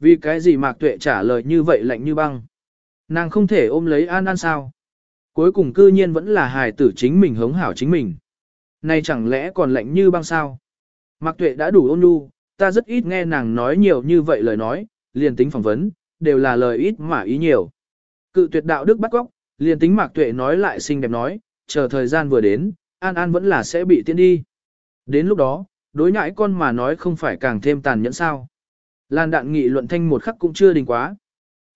Vì cái gì Mạc Tuệ trả lời như vậy lạnh như băng? Nàng không thể ôm lấy An An sao? Cuối cùng cư nhiên vẫn là hài tử chính mình hống hảo chính mình. Này chẳng lẽ còn lạnh như băng sao? Mạc Tuệ đã đủ ôn nhu, ta rất ít nghe nàng nói nhiều như vậy lời nói, liền tính phỏng vấn, đều là lời ít mà ý nhiều. Cự tuyệt đạo đức bắt góc, liền tính Mạc Tuệ nói lại xinh đẹp nói, chờ thời gian vừa đến, An An vẫn là sẽ bị tiễn đi. Đến lúc đó, đối nhãi con mà nói không phải càng thêm tàn nhẫn sao. Lan đạn nghị luận thanh một khắc cũng chưa đình quá.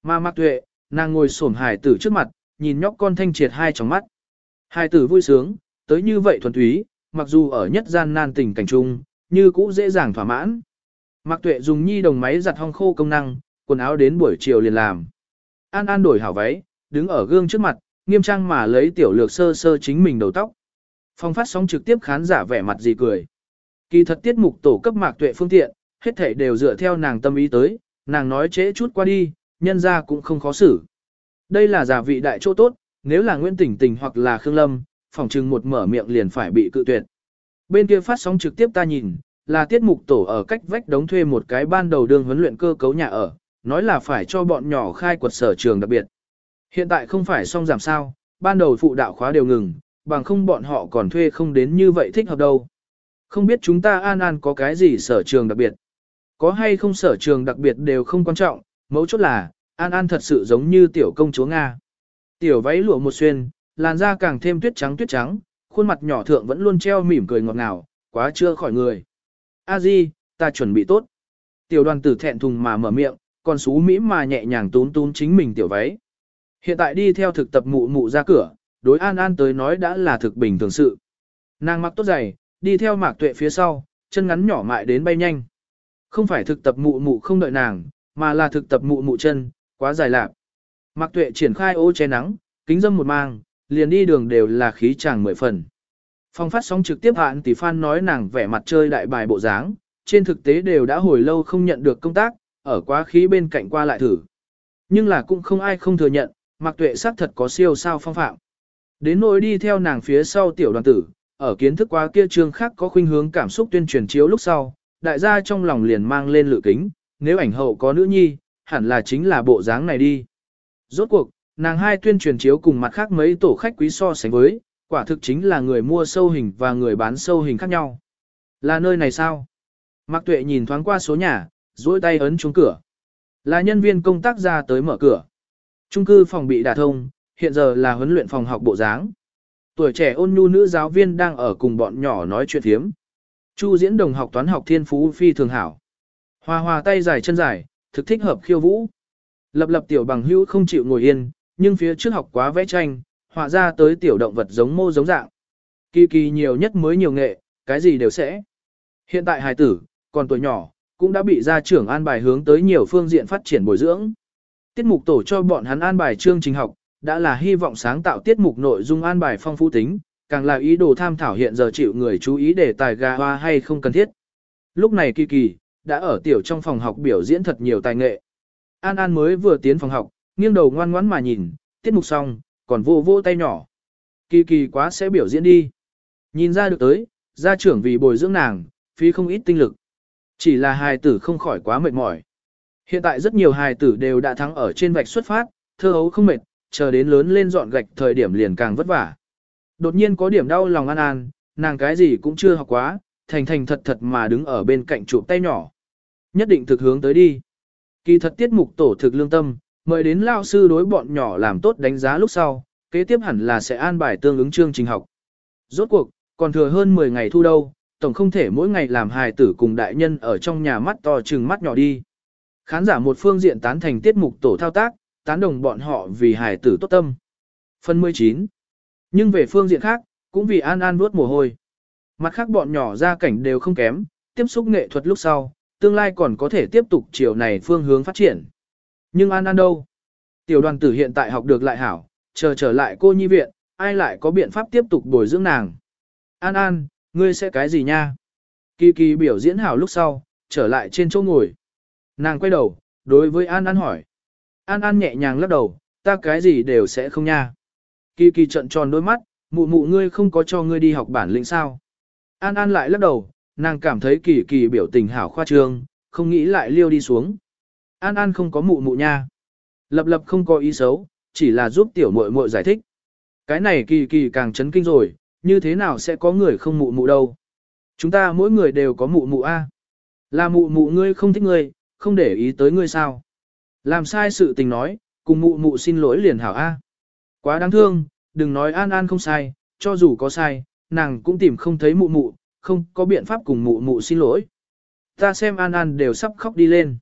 Mà Mạc Tuệ, nàng ngồi xổm hải tử trước mặt, nhìn nhóc con thanh triệt hai tròng mắt. Hải tử vui sướng, tới như vậy thuần túy, mặc dù ở nhất gian nan tình cảnh chung, như cũ dễ dàng thỏa mãn. Mạc Tuệ dùng nhi đồng máy giặt hong khô công năng, quần áo đến buổi chiều liền làm. An An đổi hảo váy, đứng ở gương trước mặt, nghiêm trang mà lấy tiểu lược sơ sơ chính mình đầu tóc. Phong phát sóng trực tiếp khán giả vẻ mặt gì cười. Kỳ thật tiết mục tổ cấp Mạc Tuệ phương tiện, hết thảy đều dựa theo nàng tâm ý tới, nàng nói trễ chút qua đi, nhân ra cũng không khó xử. Đây là giả vị đại chỗ tốt, nếu là Nguyễn Tỉnh Tỉnh hoặc là Khương Lâm, phòng trừng một mở miệng liền phải bị cự tuyệt. Bên kia phát sóng trực tiếp ta nhìn, là tiết mục tổ ở cách vách đóng thuê một cái ban đầu đường huấn luyện cơ cấu nhà ở, nói là phải cho bọn nhỏ khai quật sở trường đặc biệt. Hiện tại không phải xong giảm sao, ban đầu phụ đạo khóa đều ngừng, bằng không bọn họ còn thuê không đến như vậy thích hợp đâu. Không biết chúng ta an an có cái gì sở trường đặc biệt. Có hay không sở trường đặc biệt đều không quan trọng, mấu chốt là, an an thật sự giống như tiểu công chúa Nga. Tiểu váy lụa một xuyên, làn da càng thêm tuyết trắng tuyết trắng, khuôn mặt nhỏ thượng vẫn luôn treo mỉm cười ngọt ngào, quá chưa khỏi người. A Di, ta chuẩn bị tốt. Tiểu đoàn tử thẹn thùng mà mở miệng, còn xú mỹ mà nhẹ nhàng tún tún chính mình tiểu váy. Hiện tại đi theo thực tập mụ mụ ra cửa, đối An An tới nói đã là thực bình thường sự. Nàng mặc tốt giày, đi theo mạc tuệ phía sau, chân ngắn nhỏ mại đến bay nhanh. Không phải thực tập mụ mụ không đợi nàng, mà là thực tập mụ mụ chân, quá dài lạc. Mạc tuệ triển khai ô che nắng, kính dâm một mang, liền đi đường đều là khí chàng mười phần. Phong phát sóng trực tiếp hạn tỷ fan nói nàng vẻ mặt chơi đại bài bộ dáng, trên thực tế đều đã hồi lâu không nhận được công tác, ở quá khí bên cạnh qua lại thử. Nhưng là cũng không ai không thừa nhận, Mạc Tuệ xác thật có siêu sao phong phạm. Đến nỗi đi theo nàng phía sau tiểu đoàn tử, ở kiến thức quá kia trường khác có khuynh hướng cảm xúc tuyên truyền chiếu lúc sau, đại gia trong lòng liền mang lên lự kính, nếu ảnh hậu có nữ nhi, hẳn là chính là bộ dáng này đi. Rốt cuộc, nàng hai tuyên truyền chiếu cùng mặt khác mấy tổ khách quý so sánh với, quả thực chính là người mua sâu hình và người bán sâu hình khác nhau. Là nơi này sao? Mạc Tuệ nhìn thoáng qua số nhà, duỗi tay ấn chuông cửa. Là nhân viên công tác ra tới mở cửa. Trung cư phòng bị đả thông, hiện giờ là huấn luyện phòng học bộ dáng. Tuổi trẻ ôn nhu nữ giáo viên đang ở cùng bọn nhỏ nói chuyện thiếm. Chu diễn đồng học toán học thiên phú phi thường hảo. hòa hòa tay dài chân dài, thực thích hợp khiêu vũ. Lập lập tiểu bằng hữu không chịu ngồi yên, nhưng phía trước học quá vẽ tranh, họa ra tới tiểu động vật giống mô giống dạng. Kỳ kỳ nhiều nhất mới nhiều nghệ, cái gì đều sẽ. Hiện tại hài tử, còn tuổi nhỏ, cũng đã bị gia trưởng an bài hướng tới nhiều phương diện phát triển bồi dưỡng. Tiết mục tổ cho bọn hắn an bài chương trình học, đã là hy vọng sáng tạo tiết mục nội dung an bài phong phú tính, càng là ý đồ tham thảo hiện giờ chịu người chú ý để tài gà hoa hay không cần thiết. Lúc này kỳ kỳ, đã ở tiểu trong phòng học biểu diễn thật nhiều tài nghệ. An An mới vừa tiến phòng học, nghiêng đầu ngoan ngoãn mà nhìn, tiết mục xong, còn vô vô tay nhỏ. Kỳ kỳ quá sẽ biểu diễn đi. Nhìn ra được tới, gia trưởng vì bồi dưỡng nàng, phí không ít tinh lực. Chỉ là hài tử không khỏi quá mệt mỏi. Hiện tại rất nhiều hài tử đều đã thắng ở trên vạch xuất phát, thơ hấu không mệt, chờ đến lớn lên dọn gạch thời điểm liền càng vất vả. Đột nhiên có điểm đau lòng an an, nàng cái gì cũng chưa học quá, thành thành thật thật mà đứng ở bên cạnh chụp tay nhỏ. Nhất định thực hướng tới đi. Kỳ thật tiết mục tổ thực lương tâm, mời đến lao sư đối bọn nhỏ làm tốt đánh giá lúc sau, kế tiếp hẳn là sẽ an bài tương ứng chương trình học. Rốt cuộc, còn thừa hơn 10 ngày thu đâu, tổng không thể mỗi ngày làm hài tử cùng đại nhân ở trong nhà mắt to chừng mắt nhỏ đi. Khán giả một phương diện tán thành tiết mục tổ thao tác, tán đồng bọn họ vì hài tử tốt tâm. Phần 19. Nhưng về phương diện khác, cũng vì An An nuốt mồ hôi. Mặt khác bọn nhỏ ra cảnh đều không kém, tiếp xúc nghệ thuật lúc sau, tương lai còn có thể tiếp tục chiều này phương hướng phát triển. Nhưng An An đâu? Tiểu đoàn tử hiện tại học được lại hảo, chờ trở lại cô nhi viện, ai lại có biện pháp tiếp tục bồi dưỡng nàng? An An, ngươi sẽ cái gì nha? Kỳ kỳ biểu diễn hảo lúc sau, trở lại trên chỗ ngồi. Nàng quay đầu, đối với An An hỏi. An An nhẹ nhàng lắc đầu, ta cái gì đều sẽ không nha. Kỳ kỳ trận tròn đôi mắt, mụ mụ ngươi không có cho ngươi đi học bản lĩnh sao. An An lại lắc đầu, nàng cảm thấy kỳ kỳ biểu tình hảo khoa trương, không nghĩ lại liêu đi xuống. An An không có mụ mụ nha. Lập lập không có ý xấu, chỉ là giúp tiểu muội muội giải thích. Cái này kỳ kỳ càng chấn kinh rồi, như thế nào sẽ có người không mụ mụ đâu. Chúng ta mỗi người đều có mụ mụ a. Là mụ mụ ngươi không thích ngươi, không để ý tới ngươi sao. Làm sai sự tình nói, cùng mụ mụ xin lỗi liền hảo a. Quá đáng thương, đừng nói An An không sai, cho dù có sai, nàng cũng tìm không thấy mụ mụ, không có biện pháp cùng mụ mụ xin lỗi. Ta xem An An đều sắp khóc đi lên.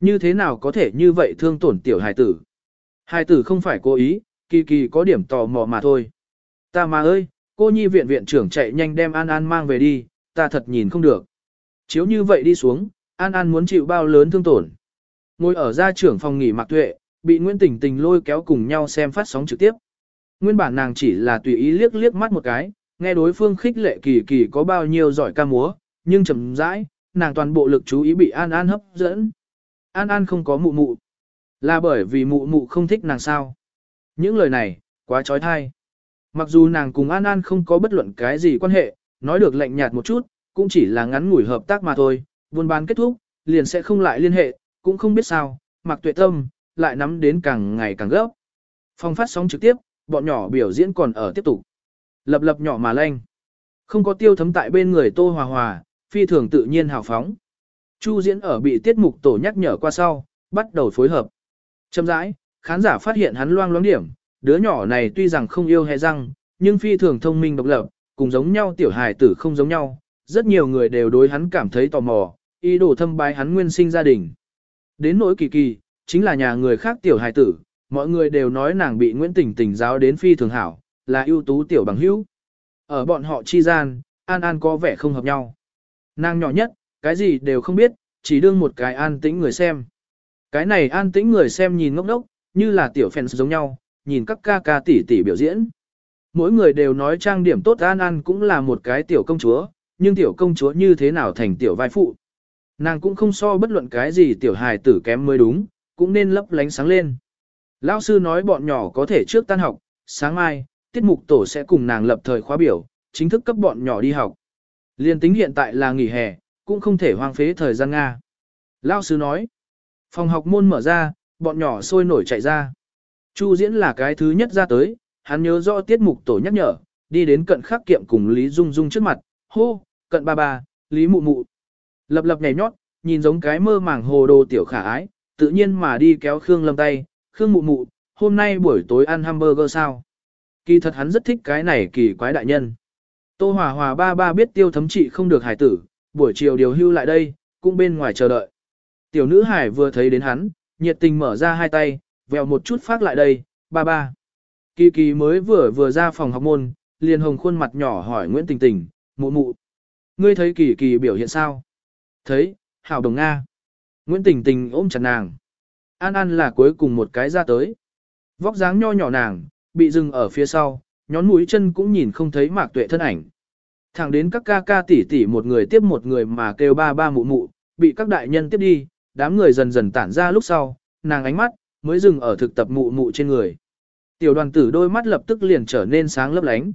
Như thế nào có thể như vậy thương tổn tiểu hài tử? Hài tử không phải cố ý, kỳ kỳ có điểm tò mò mà thôi. Ta mà ơi, cô nhi viện viện trưởng chạy nhanh đem An An mang về đi, ta thật nhìn không được. Chiếu như vậy đi xuống, An An muốn chịu bao lớn thương tổn. Ngồi ở gia trưởng phòng nghỉ mặc tuệ, bị Nguyễn Tình Tình lôi kéo cùng nhau xem phát sóng trực tiếp. Nguyên bản nàng chỉ là tùy ý liếc liếc mắt một cái, nghe đối phương khích lệ kỳ kỳ có bao nhiêu giỏi ca múa, nhưng chậm rãi, nàng toàn bộ lực chú ý bị An An hấp dẫn. An An không có mụ mụ. Là bởi vì mụ mụ không thích nàng sao. Những lời này, quá trói thai. Mặc dù nàng cùng An An không có bất luận cái gì quan hệ, nói được lạnh nhạt một chút, cũng chỉ là ngắn ngủi hợp tác mà thôi, buôn bán kết thúc, liền sẽ không lại liên hệ, cũng không biết sao, mặc tuệ tâm, lại nắm đến càng ngày càng gấp. Phong phát sóng trực tiếp, bọn nhỏ biểu diễn còn ở tiếp tục. Lập lập nhỏ mà lanh. Không có tiêu thấm tại bên người Tô Hòa Hòa, phi thường tự nhiên hào phóng. Chu diễn ở bị tiết mục tổ nhắc nhở qua sau, bắt đầu phối hợp. Châm rãi, khán giả phát hiện hắn loang loáng điểm, đứa nhỏ này tuy rằng không yêu hay răng, nhưng phi thường thông minh độc lập, cùng giống nhau tiểu hài tử không giống nhau, rất nhiều người đều đối hắn cảm thấy tò mò, ý đồ thâm bái hắn nguyên sinh gia đình. Đến nỗi kỳ kỳ, chính là nhà người khác tiểu hài tử, mọi người đều nói nàng bị Nguyễn Tình Tình giáo đến phi thường hảo, là ưu tú tiểu bằng hữu. Ở bọn họ chi gian, An An có vẻ không hợp nhau. Nàng nhỏ nhất, cái gì đều không biết, chỉ đương một cái an tĩnh người xem. Cái này an tĩnh người xem nhìn ngốc đốc, như là tiểu fans giống nhau, nhìn các ca ca tỷ tỷ biểu diễn. Mỗi người đều nói trang điểm tốt An An cũng là một cái tiểu công chúa, nhưng tiểu công chúa như thế nào thành tiểu vai phụ. Nàng cũng không so bất luận cái gì tiểu hài tử kém mới đúng, cũng nên lấp lánh sáng lên. Lão sư nói bọn nhỏ có thể trước tan học, sáng mai, tiết mục tổ sẽ cùng nàng lập thời khóa biểu, chính thức cấp bọn nhỏ đi học. Liên tính hiện tại là nghỉ hè, cũng không thể hoang phế thời gian Nga. Lão sư nói, phòng học môn mở ra, bọn nhỏ sôi nổi chạy ra. Chu diễn là cái thứ nhất ra tới, hắn nhớ rõ tiết mục tổ nhắc nhở, đi đến cận khắc kiệm cùng Lý Dung Dung trước mặt, hô, cận ba ba, Lý mụ mụ. Lập lập nhảy nhót, nhìn giống cái mơ màng hồ đồ tiểu khả ái, tự nhiên mà đi kéo Khương Lâm tay, Khương mụ mụ, hôm nay buổi tối ăn hamburger sao? Kỳ thật hắn rất thích cái này kỳ quái đại nhân. Tô Hòa Hòa ba ba biết tiêu thấm trị không được hải tử, buổi chiều điều hưu lại đây, cũng bên ngoài chờ đợi. Tiểu nữ hải vừa thấy đến hắn, nhiệt tình mở ra hai tay, vèo một chút phát lại đây, ba ba. Kỳ kỳ mới vừa vừa ra phòng học môn, liền hồng khuôn mặt nhỏ hỏi Nguyễn Tình Tình, mụ mụ. Ngươi thấy kỳ kỳ biểu hiện sao? Thấy, hảo đồng Nga. Nguyễn Tình Tình ôm chặt nàng. An An là cuối cùng một cái ra tới. Vóc dáng nho nhỏ nàng, bị dừng ở phía sau, nhón mũi chân cũng nhìn không thấy mạc tuệ thân ảnh. Thẳng đến các ca ca tỷ tỷ một người tiếp một người mà kêu ba ba mụ mụ, bị các đại nhân tiếp đi, đám người dần dần tản ra lúc sau, nàng ánh mắt, mới dừng ở thực tập mụ mụ trên người. Tiểu đoàn tử đôi mắt lập tức liền trở nên sáng lấp lánh.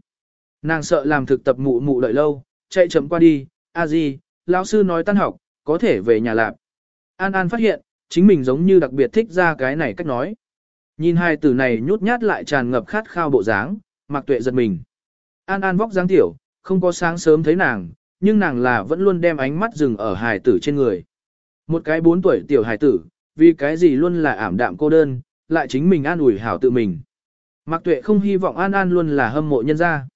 Nàng sợ làm thực tập mụ mụ đợi lâu, chạy chậm qua đi, a di, lão sư nói tan học, có thể về nhà lạp. An An phát hiện, chính mình giống như đặc biệt thích ra cái này cách nói. Nhìn hai từ này nhút nhát lại tràn ngập khát khao bộ dáng, mặc tuệ giật mình. An An vóc dáng tiểu, không có sáng sớm thấy nàng, nhưng nàng là vẫn luôn đem ánh mắt dừng ở hài tử trên người. Một cái bốn tuổi tiểu hài tử, vì cái gì luôn là ảm đạm cô đơn, lại chính mình an ủi hảo tự mình. Mạc Tuệ không hy vọng An An luôn là hâm mộ nhân gia.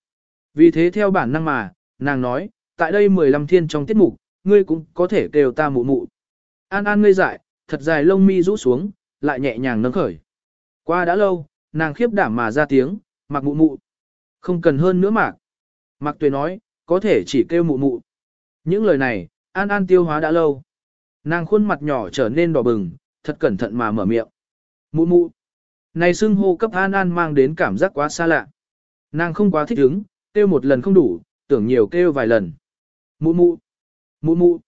Vì thế theo bản năng mà, nàng nói, tại đây 15 thiên trong tiết mục, ngươi cũng có thể kêu ta mụ mụ. An An ngây dại, thật dài lông mi rũ xuống, lại nhẹ nhàng nâng khởi. Qua đã lâu, nàng khiếp đảm mà ra tiếng, mặc mụ mụ. Không cần hơn nữa mạc. Mạc Tuệ nói, có thể chỉ kêu mụ mụ. Những lời này, An An tiêu hóa đã lâu. Nàng khuôn mặt nhỏ trở nên đỏ bừng, thật cẩn thận mà mở miệng. Mụ mụ. Này xưng hô cấp An An mang đến cảm giác quá xa lạ. Nàng không quá thích ứng, kêu một lần không đủ, tưởng nhiều kêu vài lần. Mụ mụ. Mụ mụ.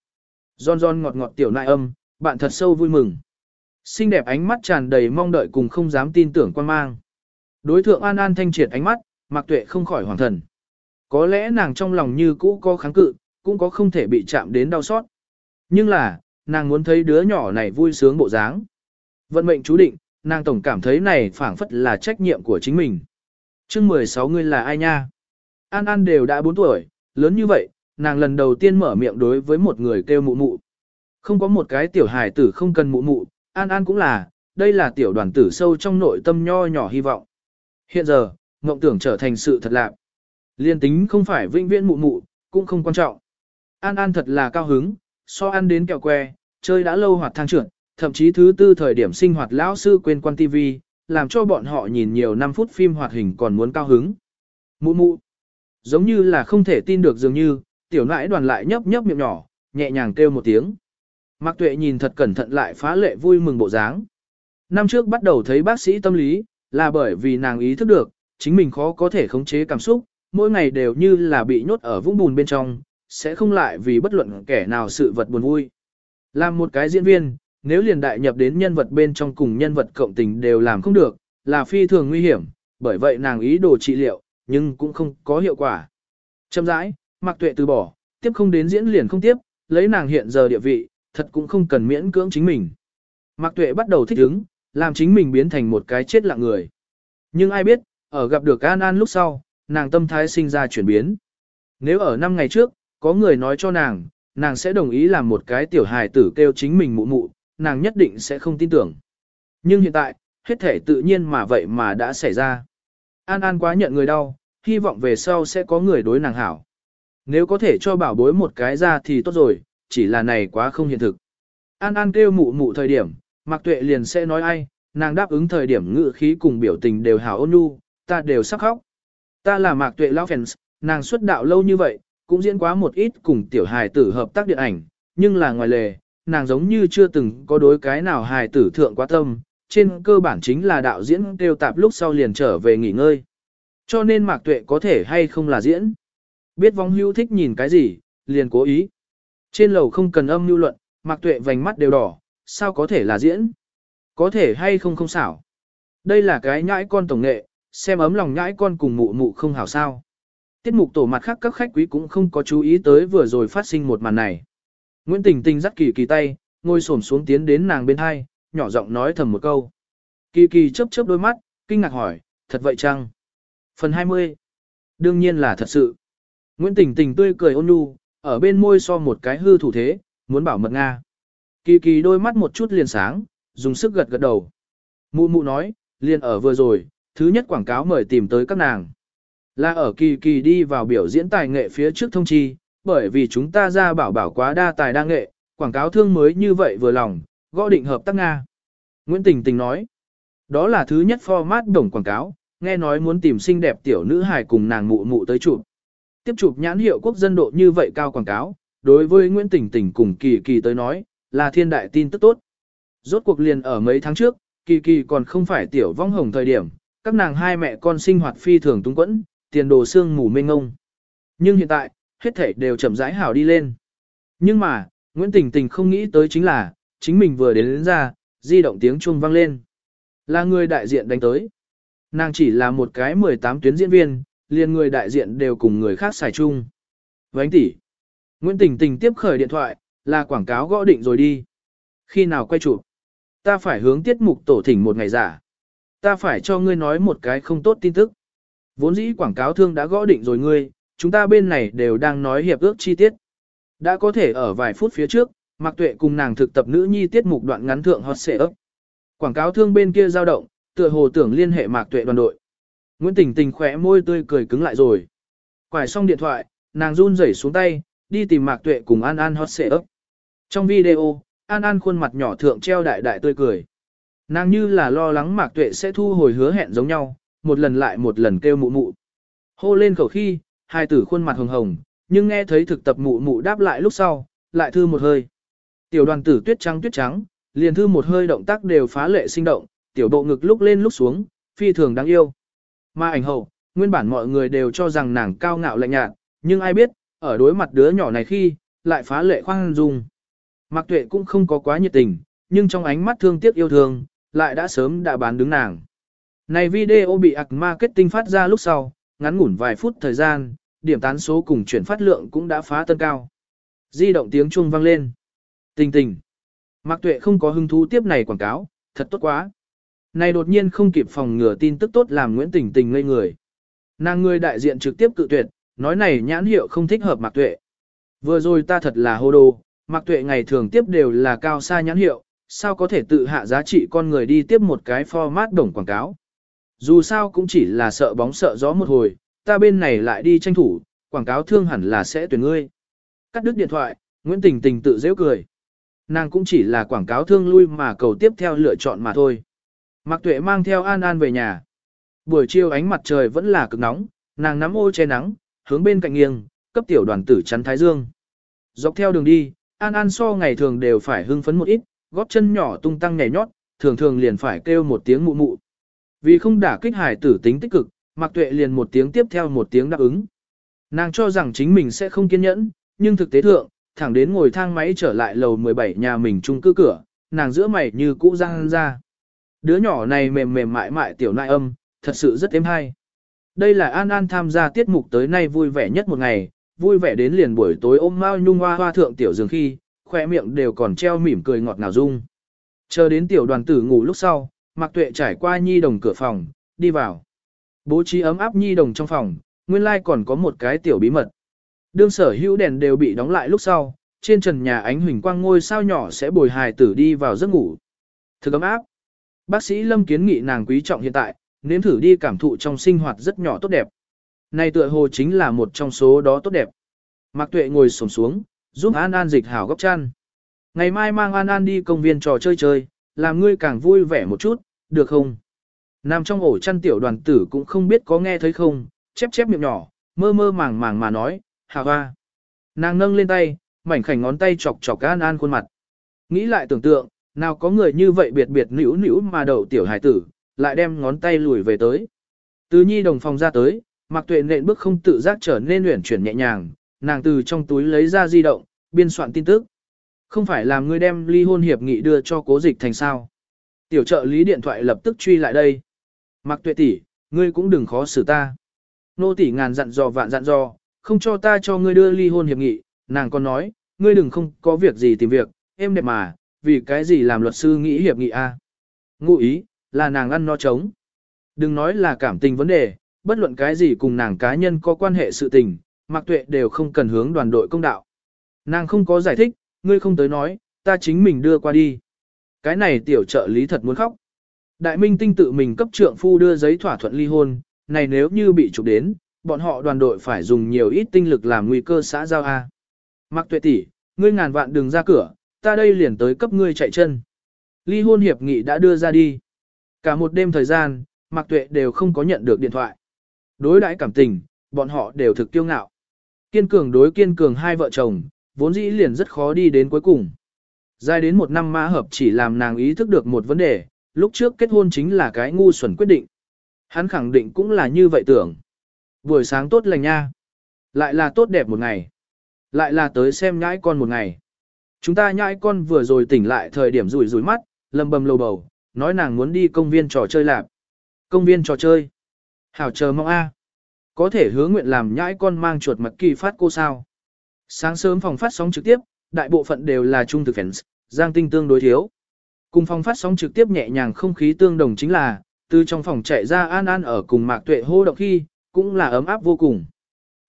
Giòn giòn ngọt ngọt tiểu nại âm, bạn thật sâu vui mừng. Xinh đẹp ánh mắt tràn đầy mong đợi cùng không dám tin tưởng quan mang. Đối thượng An An thanh triệt ánh mắt, Mạc Tuệ không khỏi hoàng thần. Có lẽ nàng trong lòng như cũ có kháng cự, cũng có không thể bị chạm đến đau xót. Nhưng là, nàng muốn thấy đứa nhỏ này vui sướng bộ dáng. Vận mệnh chú định, nàng tổng cảm thấy này phảng phất là trách nhiệm của chính mình. chương 16 ngươi là ai nha? An An đều đã 4 tuổi, lớn như vậy, nàng lần đầu tiên mở miệng đối với một người kêu mụ mụ. Không có một cái tiểu hài tử không cần mụ mụ, An An cũng là, đây là tiểu đoàn tử sâu trong nội tâm nho nhỏ hy vọng. Hiện giờ, mộng tưởng trở thành sự thật lạc. Liên tính không phải vĩnh viễn mụ mụ, cũng không quan trọng. An An thật là cao hứng, so ăn đến kẹo que, chơi đã lâu hoạt thang trưởng, thậm chí thứ tư thời điểm sinh hoạt lão sư quên quan TV, làm cho bọn họ nhìn nhiều 5 phút phim hoạt hình còn muốn cao hứng. Mụ mụ, giống như là không thể tin được dường như, tiểu nãi đoàn lại nhấp nhấp miệng nhỏ, nhẹ nhàng kêu một tiếng. Mạc Tuệ nhìn thật cẩn thận lại phá lệ vui mừng bộ dáng. Năm trước bắt đầu thấy bác sĩ tâm lý, là bởi vì nàng ý thức được, chính mình khó có thể khống chế cảm xúc, mỗi ngày đều như là bị nhốt ở vũng bùn bên trong, sẽ không lại vì bất luận kẻ nào sự vật buồn vui. Làm một cái diễn viên, nếu liền đại nhập đến nhân vật bên trong cùng nhân vật cộng tình đều làm không được, là phi thường nguy hiểm, bởi vậy nàng ý đồ trị liệu, nhưng cũng không có hiệu quả. Châm rãi, Mạc Tuệ từ bỏ, tiếp không đến diễn liền không tiếp, lấy nàng hiện giờ địa vị, thật cũng không cần miễn cưỡng chính mình. Mạc Tuệ bắt đầu thích ứng, làm chính mình biến thành một cái chết lặng người. Nhưng ai biết, ở gặp được An An lúc sau, nàng tâm thái sinh ra chuyển biến. Nếu ở năm ngày trước, có người nói cho nàng, nàng sẽ đồng ý làm một cái tiểu hài tử kêu chính mình mụ mụ, nàng nhất định sẽ không tin tưởng. Nhưng hiện tại, hết thể tự nhiên mà vậy mà đã xảy ra. An An quá nhận người đau, hy vọng về sau sẽ có người đối nàng hảo. Nếu có thể cho bảo bối một cái ra thì tốt rồi, chỉ là này quá không hiện thực. An An kêu mụ mụ thời điểm, Mạc Tuệ liền sẽ nói ai, nàng đáp ứng thời điểm ngữ khí cùng biểu tình đều hảo ôn nhu, ta đều sắp khóc. Ta là Mạc Tuệ lão fans, nàng xuất đạo lâu như vậy, cũng diễn quá một ít cùng tiểu hài tử hợp tác điện ảnh, nhưng là ngoài lề, nàng giống như chưa từng có đối cái nào hài tử thượng quá tâm, trên cơ bản chính là đạo diễn đều tạp lúc sau liền trở về nghỉ ngơi. Cho nên Mạc Tuệ có thể hay không là diễn. Biết vong hưu thích nhìn cái gì, liền cố ý. Trên lầu không cần âm lưu luận, Mạc Tuệ vành mắt đều đỏ, sao có thể là diễn? Có thể hay không không xảo. Đây là cái nhãi con tổng nghệ, xem ấm lòng nhãi con cùng mụ mụ không hảo sao. Tiết mục tổ mặt khác các khách quý cũng không có chú ý tới vừa rồi phát sinh một màn này. Nguyễn Tình Tình dắt kỳ kỳ tay, ngồi xổm xuống tiến đến nàng bên hai, nhỏ giọng nói thầm một câu. Kỳ kỳ chớp chớp đôi mắt, kinh ngạc hỏi, thật vậy chăng? Phần 20. Đương nhiên là thật sự. Nguyễn Tình Tình tươi cười ôn nhu, ở bên môi so một cái hư thủ thế, muốn bảo mật Nga. Kỳ kỳ đôi mắt một chút liền sáng, dùng sức gật gật đầu. Mụ mụ nói, liền ở vừa rồi, thứ nhất quảng cáo mời tìm tới các nàng. Là ở kỳ kỳ đi vào biểu diễn tài nghệ phía trước thông chi, bởi vì chúng ta ra bảo bảo quá đa tài đa nghệ, quảng cáo thương mới như vậy vừa lòng, gõ định hợp tác Nga. Nguyễn Tình Tình nói, đó là thứ nhất format đồng quảng cáo, nghe nói muốn tìm xinh đẹp tiểu nữ hài cùng nàng mụ mụ tới chụp. Tiếp chụp nhãn hiệu quốc dân độ như vậy cao quảng cáo, đối với Nguyễn tỉnh tỉnh cùng Kỳ Kỳ tới nói, là thiên đại tin tức tốt. Rốt cuộc liền ở mấy tháng trước, Kỳ Kỳ còn không phải tiểu vong hồng thời điểm, các nàng hai mẹ con sinh hoạt phi thường túng quẫn, tiền đồ xương mù mênh ngông. Nhưng hiện tại, hết thảy đều chậm rãi hảo đi lên. Nhưng mà, Nguyễn Tình Tình không nghĩ tới chính là, chính mình vừa đến, đến ra, di động tiếng chuông vang lên. Là người đại diện đánh tới. Nàng chỉ là một cái 18 tuyến diễn viên, liền người đại diện đều cùng người khác xài chung. Vánh tỷ. Nguyễn Tình Tình tiếp khởi điện thoại, là quảng cáo gõ định rồi đi. Khi nào quay chụp? Ta phải hướng tiết mục tổ thỉnh một ngày giả. Ta phải cho ngươi nói một cái không tốt tin tức. Vốn dĩ quảng cáo thương đã gõ định rồi ngươi, chúng ta bên này đều đang nói hiệp ước chi tiết. Đã có thể ở vài phút phía trước, Mạc Tuệ cùng nàng thực tập nữ nhi tiết mục đoạn ngắn thượng hot sẽ ấp. Quảng cáo thương bên kia dao động, tựa hồ tưởng liên hệ Mạc Tuệ đoàn đội. Nguyễn Tình Tình khỏe môi tươi cười cứng lại rồi. Quải xong điện thoại, nàng run rẩy xuống tay, đi tìm Mạc Tuệ cùng An An hot xệ ấp. Trong video, An An khuôn mặt nhỏ thượng treo đại đại tươi cười. Nàng như là lo lắng Mạc Tuệ sẽ thu hồi hứa hẹn giống nhau, một lần lại một lần kêu mụ mụ. Hô lên khẩu khi, hai tử khuôn mặt hồng hồng, nhưng nghe thấy thực tập mụ mụ đáp lại lúc sau, lại thư một hơi. Tiểu đoàn tử tuyết trắng tuyết trắng, liền thư một hơi động tác đều phá lệ sinh động, tiểu bộ ngực lúc lên lúc xuống, phi thường đáng yêu. Mà ảnh hậu, nguyên bản mọi người đều cho rằng nàng cao ngạo lạnh nhạt, nhưng ai biết, ở đối mặt đứa nhỏ này khi, lại phá lệ khoan dung. Mạc Tuệ cũng không có quá nhiệt tình, nhưng trong ánh mắt thương tiếc yêu thương, lại đã sớm đã bán đứng nàng. Này video bị ạc marketing phát ra lúc sau, ngắn ngủn vài phút thời gian, điểm tán số cùng chuyển phát lượng cũng đã phá tân cao. Di động tiếng chuông vang lên. Tình tình. Mạc Tuệ không có hứng thú tiếp này quảng cáo, thật tốt quá. Này đột nhiên không kịp phòng ngừa tin tức tốt làm Nguyễn Tình Tình ngây người. Nàng người đại diện trực tiếp cự tuyệt, nói này nhãn hiệu không thích hợp Mạc Tuệ. Vừa rồi ta thật là hô đồ, Mạc Tuệ ngày thường tiếp đều là cao xa nhãn hiệu, sao có thể tự hạ giá trị con người đi tiếp một cái format đồng quảng cáo. Dù sao cũng chỉ là sợ bóng sợ gió một hồi, ta bên này lại đi tranh thủ, quảng cáo thương hẳn là sẽ tuyển ngươi. Cắt đứt điện thoại, Nguyễn Tình Tình tự giễu cười. Nàng cũng chỉ là quảng cáo thương lui mà cầu tiếp theo lựa chọn mà thôi. Mạc Tuệ mang theo An An về nhà. Buổi chiều ánh mặt trời vẫn là cực nóng, nàng nắm ô che nắng, hướng bên cạnh nghiêng, cấp tiểu đoàn tử chắn thái dương. Dọc theo đường đi, An An so ngày thường đều phải hưng phấn một ít, gót chân nhỏ tung tăng nhảy nhót, thường thường liền phải kêu một tiếng mụ mụ. Vì không đả kích hải tử tính tích cực, Mạc Tuệ liền một tiếng tiếp theo một tiếng đáp ứng. Nàng cho rằng chính mình sẽ không kiên nhẫn, nhưng thực tế thượng, thẳng đến ngồi thang máy trở lại lầu 17 nhà mình chung cư cửa, nàng giữa mày như cũ răng ra. Đứa nhỏ này mềm mềm mại mại tiểu nại âm, thật sự rất êm hay. Đây là An An tham gia tiết mục tới nay vui vẻ nhất một ngày, vui vẻ đến liền buổi tối ôm Mao Nhung Hoa Hoa thượng tiểu giường khi, khoe miệng đều còn treo mỉm cười ngọt ngào dung. Chờ đến tiểu đoàn tử ngủ lúc sau, Mạc Tuệ trải qua nhi đồng cửa phòng, đi vào. Bố trí ấm áp nhi đồng trong phòng, nguyên lai còn có một cái tiểu bí mật. Đương sở hữu đèn đều bị đóng lại lúc sau, trên trần nhà ánh huỳnh quang ngôi sao nhỏ sẽ bồi hài tử đi vào giấc ngủ. Thực ấm áp. Bác sĩ Lâm kiến nghị nàng quý trọng hiện tại, nếm thử đi cảm thụ trong sinh hoạt rất nhỏ tốt đẹp. Này tựa hồ chính là một trong số đó tốt đẹp. Mạc Tuệ ngồi xổm xuống, giúp An An dịch hảo góc chăn. Ngày mai mang An An đi công viên trò chơi chơi, làm ngươi càng vui vẻ một chút, được không? Nằm trong ổ chăn tiểu đoàn tử cũng không biết có nghe thấy không, chép chép miệng nhỏ, mơ mơ màng màng mà nói, hà hoa. Nàng nâng lên tay, mảnh khảnh ngón tay chọc chọc An An khuôn mặt. Nghĩ lại tưởng tượng, nào có người như vậy biệt biệt nữu nữu mà đậu tiểu hải tử, lại đem ngón tay lùi về tới. Từ nhi đồng phòng ra tới, mặc tuệ nện bước không tự giác trở nên luyện chuyển nhẹ nhàng, nàng từ trong túi lấy ra di động, biên soạn tin tức. Không phải làm ngươi đem ly hôn hiệp nghị đưa cho cố dịch thành sao. Tiểu trợ lý điện thoại lập tức truy lại đây. Mặc tuệ tỷ, ngươi cũng đừng khó xử ta. Nô tỷ ngàn dặn dò vạn dặn dò, không cho ta cho ngươi đưa ly hôn hiệp nghị, nàng còn nói, ngươi đừng không có việc gì tìm việc, em đẹp mà, vì cái gì làm luật sư nghĩ hiệp nghị a? Ngụ ý, là nàng ăn no trống. Đừng nói là cảm tình vấn đề, bất luận cái gì cùng nàng cá nhân có quan hệ sự tình, Mạc Tuệ đều không cần hướng đoàn đội công đạo. Nàng không có giải thích, ngươi không tới nói, ta chính mình đưa qua đi. Cái này tiểu trợ lý thật muốn khóc. Đại Minh Tinh tự mình cấp trượng phu đưa giấy thỏa thuận ly hôn, này nếu như bị chụp đến, bọn họ đoàn đội phải dùng nhiều ít tinh lực làm nguy cơ xã giao a. Mạc Tuệ tỷ, ngươi ngàn vạn đừng ra cửa, ta đây liền tới cấp ngươi chạy chân. Ly hôn hiệp nghị đã đưa ra đi. Cả một đêm thời gian, Mạc Tuệ đều không có nhận được điện thoại. Đối đãi cảm tình, bọn họ đều thực kiêu ngạo. Kiên cường đối kiên cường hai vợ chồng, vốn dĩ liền rất khó đi đến cuối cùng. Dài đến một năm ma hợp chỉ làm nàng ý thức được một vấn đề, lúc trước kết hôn chính là cái ngu xuẩn quyết định. Hắn khẳng định cũng là như vậy tưởng. Buổi sáng tốt lành nha. Lại là tốt đẹp một ngày. Lại là tới xem nhãi con một ngày. Chúng ta nhãi con vừa rồi tỉnh lại thời điểm rủi rủi mắt, lầm bầm lầu bầu, nói nàng muốn đi công viên trò chơi lạp. Công viên trò chơi. Hảo chờ mong A. Có thể hứa nguyện làm nhãi con mang chuột mặt kỳ phát cô sao. Sáng sớm phòng phát sóng trực tiếp, đại bộ phận đều là trung thực fans, giang tinh tương đối thiếu. Cùng phòng phát sóng trực tiếp nhẹ nhàng không khí tương đồng chính là, từ trong phòng chạy ra An An ở cùng Mạc Tuệ hô động khi, cũng là ấm áp vô cùng.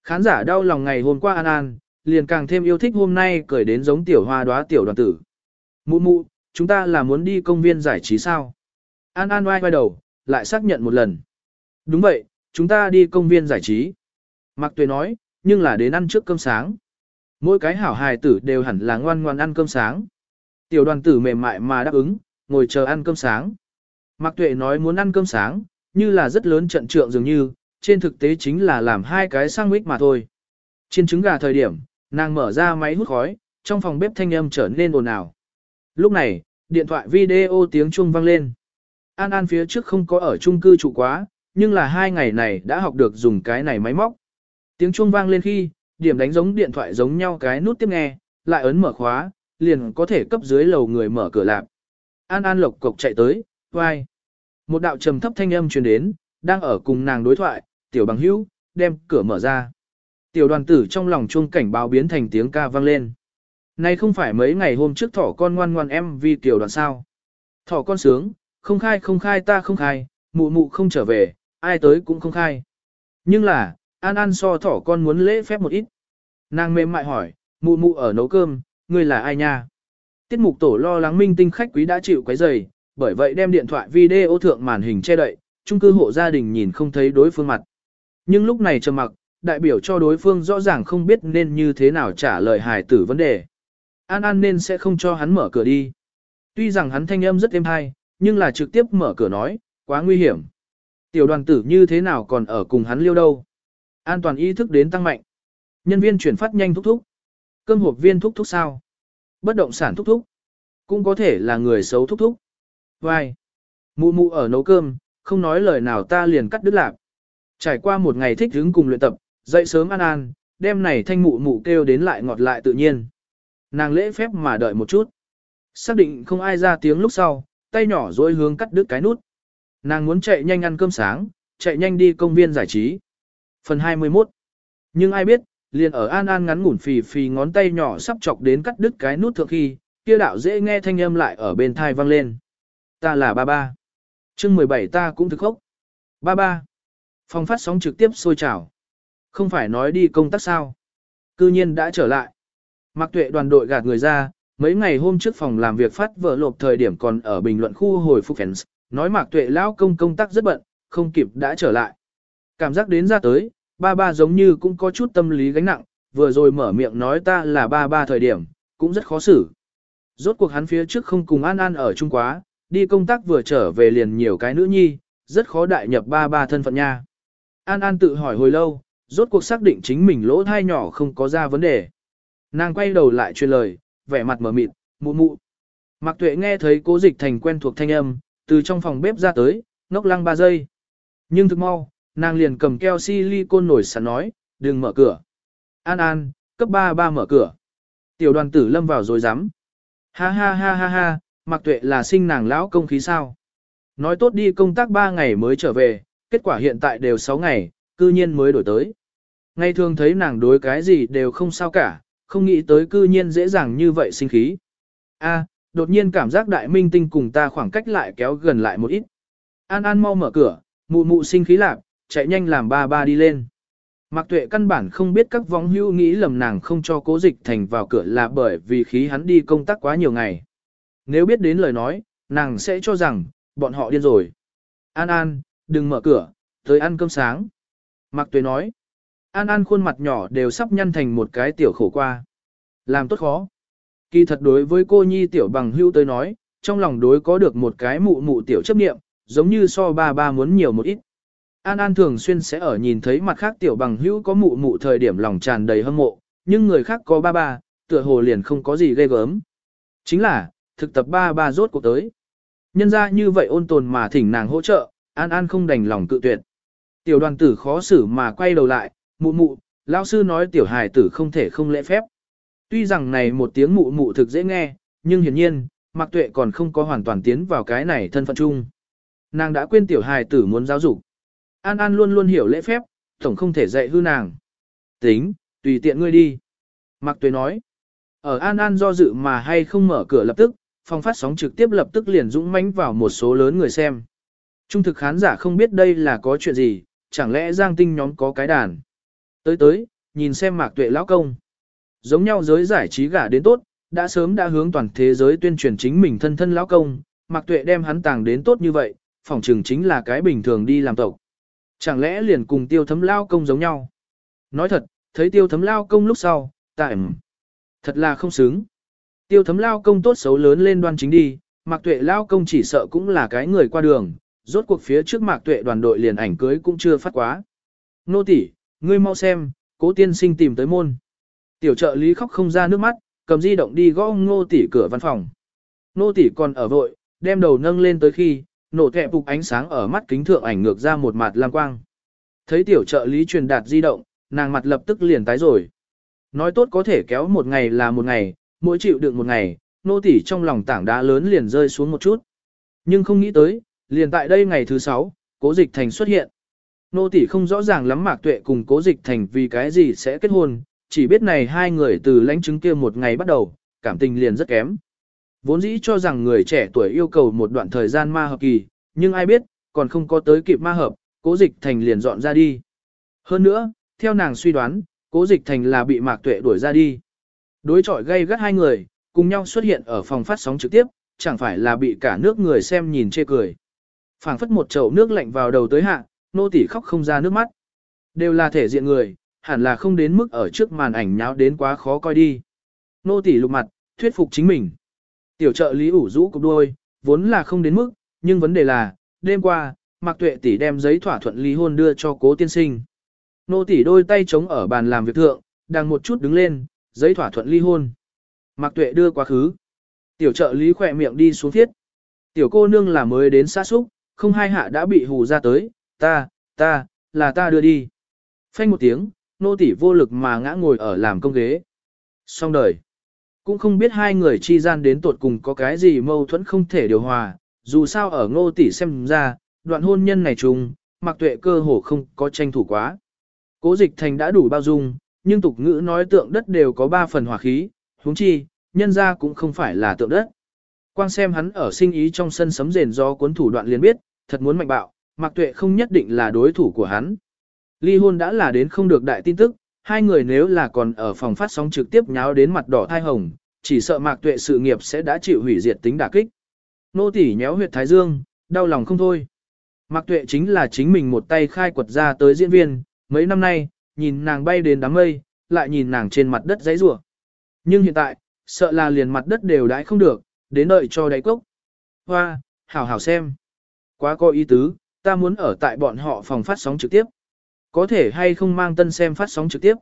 Khán giả đau lòng ngày hôm qua An An, liền càng thêm yêu thích hôm nay cười đến giống tiểu hoa đóa tiểu đoàn tử. Mụ mụ, chúng ta là muốn đi công viên giải trí sao? An An oai quay đầu, lại xác nhận một lần. Đúng vậy, chúng ta đi công viên giải trí. Mạc Tuệ nói, nhưng là đến ăn trước cơm sáng. Mỗi cái hảo hài tử đều hẳn là ngoan ngoan ăn cơm sáng. Tiểu đoàn tử mềm mại mà đáp ứng, ngồi chờ ăn cơm sáng. Mạc Tuệ nói muốn ăn cơm sáng, như là rất lớn trận trượng dường như, trên thực tế chính là làm hai cái sandwich mà thôi. Trên trứng gà thời điểm, nàng mở ra máy hút khói, trong phòng bếp thanh âm trở nên ồn ào. Lúc này, điện thoại video tiếng chuông vang lên. An An phía trước không có ở chung cư trụ quá, nhưng là hai ngày này đã học được dùng cái này máy móc. Tiếng chuông vang lên khi, điểm đánh giống điện thoại giống nhau cái nút tiếp nghe, lại ấn mở khóa, liền có thể cấp dưới lầu người mở cửa lạp. An An lộc cộc chạy tới, vai. Một đạo trầm thấp thanh âm truyền đến, đang ở cùng nàng đối thoại, tiểu bằng hữu, đem cửa mở ra. Tiểu đoàn tử trong lòng chuông cảnh báo biến thành tiếng ca vang lên. Này không phải mấy ngày hôm trước thỏ con ngoan ngoan em vì tiểu đoàn sao. Thỏ con sướng, không khai không khai ta không khai, mụ mụ không trở về, ai tới cũng không khai. Nhưng là, An An so thỏ con muốn lễ phép một ít. Nàng mềm mại hỏi, mụ mụ ở nấu cơm, ngươi là ai nha? Tiết mục tổ lo lắng minh tinh khách quý đã chịu quấy rầy, bởi vậy đem điện thoại video thượng màn hình che đậy, chung cư hộ gia đình nhìn không thấy đối phương mặt. Nhưng lúc này trầm mặc, đại biểu cho đối phương rõ ràng không biết nên như thế nào trả lời hài tử vấn đề. An An nên sẽ không cho hắn mở cửa đi. Tuy rằng hắn thanh âm rất êm hay, nhưng là trực tiếp mở cửa nói, quá nguy hiểm. Tiểu đoàn tử như thế nào còn ở cùng hắn liêu đâu. An toàn ý thức đến tăng mạnh. Nhân viên chuyển phát nhanh thúc thúc. Cơm hộp viên thúc thúc sao? Bất động sản thúc thúc. Cũng có thể là người xấu thúc thúc. Vai. Mụ mụ ở nấu cơm, không nói lời nào ta liền cắt đứt lạc. Trải qua một ngày thích hứng cùng luyện tập, dậy sớm an an, đêm này thanh mụ mụ kêu đến lại ngọt lại tự nhiên. Nàng lễ phép mà đợi một chút. Xác định không ai ra tiếng lúc sau, tay nhỏ dối hướng cắt đứt cái nút. Nàng muốn chạy nhanh ăn cơm sáng, chạy nhanh đi công viên giải trí. Phần 21 Nhưng ai biết, liền ở An An ngắn ngủn phì phì ngón tay nhỏ sắp chọc đến cắt đứt cái nút thượng khi, kia đạo dễ nghe thanh âm lại ở bên thai vang lên. Ta là ba ba. chương 17 ta cũng thực khốc. Ba ba. Phòng phát sóng trực tiếp sôi trào. Không phải nói đi công tác sao. Cư nhiên đã trở lại. Mạc tuệ đoàn đội gạt người ra, mấy ngày hôm trước phòng làm việc phát vợ lộp thời điểm còn ở bình luận khu hồi phục fans, nói Mạc tuệ lão công công tác rất bận, không kịp đã trở lại. Cảm giác đến ra tới, ba ba giống như cũng có chút tâm lý gánh nặng, vừa rồi mở miệng nói ta là ba ba thời điểm, cũng rất khó xử. Rốt cuộc hắn phía trước không cùng An An ở chung quá, đi công tác vừa trở về liền nhiều cái nữ nhi, rất khó đại nhập ba ba thân phận nha. An An tự hỏi hồi lâu, rốt cuộc xác định chính mình lỗ thai nhỏ không có ra vấn đề. Nàng quay đầu lại truyền lời, vẻ mặt mở mịt, mụ mụ. Mạc Tuệ nghe thấy cố dịch thành quen thuộc thanh âm, từ trong phòng bếp ra tới, ngốc lăng ba giây. Nhưng thực mau, nàng liền cầm keo silicon nổi sẵn nói, đừng mở cửa. An An, cấp ba ba mở cửa. Tiểu đoàn tử lâm vào rồi dám. Ha ha ha ha ha, Mạc Tuệ là sinh nàng lão công khí sao. Nói tốt đi công tác ba ngày mới trở về, kết quả hiện tại đều sáu ngày, cư nhiên mới đổi tới. Ngày thường thấy nàng đối cái gì đều không sao cả, không nghĩ tới cư nhiên dễ dàng như vậy sinh khí. A, đột nhiên cảm giác đại minh tinh cùng ta khoảng cách lại kéo gần lại một ít. An An mau mở cửa, mụ mụ sinh khí lạc, chạy nhanh làm ba ba đi lên. Mạc Tuệ căn bản không biết các vong hưu nghĩ lầm nàng không cho cố dịch thành vào cửa là bởi vì khí hắn đi công tác quá nhiều ngày. Nếu biết đến lời nói, nàng sẽ cho rằng, bọn họ điên rồi. An An, đừng mở cửa, tới ăn cơm sáng. Mạc Tuệ nói. An An khuôn mặt nhỏ đều sắp nhăn thành một cái tiểu khổ qua. Làm tốt khó. Kỳ thật đối với cô nhi tiểu bằng hưu tới nói, trong lòng đối có được một cái mụ mụ tiểu chấp niệm, giống như so ba ba muốn nhiều một ít. An An thường xuyên sẽ ở nhìn thấy mặt khác tiểu bằng hữu có mụ mụ thời điểm lòng tràn đầy hâm mộ, nhưng người khác có ba ba, tựa hồ liền không có gì ghê gớm. Chính là, thực tập ba ba rốt cuộc tới. Nhân ra như vậy ôn tồn mà thỉnh nàng hỗ trợ, An An không đành lòng cự tuyệt. Tiểu đoàn tử khó xử mà quay đầu lại, mụ mụ, lão sư nói tiểu hài tử không thể không lễ phép. Tuy rằng này một tiếng mụ mụ thực dễ nghe, nhưng hiển nhiên, Mạc Tuệ còn không có hoàn toàn tiến vào cái này thân phận chung. Nàng đã quên tiểu hài tử muốn giáo dục. An An luôn luôn hiểu lễ phép, tổng không thể dạy hư nàng. Tính, tùy tiện ngươi đi. Mạc Tuệ nói. Ở An An do dự mà hay không mở cửa lập tức, phòng phát sóng trực tiếp lập tức liền dũng mãnh vào một số lớn người xem. Trung thực khán giả không biết đây là có chuyện gì, chẳng lẽ Giang Tinh nhóm có cái đàn. Tới tới, nhìn xem Mạc Tuệ lão công. Giống nhau giới giải trí gả đến tốt, đã sớm đã hướng toàn thế giới tuyên truyền chính mình thân thân lão công, Mạc Tuệ đem hắn tàng đến tốt như vậy, phỏng chừng chính là cái bình thường đi làm tộc. Chẳng lẽ liền cùng tiêu thấm lao công giống nhau? Nói thật, thấy tiêu thấm lao công lúc sau, tại thật là không xứng. Tiêu thấm lao công tốt xấu lớn lên đoan chính đi, mạc tuệ lao công chỉ sợ cũng là cái người qua đường, rốt cuộc phía trước mạc tuệ đoàn đội liền ảnh cưới cũng chưa phát quá. Nô tỷ, ngươi mau xem, cố tiên sinh tìm tới môn. Tiểu trợ lý khóc không ra nước mắt, cầm di động đi gõ ngô tỷ cửa văn phòng. Ngô tỷ còn ở vội, đem đầu nâng lên tới khi, nổ thẹp phục ánh sáng ở mắt kính thượng ảnh ngược ra một mặt lam quang. Thấy tiểu trợ lý truyền đạt di động, nàng mặt lập tức liền tái rồi. Nói tốt có thể kéo một ngày là một ngày, mỗi chịu đựng một ngày, nô tỷ trong lòng tảng đá lớn liền rơi xuống một chút. Nhưng không nghĩ tới, liền tại đây ngày thứ sáu, cố dịch thành xuất hiện. Nô tỷ không rõ ràng lắm mạc tuệ cùng cố dịch thành vì cái gì sẽ kết hôn, chỉ biết này hai người từ lãnh chứng kia một ngày bắt đầu, cảm tình liền rất kém. Vốn dĩ cho rằng người trẻ tuổi yêu cầu một đoạn thời gian ma hợp kỳ, nhưng ai biết, còn không có tới kịp ma hợp, cố dịch thành liền dọn ra đi. Hơn nữa, theo nàng suy đoán, cố dịch thành là bị mạc tuệ đuổi ra đi. Đối chọi gay gắt hai người, cùng nhau xuất hiện ở phòng phát sóng trực tiếp, chẳng phải là bị cả nước người xem nhìn chê cười. phảng phất một chậu nước lạnh vào đầu tới hạ, nô tỷ khóc không ra nước mắt. Đều là thể diện người, hẳn là không đến mức ở trước màn ảnh nháo đến quá khó coi đi. Nô tỷ lục mặt, thuyết phục chính mình. Tiểu trợ lý ủ rũ cục đôi, vốn là không đến mức, nhưng vấn đề là, đêm qua, Mạc Tuệ tỷ đem giấy thỏa thuận ly hôn đưa cho Cố tiên sinh. Nô tỷ đôi tay chống ở bàn làm việc thượng, đang một chút đứng lên, giấy thỏa thuận ly hôn. Mạc Tuệ đưa quá khứ. Tiểu trợ lý khỏe miệng đi xuống thiết. Tiểu cô nương là mới đến xa xúc, không hai hạ đã bị hù ra tới, ta, ta, là ta đưa đi. Phanh một tiếng, nô tỷ vô lực mà ngã ngồi ở làm công ghế. Xong đời. Cũng không biết hai người chi gian đến tuột cùng có cái gì mâu thuẫn không thể điều hòa, dù sao ở ngô tỷ xem ra, đoạn hôn nhân này trùng, mặc tuệ cơ hồ không có tranh thủ quá. Cố dịch thành đã đủ bao dung, nhưng tục ngữ nói tượng đất đều có ba phần hỏa khí, huống chi, nhân ra cũng không phải là tượng đất. Quang xem hắn ở sinh ý trong sân sấm rền do cuốn thủ đoạn liền biết, thật muốn mạnh bạo, Mạc Tuệ không nhất định là đối thủ của hắn. Ly hôn đã là đến không được đại tin tức, hai người nếu là còn ở phòng phát sóng trực tiếp nháo đến mặt đỏ thai hồng, chỉ sợ Mạc Tuệ sự nghiệp sẽ đã chịu hủy diệt tính đả kích. Nô tỳ nhéo huyệt thái dương, đau lòng không thôi. Mạc Tuệ chính là chính mình một tay khai quật ra tới diễn viên, mấy năm nay, nhìn nàng bay đến đám mây, lại nhìn nàng trên mặt đất giãy giụa. Nhưng hiện tại, sợ là liền mặt đất đều đãi không được, đến đợi cho đáy cốc. Hoa, hảo hảo xem. Quá có ý tứ, ta muốn ở tại bọn họ phòng phát sóng trực tiếp. Có thể hay không mang tân xem phát sóng trực tiếp.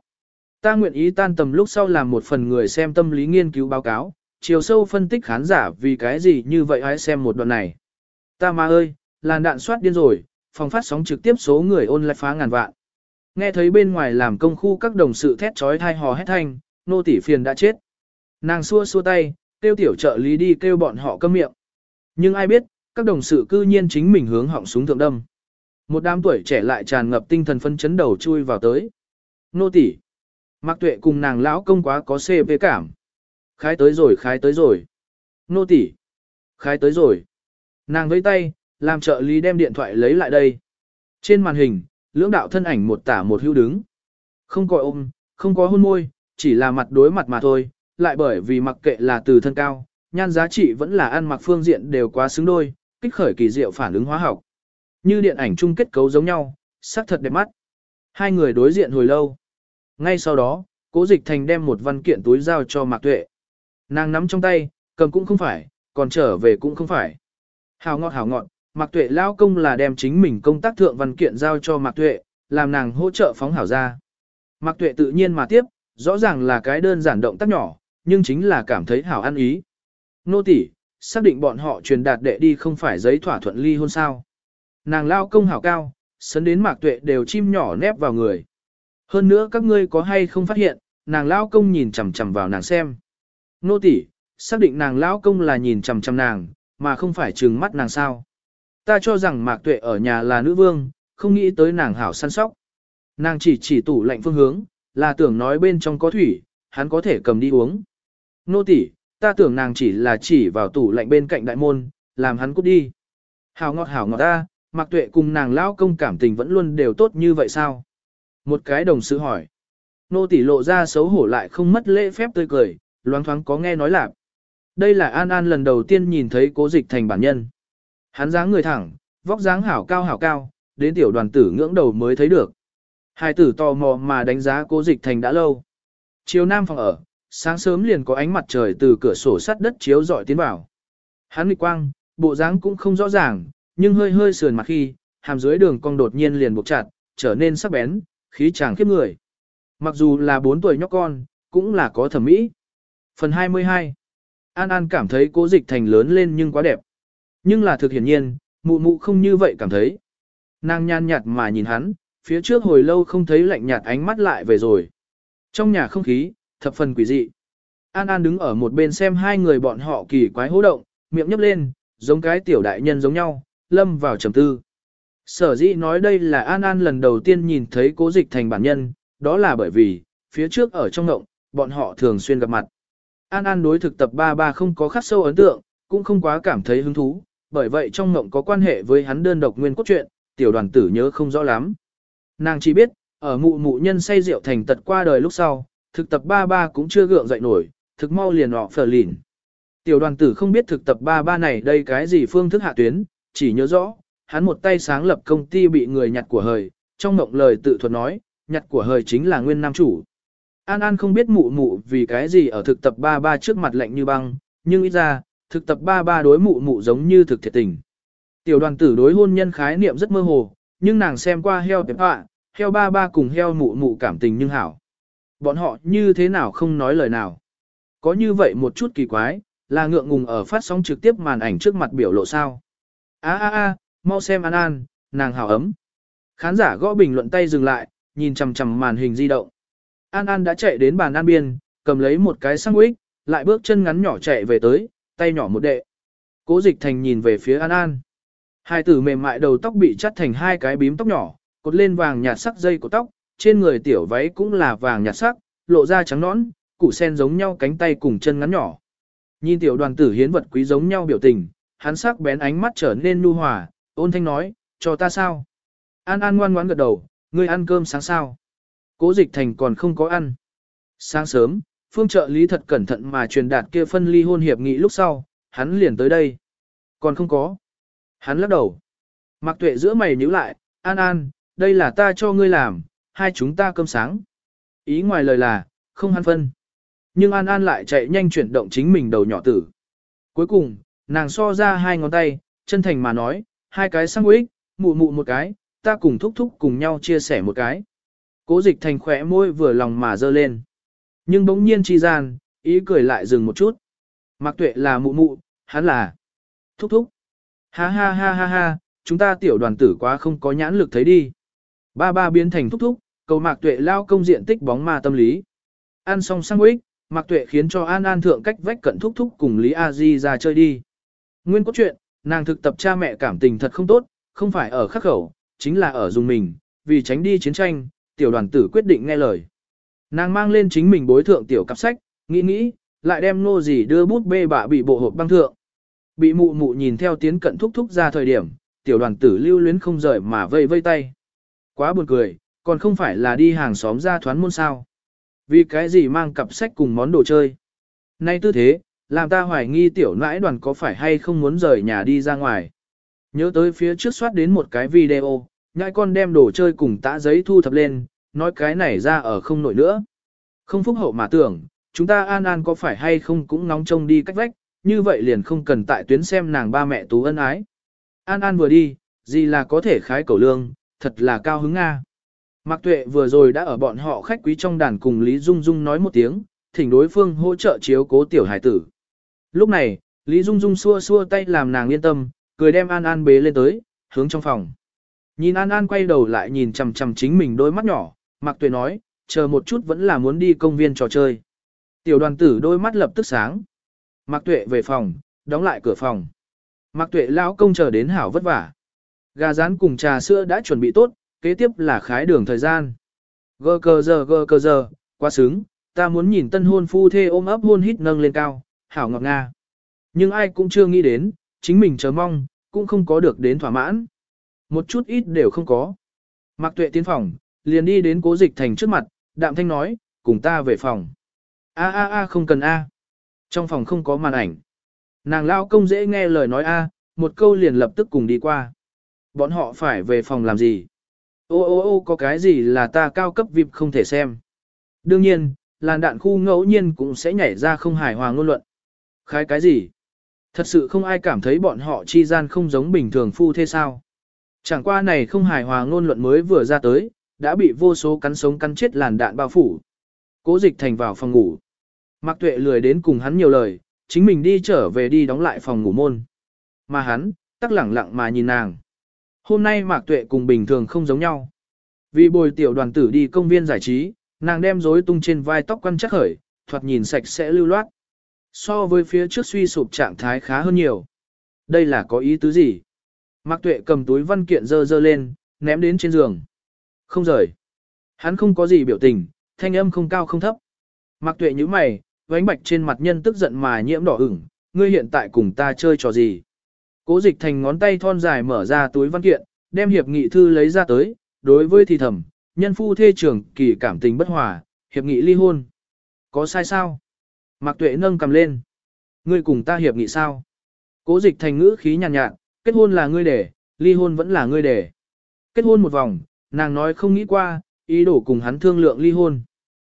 Ta nguyện ý tan tầm lúc sau làm một phần người xem tâm lý nghiên cứu báo cáo, chiều sâu phân tích khán giả vì cái gì như vậy hãy xem một đoạn này. Ta mà ơi, làn đạn soát điên rồi, phòng phát sóng trực tiếp số người ôn lại phá ngàn vạn. Nghe thấy bên ngoài làm công khu các đồng sự thét trói thai hò hét thanh, nô tỷ phiền đã chết. Nàng xua xua tay, kêu tiểu trợ lý đi kêu bọn họ câm miệng. Nhưng ai biết, các đồng sự cư nhiên chính mình hướng họng súng thượng đâm. Một đám tuổi trẻ lại tràn ngập tinh thần phân chấn đầu chui vào tới. Nô tỷ, Mạc Tuệ cùng nàng lão công quá có xê về cảm. Khái tới rồi, khái tới rồi. Nô tỷ, khái tới rồi. Nàng vẫy tay, làm trợ lý đem điện thoại lấy lại đây. Trên màn hình, lưỡng đạo thân ảnh một tả một hữu đứng. Không có ôm, không có hôn môi, chỉ là mặt đối mặt mà thôi, lại bởi vì mặc kệ là từ thân cao, nhan giá trị vẫn là ăn mặc phương diện đều quá xứng đôi, kích khởi kỳ diệu phản ứng hóa học. Như điện ảnh chung kết cấu giống nhau, sắc thật đẹp mắt. Hai người đối diện hồi lâu. Ngay sau đó, cố dịch thành đem một văn kiện túi giao cho Mạc Tuệ. Nàng nắm trong tay, cầm cũng không phải, còn trở về cũng không phải. Hào ngọt hào ngọt, Mạc Tuệ lao công là đem chính mình công tác thượng văn kiện giao cho Mạc Tuệ, làm nàng hỗ trợ phóng hảo ra. Mạc Tuệ tự nhiên mà tiếp, rõ ràng là cái đơn giản động tác nhỏ, nhưng chính là cảm thấy hảo ăn ý. Nô tỷ, xác định bọn họ truyền đạt đệ đi không phải giấy thỏa thuận ly hôn sao. Nàng lao công hảo cao, sấn đến Mạc Tuệ đều chim nhỏ nép vào người. Hơn nữa các ngươi có hay không phát hiện, nàng lao công nhìn chằm chằm vào nàng xem. Nô tỷ, xác định nàng lao công là nhìn chằm chằm nàng, mà không phải trừng mắt nàng sao. Ta cho rằng Mạc Tuệ ở nhà là nữ vương, không nghĩ tới nàng hảo săn sóc. Nàng chỉ chỉ tủ lạnh phương hướng, là tưởng nói bên trong có thủy, hắn có thể cầm đi uống. Nô tỷ, ta tưởng nàng chỉ là chỉ vào tủ lạnh bên cạnh đại môn, làm hắn cút đi. Hảo ngọt hảo ngọt ta, Mạc Tuệ cùng nàng lão công cảm tình vẫn luôn đều tốt như vậy sao? Một cái đồng sự hỏi. Nô tỷ lộ ra xấu hổ lại không mất lễ phép tươi cười, loáng thoáng có nghe nói lạc. Đây là An An lần đầu tiên nhìn thấy cố dịch thành bản nhân. Hắn dáng người thẳng, vóc dáng hảo cao hảo cao, đến tiểu đoàn tử ngưỡng đầu mới thấy được. Hai tử tò mò mà đánh giá cố dịch thành đã lâu. Chiều nam phòng ở, sáng sớm liền có ánh mặt trời từ cửa sổ sắt đất chiếu dọi tiến vào. Hắn nghịch quang, bộ dáng cũng không rõ ràng, nhưng hơi hơi sườn mặt khi, hàm dưới đường cong đột nhiên liền buộc chặt, trở nên sắc bén, khí chàng khiếp người. Mặc dù là 4 tuổi nhóc con, cũng là có thẩm mỹ. Phần 22 An An cảm thấy cố dịch thành lớn lên nhưng quá đẹp. Nhưng là thực hiển nhiên, mụ mụ không như vậy cảm thấy. Nàng nhan nhạt mà nhìn hắn, phía trước hồi lâu không thấy lạnh nhạt ánh mắt lại về rồi. Trong nhà không khí, thập phần quỷ dị. An An đứng ở một bên xem hai người bọn họ kỳ quái hố động, miệng nhấp lên, giống cái tiểu đại nhân giống nhau, lâm vào trầm tư. Sở dĩ nói đây là An An lần đầu tiên nhìn thấy cố dịch thành bản nhân, đó là bởi vì, phía trước ở trong ngộng, bọn họ thường xuyên gặp mặt. An An đối thực tập ba ba không có khắc sâu ấn tượng, cũng không quá cảm thấy hứng thú, bởi vậy trong ngộng có quan hệ với hắn đơn độc nguyên cốt truyện, tiểu đoàn tử nhớ không rõ lắm. Nàng chỉ biết, ở mụ mụ nhân say rượu thành tật qua đời lúc sau, thực tập ba ba cũng chưa gượng dậy nổi, thực mau liền họ phở lìn. Tiểu đoàn tử không biết thực tập ba ba này đây cái gì phương thức hạ tuyến, chỉ nhớ rõ, hắn một tay sáng lập công ty bị người nhặt của hời, trong mộng lời tự thuật nói, nhặt của hời chính là nguyên nam chủ. An An không biết mụ mụ vì cái gì ở thực tập ba ba trước mặt lạnh như băng, nhưng ít ra, thực tập ba ba đối mụ mụ giống như thực thiệt tình. Tiểu đoàn tử đối hôn nhân khái niệm rất mơ hồ, nhưng nàng xem qua heo tệp họa, heo ba ba cùng heo mụ mụ cảm tình nhưng hảo. Bọn họ như thế nào không nói lời nào. Có như vậy một chút kỳ quái, là ngượng ngùng ở phát sóng trực tiếp màn ảnh trước mặt biểu lộ sao. a a a mau xem An An, nàng hảo ấm. Khán giả gõ bình luận tay dừng lại, nhìn chằm chằm màn hình di động. An An đã chạy đến bàn An Biên, cầm lấy một cái sandwich, lại bước chân ngắn nhỏ chạy về tới, tay nhỏ một đệ. Cố dịch thành nhìn về phía An An. Hai tử mềm mại đầu tóc bị chắt thành hai cái bím tóc nhỏ, cột lên vàng nhạt sắc dây của tóc, trên người tiểu váy cũng là vàng nhạt sắc, lộ ra trắng nõn, củ sen giống nhau cánh tay cùng chân ngắn nhỏ. Nhìn tiểu đoàn tử hiến vật quý giống nhau biểu tình, hắn sắc bén ánh mắt trở nên nu hòa, ôn thanh nói, cho ta sao? An An ngoan ngoãn gật đầu, ngươi ăn cơm sáng sao? Cố dịch thành còn không có ăn. Sáng sớm, phương trợ lý thật cẩn thận mà truyền đạt kia phân ly hôn hiệp nghị lúc sau, hắn liền tới đây. Còn không có. Hắn lắc đầu. Mạc tuệ giữa mày nhíu lại, An An, đây là ta cho ngươi làm, hai chúng ta cơm sáng. Ý ngoài lời là, không hắn phân. Nhưng An An lại chạy nhanh chuyển động chính mình đầu nhỏ tử. Cuối cùng, nàng so ra hai ngón tay, chân thành mà nói, hai cái sang ích, mụ mụ một cái, ta cùng thúc thúc cùng nhau chia sẻ một cái. Cố dịch thành khỏe môi vừa lòng mà dơ lên. Nhưng bỗng nhiên chi gian, ý cười lại dừng một chút. Mạc tuệ là mụ mụ, hắn là thúc thúc. Ha ha ha ha ha, chúng ta tiểu đoàn tử quá không có nhãn lực thấy đi. Ba ba biến thành thúc thúc, cầu mạc tuệ lao công diện tích bóng ma tâm lý. Ăn xong sang ích, mạc tuệ khiến cho An An thượng cách vách cận thúc thúc cùng Lý A Di ra chơi đi. Nguyên cốt truyện, nàng thực tập cha mẹ cảm tình thật không tốt, không phải ở khắc khẩu, chính là ở dùng mình, vì tránh đi chiến tranh, tiểu đoàn tử quyết định nghe lời. Nàng mang lên chính mình bối thượng tiểu cặp sách, nghĩ nghĩ, lại đem nô gì đưa bút bê bạ bị bộ hộp băng thượng. Bị mụ mụ nhìn theo tiến cận thúc thúc ra thời điểm, tiểu đoàn tử lưu luyến không rời mà vây vây tay. Quá buồn cười, còn không phải là đi hàng xóm ra thoán môn sao. Vì cái gì mang cặp sách cùng món đồ chơi. Nay tư thế, làm ta hoài nghi tiểu nãi đoàn có phải hay không muốn rời nhà đi ra ngoài. Nhớ tới phía trước soát đến một cái video, nhãi con đem đồ chơi cùng tã giấy thu thập lên, nói cái này ra ở không nổi nữa. Không phúc hậu mà tưởng, chúng ta an an có phải hay không cũng nóng trông đi cách vách, như vậy liền không cần tại tuyến xem nàng ba mẹ tú ân ái. An an vừa đi, gì là có thể khái cầu lương, thật là cao hứng Nga. Mạc Tuệ vừa rồi đã ở bọn họ khách quý trong đàn cùng Lý Dung Dung nói một tiếng, thỉnh đối phương hỗ trợ chiếu cố tiểu hải tử. Lúc này, Lý Dung Dung xua xua tay làm nàng yên tâm, cười đem An An bế lên tới, hướng trong phòng. Nhìn An An quay đầu lại nhìn chằm chằm chính mình đôi mắt nhỏ, Mạc Tuệ nói, chờ một chút vẫn là muốn đi công viên trò chơi. Tiểu đoàn tử đôi mắt lập tức sáng. Mạc Tuệ về phòng, đóng lại cửa phòng. Mạc Tuệ lão công chờ đến hảo vất vả. Gà rán cùng trà sữa đã chuẩn bị tốt, kế tiếp là khái đường thời gian. Gơ cơ giờ gơ cơ giờ, quá sướng, ta muốn nhìn tân hôn phu thê ôm ấp hôn hít nâng lên cao, hảo ngọt nga. Nhưng ai cũng chưa nghĩ đến, chính mình chờ mong, cũng không có được đến thỏa mãn. Một chút ít đều không có. Mạc Tuệ tiến phòng, liền đi đến Cố Dịch Thành trước mặt, đạm thanh nói, cùng ta về phòng. A a a không cần a. Trong phòng không có màn ảnh. Nàng lao công dễ nghe lời nói a, một câu liền lập tức cùng đi qua. Bọn họ phải về phòng làm gì? Ô ô ô có cái gì là ta cao cấp VIP không thể xem. Đương nhiên, làn đạn khu ngẫu nhiên cũng sẽ nhảy ra không hài hòa ngôn luận. Khái cái gì? Thật sự không ai cảm thấy bọn họ chi gian không giống bình thường phu thế sao. Chẳng qua này không hài hòa ngôn luận mới vừa ra tới, đã bị vô số cắn sống cắn chết làn đạn bao phủ. Cố dịch thành vào phòng ngủ. Mạc Tuệ lười đến cùng hắn nhiều lời, chính mình đi trở về đi đóng lại phòng ngủ môn. Mà hắn, tắc lẳng lặng mà nhìn nàng. Hôm nay Mạc Tuệ cùng bình thường không giống nhau. Vì bồi tiểu đoàn tử đi công viên giải trí, nàng đem rối tung trên vai tóc quăn chắc khởi, thoạt nhìn sạch sẽ lưu loát. So với phía trước suy sụp trạng thái khá hơn nhiều. Đây là có ý tứ gì? Mạc Tuệ cầm túi văn kiện dơ dơ lên, ném đến trên giường. Không rời. Hắn không có gì biểu tình, thanh âm không cao không thấp. Mạc Tuệ nhíu mày, vánh bạch trên mặt nhân tức giận mà nhiễm đỏ ửng, ngươi hiện tại cùng ta chơi trò gì. Cố dịch thành ngón tay thon dài mở ra túi văn kiện, đem hiệp nghị thư lấy ra tới, đối với thì thầm, nhân phu thê trưởng kỳ cảm tình bất hòa, hiệp nghị ly hôn. Có sai sao? Mạc Tuệ nâng cầm lên. Ngươi cùng ta hiệp nghị sao? Cố dịch thành ngữ khí nhàn nhạt, nhạt, kết hôn là ngươi để, ly hôn vẫn là ngươi để. Kết hôn một vòng, nàng nói không nghĩ qua, ý đồ cùng hắn thương lượng ly hôn.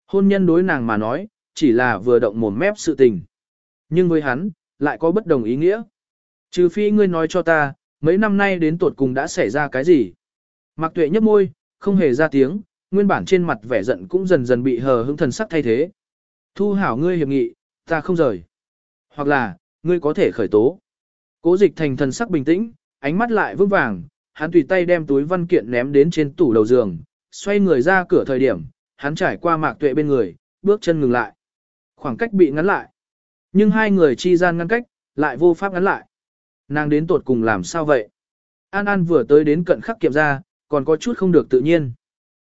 Hôn nhân đối nàng mà nói, chỉ là vừa động mồm mép sự tình. Nhưng với hắn, lại có bất đồng ý nghĩa. Trừ phi ngươi nói cho ta, mấy năm nay đến tuột cùng đã xảy ra cái gì. Mạc tuệ nhấp môi, không hề ra tiếng, nguyên bản trên mặt vẻ giận cũng dần dần bị hờ hững thần sắc thay thế. Thu hảo ngươi hiệp nghị, ta không rời. Hoặc là, ngươi có thể khởi tố. Cố dịch thành thần sắc bình tĩnh, ánh mắt lại vững vàng, hắn tùy tay đem túi văn kiện ném đến trên tủ đầu giường, xoay người ra cửa thời điểm, hắn trải qua mạc tuệ bên người, bước chân ngừng lại. Khoảng cách bị ngắn lại. Nhưng hai người chi gian ngăn cách, lại vô pháp ngắn lại. Nàng đến tột cùng làm sao vậy? An An vừa tới đến cận khắc kiệm ra, còn có chút không được tự nhiên.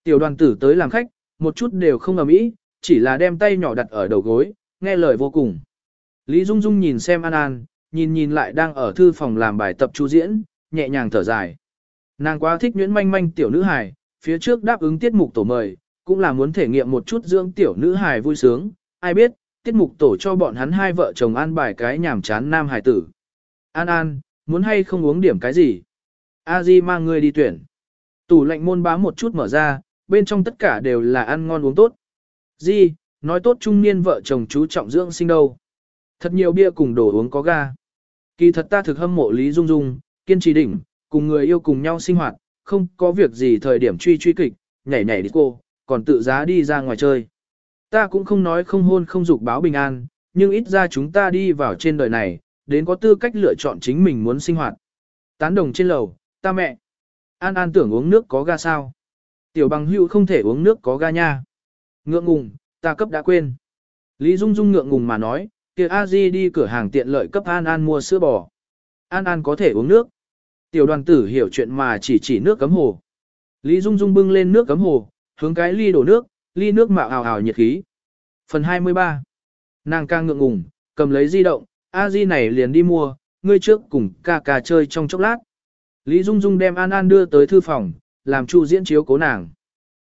Tiểu đoàn tử tới làm khách, một chút đều không ầm ĩ, chỉ là đem tay nhỏ đặt ở đầu gối, nghe lời vô cùng. Lý Dung Dung nhìn xem An An, nhìn nhìn lại đang ở thư phòng làm bài tập chu diễn, nhẹ nhàng thở dài. Nàng quá thích nhuyễn manh manh tiểu nữ hài, phía trước đáp ứng tiết mục tổ mời, cũng là muốn thể nghiệm một chút dưỡng tiểu nữ hài vui sướng, ai biết, tiết mục tổ cho bọn hắn hai vợ chồng an bài cái nhảm chán nam hài tử. An An, muốn hay không uống điểm cái gì? A Di mang người đi tuyển. Tủ lạnh môn bá một chút mở ra, bên trong tất cả đều là ăn ngon uống tốt. Di, nói tốt trung niên vợ chồng chú trọng dưỡng sinh đâu. Thật nhiều bia cùng đồ uống có ga. Kỳ thật ta thực hâm mộ Lý Dung Dung, kiên trì đỉnh, cùng người yêu cùng nhau sinh hoạt, không có việc gì thời điểm truy truy kịch, nhảy nhảy đi cô, còn tự giá đi ra ngoài chơi. Ta cũng không nói không hôn không dục báo bình an, nhưng ít ra chúng ta đi vào trên đời này, đến có tư cách lựa chọn chính mình muốn sinh hoạt. Tán đồng trên lầu, ta mẹ. An An tưởng uống nước có ga sao? Tiểu bằng hữu không thể uống nước có ga nha. Ngượng ngùng, ta cấp đã quên. Lý Dung Dung ngượng ngùng mà nói, kia a di đi cửa hàng tiện lợi cấp An An mua sữa bò. An An có thể uống nước. Tiểu đoàn tử hiểu chuyện mà chỉ chỉ nước cấm hồ. Lý Dung Dung bưng lên nước cấm hồ, hướng cái ly đổ nước, ly nước mạo ảo ảo nhiệt khí. Phần 23 Nàng ca ngượng ngùng, cầm lấy di động, a di này liền đi mua, ngươi trước cùng ca ca chơi trong chốc lát. Lý Dung Dung đem An An đưa tới thư phòng, làm Chu Diễn chiếu cố nàng.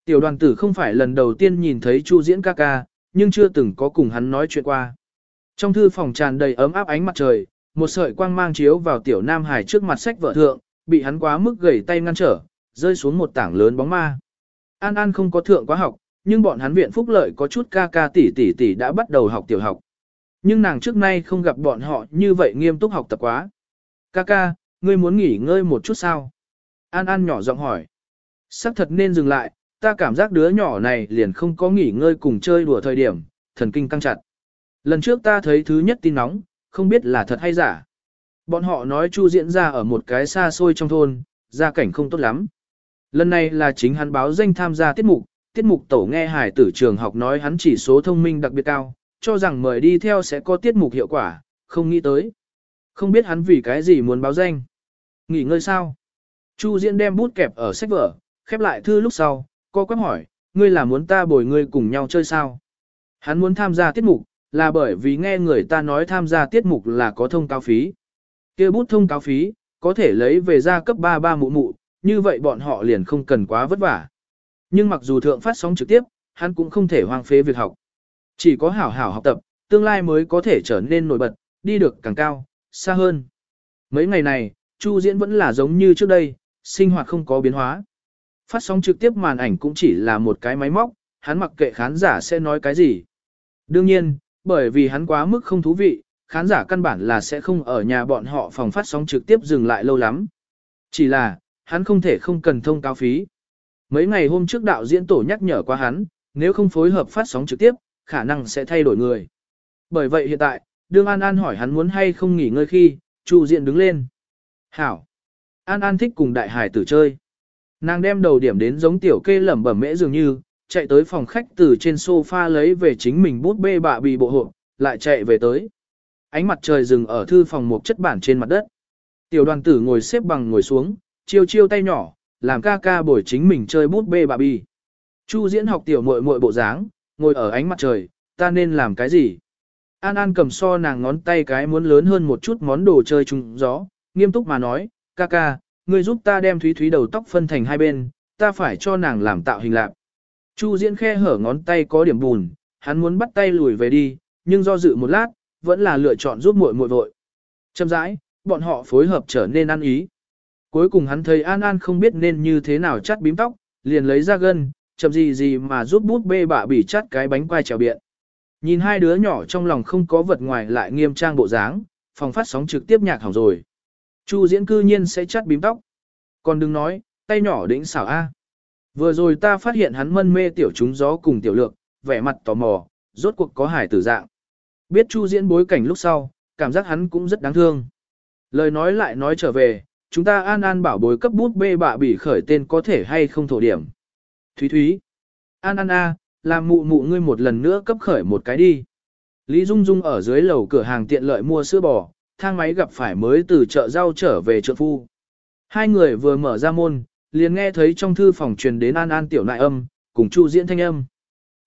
Tiểu đoàn tử không phải lần đầu tiên nhìn thấy Chu Diễn ca ca, nhưng chưa từng có cùng hắn nói chuyện qua. Trong thư phòng tràn đầy ấm áp ánh mặt trời, một sợi quang mang chiếu vào tiểu nam hải trước mặt sách vợ thượng, bị hắn quá mức gầy tay ngăn trở, rơi xuống một tảng lớn bóng ma. An An không có thượng quá học, nhưng bọn hắn viện phúc lợi có chút ca ca tỷ tỷ tỷ đã bắt đầu học tiểu học. Nhưng nàng trước nay không gặp bọn họ như vậy nghiêm túc học tập quá. Ca ca, ngươi muốn nghỉ ngơi một chút sao? An An nhỏ giọng hỏi. Sắc thật nên dừng lại, ta cảm giác đứa nhỏ này liền không có nghỉ ngơi cùng chơi đùa thời điểm, thần kinh căng chặt. Lần trước ta thấy thứ nhất tin nóng, không biết là thật hay giả. Bọn họ nói Chu diễn ra ở một cái xa xôi trong thôn, gia cảnh không tốt lắm. Lần này là chính hắn báo danh tham gia tiết mục, tiết mục tổ nghe hải tử trường học nói hắn chỉ số thông minh đặc biệt cao, cho rằng mời đi theo sẽ có tiết mục hiệu quả, không nghĩ tới. Không biết hắn vì cái gì muốn báo danh. Nghỉ ngơi sao? Chu Diễn đem bút kẹp ở sách vở, khép lại thư lúc sau, cô quắc hỏi, ngươi là muốn ta bồi ngươi cùng nhau chơi sao? Hắn muốn tham gia tiết mục, là bởi vì nghe người ta nói tham gia tiết mục là có thông cáo phí. kia bút thông cáo phí, có thể lấy về ra cấp 33 mụ mụ, như vậy bọn họ liền không cần quá vất vả. Nhưng mặc dù thượng phát sóng trực tiếp, hắn cũng không thể hoang phế việc học. Chỉ có hảo hảo học tập, tương lai mới có thể trở nên nổi bật, đi được càng cao, xa hơn. Mấy ngày này, Chu Diễn vẫn là giống như trước đây, sinh hoạt không có biến hóa. Phát sóng trực tiếp màn ảnh cũng chỉ là một cái máy móc, hắn mặc kệ khán giả sẽ nói cái gì. Đương nhiên, bởi vì hắn quá mức không thú vị, khán giả căn bản là sẽ không ở nhà bọn họ phòng phát sóng trực tiếp dừng lại lâu lắm. Chỉ là, hắn không thể không cần thông cáo phí. Mấy ngày hôm trước đạo diễn tổ nhắc nhở qua hắn, nếu không phối hợp phát sóng trực tiếp, khả năng sẽ thay đổi người. Bởi vậy hiện tại, đương An An hỏi hắn muốn hay không nghỉ ngơi khi, Chu Diện đứng lên. Hảo. An An thích cùng đại hải tử chơi. Nàng đem đầu điểm đến giống tiểu kê lẩm bẩm mễ dường như, chạy tới phòng khách từ trên sofa lấy về chính mình bút bê bạ bì bộ hộ, lại chạy về tới. Ánh mặt trời dừng ở thư phòng một chất bản trên mặt đất. Tiểu đoàn tử ngồi xếp bằng ngồi xuống, chiêu chiêu tay nhỏ, làm ca ca bồi chính mình chơi bút bê bạ bì. Chu diễn học tiểu muội muội bộ dáng, ngồi ở ánh mặt trời, ta nên làm cái gì? An An cầm so nàng ngón tay cái muốn lớn hơn một chút món đồ chơi trùng gió, nghiêm túc mà nói, ca ca, ngươi giúp ta đem thúy thúy đầu tóc phân thành hai bên, ta phải cho nàng làm tạo hình lạc. Chu diễn khe hở ngón tay có điểm bùn, hắn muốn bắt tay lùi về đi, nhưng do dự một lát, vẫn là lựa chọn giúp muội muội vội. Châm rãi, bọn họ phối hợp trở nên ăn ý. Cuối cùng hắn thấy An An không biết nên như thế nào chắt bím tóc, liền lấy ra gân, chậm gì gì mà giúp bút bê bạ bỉ chắt cái bánh quai trèo biện. Nhìn hai đứa nhỏ trong lòng không có vật ngoài lại nghiêm trang bộ dáng, phòng phát sóng trực tiếp nhạc hỏng rồi. Chu diễn cư nhiên sẽ chắt bím tóc. Còn đừng nói, tay nhỏ đỉnh xảo A. Vừa rồi ta phát hiện hắn mân mê tiểu chúng gió cùng tiểu lượng, vẻ mặt tò mò, rốt cuộc có hải tử dạng. Biết Chu diễn bối cảnh lúc sau, cảm giác hắn cũng rất đáng thương. Lời nói lại nói trở về, chúng ta an an bảo bối cấp bút bê bạ bỉ khởi tên có thể hay không thổ điểm. Thúy Thúy. An an a, làm mụ mụ ngươi một lần nữa cấp khởi một cái đi. Lý Dung Dung ở dưới lầu cửa hàng tiện lợi mua sữa bò, thang máy gặp phải mới từ chợ rau trở về chợ phu. Hai người vừa mở ra môn, liền nghe thấy trong thư phòng truyền đến an an tiểu nại âm, cùng chu diễn thanh âm.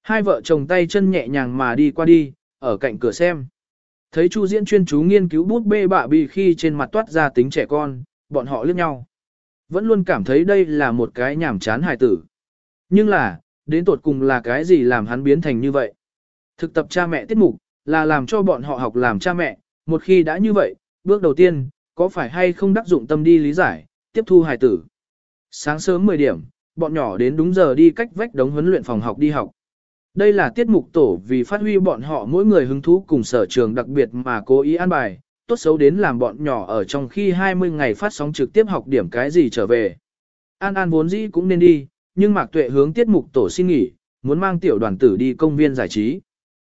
Hai vợ chồng tay chân nhẹ nhàng mà đi qua đi, ở cạnh cửa xem. Thấy chu diễn chuyên chú nghiên cứu bút bê bạ bì khi trên mặt toát ra tính trẻ con, bọn họ liếc nhau. Vẫn luôn cảm thấy đây là một cái nhảm chán hài tử. Nhưng là, đến tột cùng là cái gì làm hắn biến thành như vậy? Thực tập cha mẹ tiết mục, là làm cho bọn họ học làm cha mẹ, một khi đã như vậy, bước đầu tiên, có phải hay không đắc dụng tâm đi lý giải, tiếp thu hài tử. Sáng sớm 10 điểm, bọn nhỏ đến đúng giờ đi cách vách đống huấn luyện phòng học đi học. Đây là tiết mục tổ vì phát huy bọn họ mỗi người hứng thú cùng sở trường đặc biệt mà cố ý an bài, tốt xấu đến làm bọn nhỏ ở trong khi 20 ngày phát sóng trực tiếp học điểm cái gì trở về. An An vốn dĩ cũng nên đi, nhưng Mạc Tuệ hướng tiết mục tổ xin nghỉ, muốn mang tiểu đoàn tử đi công viên giải trí.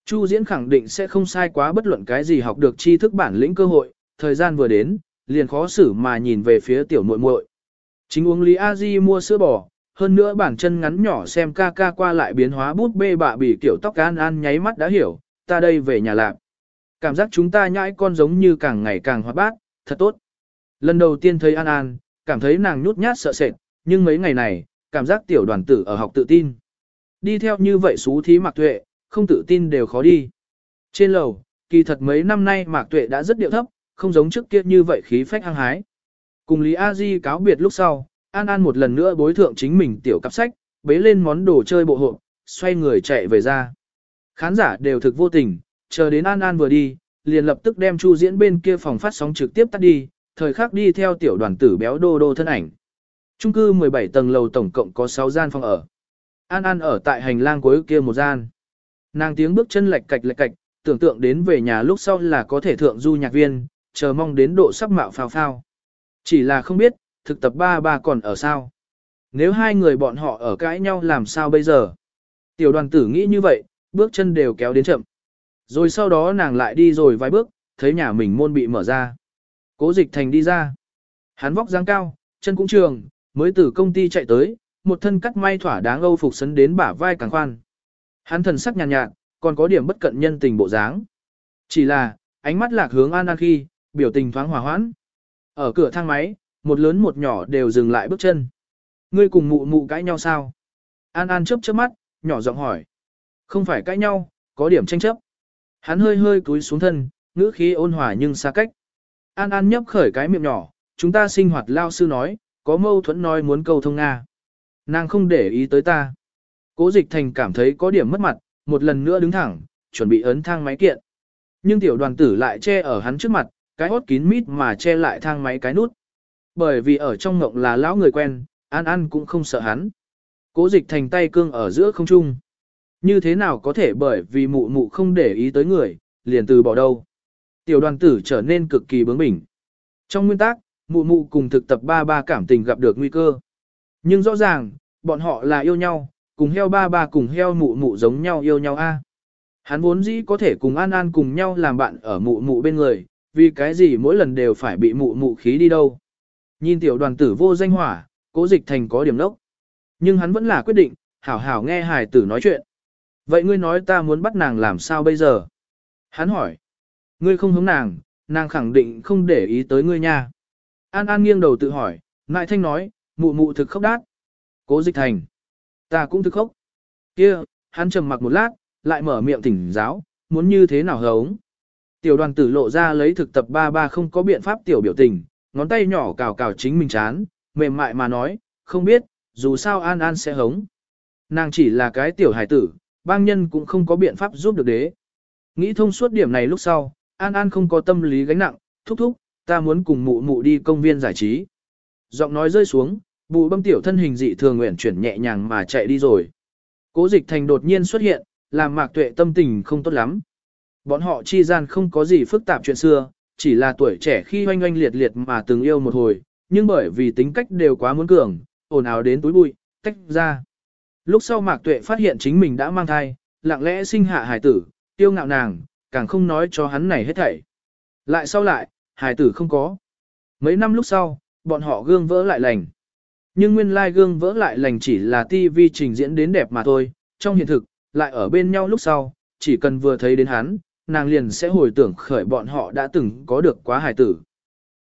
Chu Diễn khẳng định sẽ không sai quá bất luận cái gì học được tri thức bản lĩnh cơ hội, thời gian vừa đến, liền khó xử mà nhìn về phía tiểu muội muội. Chính uống Lý A Di mua sữa bò, hơn nữa bản chân ngắn nhỏ xem ca ca qua lại biến hóa bút bê bạ bỉ tiểu tóc an an nháy mắt đã hiểu, ta đây về nhà lạc. Cảm giác chúng ta nhãi con giống như càng ngày càng hoạt bát, thật tốt. Lần đầu tiên thấy An An, cảm thấy nàng nhút nhát sợ sệt, nhưng mấy ngày này, cảm giác tiểu đoàn tử ở học tự tin. Đi theo như vậy xú thí Mạc Tuệ, không tự tin đều khó đi. Trên lầu, kỳ thật mấy năm nay Mạc Tuệ đã rất điệu thấp, không giống trước kia như vậy khí phách hăng hái. Cùng Lý A Di cáo biệt lúc sau, An An một lần nữa bối thượng chính mình tiểu cặp sách, bế lên món đồ chơi bộ hộp, xoay người chạy về ra. Khán giả đều thực vô tình, chờ đến An An vừa đi, liền lập tức đem Chu Diễn bên kia phòng phát sóng trực tiếp tắt đi, thời khắc đi theo tiểu đoàn tử béo đô đô thân ảnh. Trung cư 17 tầng lầu tổng cộng có 6 gian phòng ở. An An ở tại hành lang cuối kia một gian. Nàng tiếng bước chân lệch cạch lệch cạch, tưởng tượng đến về nhà lúc sau là có thể thượng du nhạc viên, chờ mong đến độ sắp mạo phao phao. Chỉ là không biết, thực tập ba ba còn ở sao. Nếu hai người bọn họ ở cãi nhau làm sao bây giờ? Tiểu đoàn tử nghĩ như vậy, bước chân đều kéo đến chậm. Rồi sau đó nàng lại đi rồi vài bước, thấy nhà mình môn bị mở ra. Cố dịch thành đi ra. Hắn vóc dáng cao, chân cũng trường, mới từ công ty chạy tới, một thân cắt may thỏa đáng âu phục sấn đến bả vai càng khoan. Hắn thần sắc nhàn nhạt, nhạt, còn có điểm bất cận nhân tình bộ dáng. Chỉ là, ánh mắt lạc hướng An An khi, biểu tình thoáng hòa hoãn. Ở cửa thang máy, một lớn một nhỏ đều dừng lại bước chân. Ngươi cùng mụ mụ cãi nhau sao? An An chớp chớp mắt, nhỏ giọng hỏi. Không phải cãi nhau, có điểm tranh chấp. Hắn hơi hơi cúi xuống thân, ngữ khí ôn hòa nhưng xa cách. An An nhấp khởi cái miệng nhỏ, chúng ta sinh hoạt lao sư nói, có mâu thuẫn nói muốn câu thông Nga. Nàng không để ý tới ta. Cố dịch thành cảm thấy có điểm mất mặt, một lần nữa đứng thẳng, chuẩn bị ấn thang máy kiện. Nhưng tiểu đoàn tử lại che ở hắn trước mặt, cái hốt kín mít mà che lại thang máy cái nút. Bởi vì ở trong ngộng là lão người quen, An An cũng không sợ hắn. Cố dịch thành tay cương ở giữa không trung. Như thế nào có thể bởi vì mụ mụ không để ý tới người, liền từ bỏ đâu. Tiểu đoàn tử trở nên cực kỳ bướng bỉnh. Trong nguyên tắc, mụ mụ cùng thực tập ba ba cảm tình gặp được nguy cơ. Nhưng rõ ràng, bọn họ là yêu nhau, cùng heo ba ba cùng heo mụ mụ giống nhau yêu nhau a. Hắn vốn dĩ có thể cùng An An cùng nhau làm bạn ở mụ mụ bên người, vì cái gì mỗi lần đều phải bị mụ mụ khí đi đâu. Nhìn tiểu đoàn tử vô danh hỏa, cố dịch thành có điểm lốc, Nhưng hắn vẫn là quyết định, hảo hảo nghe hài tử nói chuyện. Vậy ngươi nói ta muốn bắt nàng làm sao bây giờ? Hắn hỏi. Ngươi không hướng nàng, nàng khẳng định không để ý tới ngươi nha. An An nghiêng đầu tự hỏi, ngại thanh nói, mụ mụ thực khóc đát. Cố dịch thành. Ta cũng thực khóc. kia hắn trầm mặc một lát, lại mở miệng thỉnh giáo, muốn như thế nào hống. Tiểu đoàn tử lộ ra lấy thực tập ba ba không có biện pháp tiểu biểu tình, ngón tay nhỏ cào cào chính mình chán, mềm mại mà nói, không biết, dù sao An An sẽ hống. Nàng chỉ là cái tiểu hải tử, bang nhân cũng không có biện pháp giúp được đế. Nghĩ thông suốt điểm này lúc sau, An An không có tâm lý gánh nặng, thúc thúc, ta muốn cùng mụ mụ đi công viên giải trí. Giọng nói rơi xuống, bụ bâm tiểu thân hình dị thường nguyện chuyển nhẹ nhàng mà chạy đi rồi. Cố dịch thành đột nhiên xuất hiện, làm mạc tuệ tâm tình không tốt lắm. Bọn họ chi gian không có gì phức tạp chuyện xưa, chỉ là tuổi trẻ khi oanh oanh liệt liệt mà từng yêu một hồi, nhưng bởi vì tính cách đều quá muốn cường, ồn ào đến túi bụi, tách ra. Lúc sau mạc tuệ phát hiện chính mình đã mang thai, lặng lẽ sinh hạ hải tử, tiêu ngạo nàng, càng không nói cho hắn này hết thảy. Lại sau lại, hải tử không có. Mấy năm lúc sau, bọn họ gương vỡ lại lành. Nhưng nguyên lai gương vỡ lại lành chỉ là TV trình diễn đến đẹp mà thôi, trong hiện thực, lại ở bên nhau lúc sau, chỉ cần vừa thấy đến hắn, nàng liền sẽ hồi tưởng khởi bọn họ đã từng có được quá hài tử.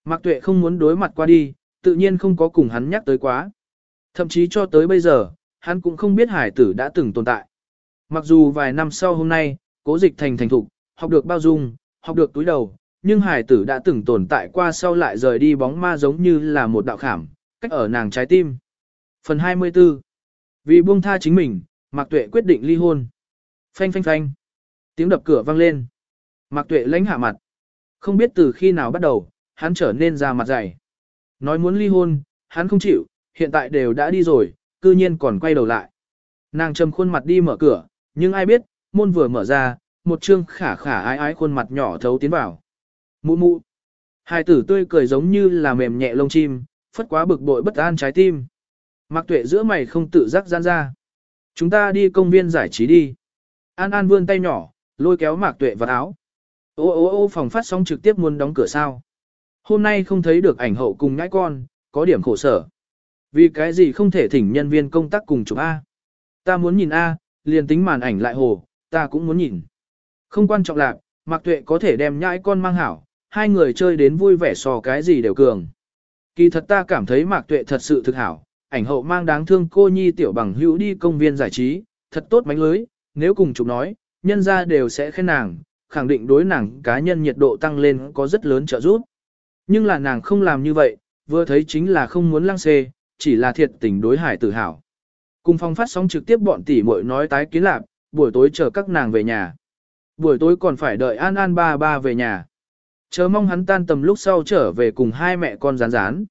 Mạc Tuệ không muốn đối mặt qua đi, tự nhiên không có cùng hắn nhắc tới quá. Thậm chí cho tới bây giờ, hắn cũng không biết hài tử đã từng tồn tại. Mặc dù vài năm sau hôm nay, cố dịch thành thành thục, học được bao dung, học được túi đầu, nhưng hài tử đã từng tồn tại qua sau lại rời đi bóng ma giống như là một đạo khảm, cách ở nàng trái tim. Phần 24 Vì buông tha chính mình, Mạc Tuệ quyết định ly hôn. Phanh phanh phanh. Tiếng đập cửa vang lên. Mạc Tuệ lãnh hạ mặt. Không biết từ khi nào bắt đầu, hắn trở nên ra mặt dày. Nói muốn ly hôn, hắn không chịu, hiện tại đều đã đi rồi, cư nhiên còn quay đầu lại. Nàng trầm khuôn mặt đi mở cửa, nhưng ai biết, môn vừa mở ra, một trương khả khả ái ái khuôn mặt nhỏ thấu tiến vào. Mụ mụ. Hai tử tươi cười giống như là mềm nhẹ lông chim, phất quá bực bội bất an trái tim. Mạc tuệ giữa mày không tự giác gian ra. Chúng ta đi công viên giải trí đi. An An vươn tay nhỏ, lôi kéo Mạc tuệ vào áo. Ô ô ô phòng phát sóng trực tiếp muốn đóng cửa sao. Hôm nay không thấy được ảnh hậu cùng ngãi con, có điểm khổ sở. Vì cái gì không thể thỉnh nhân viên công tác cùng chụp A. Ta muốn nhìn A, liền tính màn ảnh lại hồ, ta cũng muốn nhìn. Không quan trọng là, Mạc Tuệ có thể đem nhãi con mang hảo, hai người chơi đến vui vẻ so cái gì đều cường. Kỳ thật ta cảm thấy Mạc Tuệ thật sự thực hảo, ảnh hậu mang đáng thương cô nhi tiểu bằng hữu đi công viên giải trí, thật tốt mánh lưới, nếu cùng chụp nói, nhân ra đều sẽ khen nàng, khẳng định đối nàng cá nhân nhiệt độ tăng lên có rất lớn trợ giúp. Nhưng là nàng không làm như vậy, vừa thấy chính là không muốn lăng xê, chỉ là thiệt tình đối hải tự hào. Cùng phong phát sóng trực tiếp bọn tỷ muội nói tái kiến lạc, buổi tối chờ các nàng về nhà. Buổi tối còn phải đợi An An ba ba về nhà. Chờ mong hắn tan tầm lúc sau trở về cùng hai mẹ con rán rán.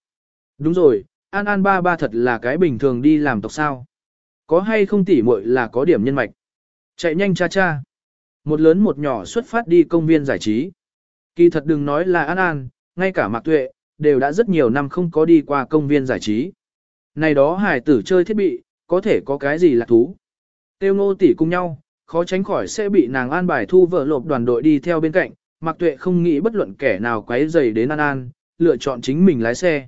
Đúng rồi, An An ba ba thật là cái bình thường đi làm tộc sao. Có hay không tỉ muội là có điểm nhân mạch. Chạy nhanh cha cha. Một lớn một nhỏ xuất phát đi công viên giải trí. Kỳ thật đừng nói là An An, ngay cả Mạc Tuệ, đều đã rất nhiều năm không có đi qua công viên giải trí. Này đó hải tử chơi thiết bị, có thể có cái gì là thú. Tiêu ngô tỷ cùng nhau, khó tránh khỏi sẽ bị nàng an bài thu vợ lộp đoàn đội đi theo bên cạnh, Mạc Tuệ không nghĩ bất luận kẻ nào quấy rầy đến An An, lựa chọn chính mình lái xe.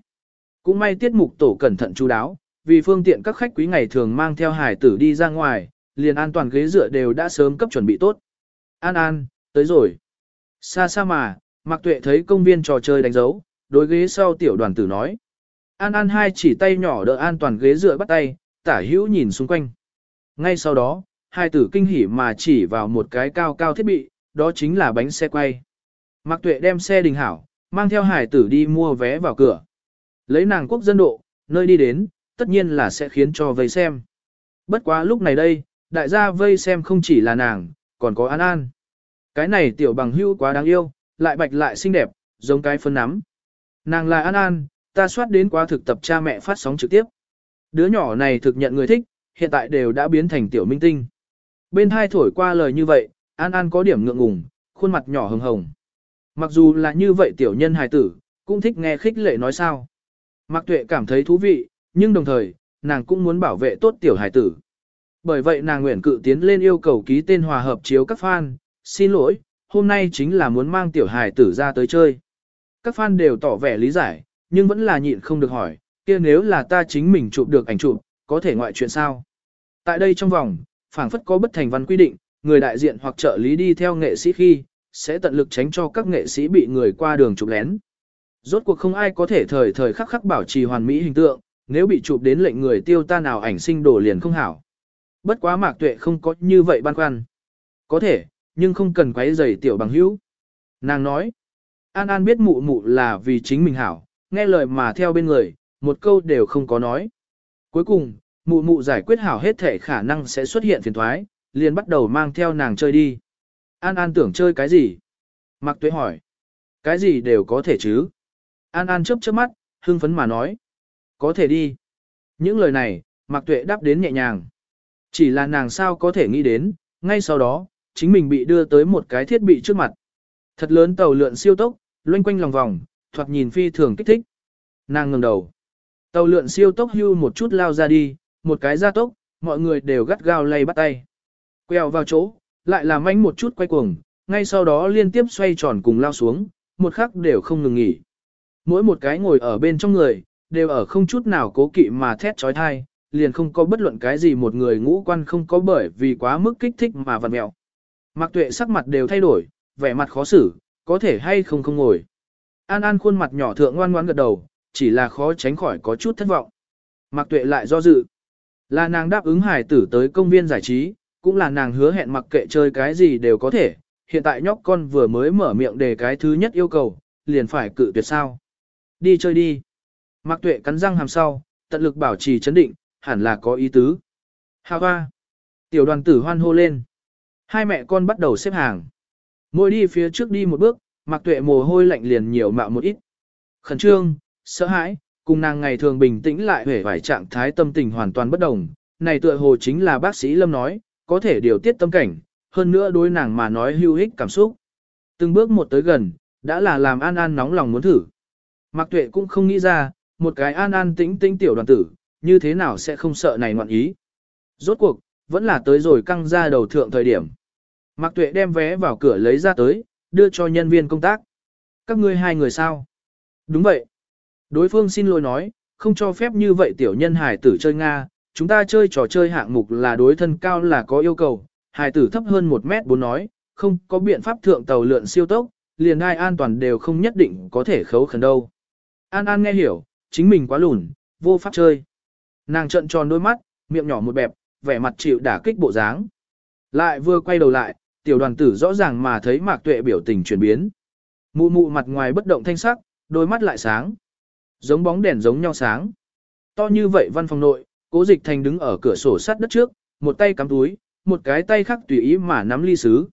Cũng may tiết mục tổ cẩn thận chú đáo, vì phương tiện các khách quý ngày thường mang theo hải tử đi ra ngoài, liền an toàn ghế dựa đều đã sớm cấp chuẩn bị tốt. An An, tới rồi. Xa xa mà, Mạc Tuệ thấy công viên trò chơi đánh dấu, đối ghế sau tiểu đoàn tử nói. An An hai chỉ tay nhỏ đỡ an toàn ghế dựa bắt tay, tả hữu nhìn xung quanh. Ngay sau đó, hai tử kinh hỉ mà chỉ vào một cái cao cao thiết bị, đó chính là bánh xe quay. Mạc Tuệ đem xe đình hảo, mang theo hải tử đi mua vé vào cửa. Lấy nàng quốc dân độ, nơi đi đến, tất nhiên là sẽ khiến cho vây xem. Bất quá lúc này đây, đại gia vây xem không chỉ là nàng, còn có An An. Cái này tiểu bằng hữu quá đáng yêu, lại bạch lại xinh đẹp, giống cái phân nắm. Nàng là An An, ta soát đến quá thực tập cha mẹ phát sóng trực tiếp. Đứa nhỏ này thực nhận người thích, hiện tại đều đã biến thành tiểu minh tinh. Bên hai thổi qua lời như vậy, An An có điểm ngượng ngùng, khuôn mặt nhỏ hồng hồng. Mặc dù là như vậy tiểu nhân hài tử, cũng thích nghe khích lệ nói sao. Mạc Tuệ cảm thấy thú vị, nhưng đồng thời, nàng cũng muốn bảo vệ tốt tiểu hài tử. Bởi vậy nàng nguyện cự tiến lên yêu cầu ký tên hòa hợp chiếu các fan, xin lỗi, hôm nay chính là muốn mang tiểu hài tử ra tới chơi. Các fan đều tỏ vẻ lý giải, nhưng vẫn là nhịn không được hỏi, kia nếu là ta chính mình chụp được ảnh chụp, có thể ngoại chuyện sao? Tại đây trong vòng, phảng phất có bất thành văn quy định, người đại diện hoặc trợ lý đi theo nghệ sĩ khi, sẽ tận lực tránh cho các nghệ sĩ bị người qua đường chụp lén. Rốt cuộc không ai có thể thời thời khắc khắc bảo trì hoàn mỹ hình tượng, nếu bị chụp đến lệnh người tiêu ta nào ảnh sinh đổ liền không hảo. Bất quá mạc tuệ không có như vậy băn khoăn. Có thể, nhưng không cần quấy rầy tiểu bằng hữu. Nàng nói, An An biết mụ mụ là vì chính mình hảo, nghe lời mà theo bên người, một câu đều không có nói. Cuối cùng, mụ mụ giải quyết hảo hết thể khả năng sẽ xuất hiện phiền thoái, liền bắt đầu mang theo nàng chơi đi. An An tưởng chơi cái gì? Mạc Tuệ hỏi. Cái gì đều có thể chứ? An An chớp chớp mắt, hưng phấn mà nói. Có thể đi. Những lời này, Mạc Tuệ đáp đến nhẹ nhàng. Chỉ là nàng sao có thể nghĩ đến, ngay sau đó, chính mình bị đưa tới một cái thiết bị trước mặt. Thật lớn tàu lượn siêu tốc, loanh quanh lòng vòng, thoạt nhìn phi thường kích thích. Nàng ngẩng đầu. Tàu lượn siêu tốc hưu một chút lao ra đi, một cái gia tốc, mọi người đều gắt gao lay bắt tay. Quẹo vào chỗ, lại làm anh một chút quay cuồng, ngay sau đó liên tiếp xoay tròn cùng lao xuống, một khắc đều không ngừng nghỉ. Mỗi một cái ngồi ở bên trong người, đều ở không chút nào cố kỵ mà thét trói thai, liền không có bất luận cái gì một người ngũ quan không có bởi vì quá mức kích thích mà vặn mẹo. Mạc tuệ sắc mặt đều thay đổi, vẻ mặt khó xử, có thể hay không không ngồi. An An khuôn mặt nhỏ thượng ngoan ngoan gật đầu, chỉ là khó tránh khỏi có chút thất vọng. Mạc tuệ lại do dự. Là nàng đáp ứng hải tử tới công viên giải trí, cũng là nàng hứa hẹn mặc kệ chơi cái gì đều có thể, hiện tại nhóc con vừa mới mở miệng để cái thứ nhất yêu cầu, liền phải cự tuyệt sao. Đi chơi đi. Mạc tuệ cắn răng hàm sau, tận lực bảo trì chấn định, hẳn là có ý tứ. Hà hoa. Tiểu đoàn tử hoan hô lên. Hai mẹ con bắt đầu xếp hàng. Mỗi đi phía trước đi một bước, mặc tuệ mồ hôi lạnh liền nhiều mạo một ít. Khẩn trương, sợ hãi, cùng nàng ngày thường bình tĩnh lại hề vải trạng thái tâm tình hoàn toàn bất đồng. Này tựa hồ chính là bác sĩ Lâm nói, có thể điều tiết tâm cảnh, hơn nữa đối nàng mà nói hưu hích cảm xúc. Từng bước một tới gần, đã là làm An An nóng lòng muốn thử. Mạc Tuệ cũng không nghĩ ra, một cái An An tĩnh tĩnh tiểu đoàn tử, như thế nào sẽ không sợ này ngoạn ý. Rốt cuộc, vẫn là tới rồi căng ra đầu thượng thời điểm. Mạc Tuệ đem vé vào cửa lấy ra tới, đưa cho nhân viên công tác. Các ngươi hai người sao? Đúng vậy. Đối phương xin lỗi nói, không cho phép như vậy tiểu nhân hải tử chơi Nga, chúng ta chơi trò chơi hạng mục là đối thân cao là có yêu cầu, hài tử thấp hơn 1 mét 4 nói, không có biện pháp thượng tàu lượn siêu tốc, liền ai an toàn đều không nhất định có thể khấu khẩn đâu. An An nghe hiểu, chính mình quá lùn, vô pháp chơi. Nàng trợn tròn đôi mắt, miệng nhỏ một bẹp, vẻ mặt chịu đả kích bộ dáng. Lại vừa quay đầu lại, tiểu đoàn tử rõ ràng mà thấy mạc tuệ biểu tình chuyển biến. Mụ mụ mặt ngoài bất động thanh sắc, đôi mắt lại sáng. Giống bóng đèn giống nhau sáng. To như vậy văn phòng nội, cố dịch thành đứng ở cửa sổ sắt đất trước, một tay cắm túi, một cái tay khác tùy ý mà nắm ly sứ.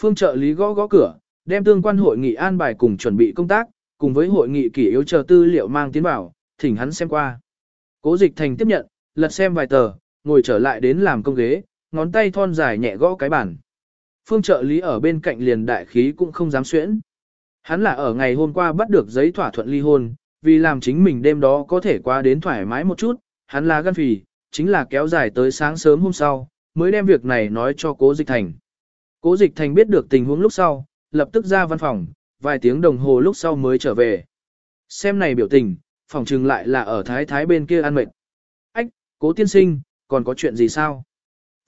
Phương trợ lý gõ gõ cửa, đem tương quan hội nghị an bài cùng chuẩn bị công tác, cùng với hội nghị kỷ yếu chờ tư liệu mang tiến bảo, thỉnh hắn xem qua. Cố dịch thành tiếp nhận, lật xem vài tờ, ngồi trở lại đến làm công ghế, ngón tay thon dài nhẹ gõ cái bàn. Phương trợ lý ở bên cạnh liền đại khí cũng không dám xuyễn. Hắn là ở ngày hôm qua bắt được giấy thỏa thuận ly hôn, vì làm chính mình đêm đó có thể qua đến thoải mái một chút, hắn là gan phì, chính là kéo dài tới sáng sớm hôm sau, mới đem việc này nói cho cố dịch thành. Cố dịch thành biết được tình huống lúc sau, lập tức ra văn phòng, vài tiếng đồng hồ lúc sau mới trở về. Xem này biểu tình, phòng trừng lại là ở thái thái bên kia ăn mệt. Ách, cố tiên sinh, còn có chuyện gì sao?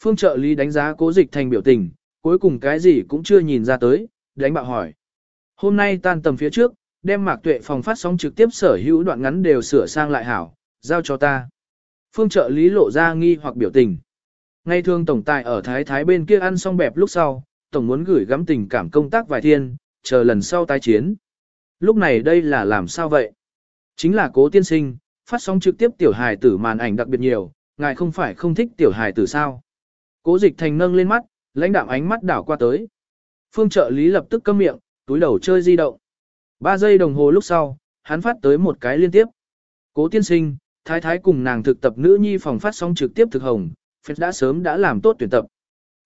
Phương trợ lý đánh giá cố dịch thành biểu tình, cuối cùng cái gì cũng chưa nhìn ra tới, đánh bạo hỏi. Hôm nay tan tầm phía trước, đem mạc tuệ phòng phát sóng trực tiếp sở hữu đoạn ngắn đều sửa sang lại hảo, giao cho ta. Phương trợ lý lộ ra nghi hoặc biểu tình. Ngay thường tổng tài ở thái thái bên kia ăn xong bẹp lúc sau, tổng muốn gửi gắm tình cảm công tác vài thiên, chờ lần sau tái chiến. Lúc này đây là làm sao vậy? Chính là cố tiên sinh, phát sóng trực tiếp tiểu hài tử màn ảnh đặc biệt nhiều, ngài không phải không thích tiểu hài tử sao? Cố dịch thành nâng lên mắt, lãnh đạm ánh mắt đảo qua tới. Phương trợ lý lập tức câm miệng, túi đầu chơi di động. Ba giây đồng hồ lúc sau, hắn phát tới một cái liên tiếp. Cố tiên sinh, thái thái cùng nàng thực tập nữ nhi phòng phát sóng trực tiếp thực hồng, phép đã sớm đã làm tốt tuyển tập.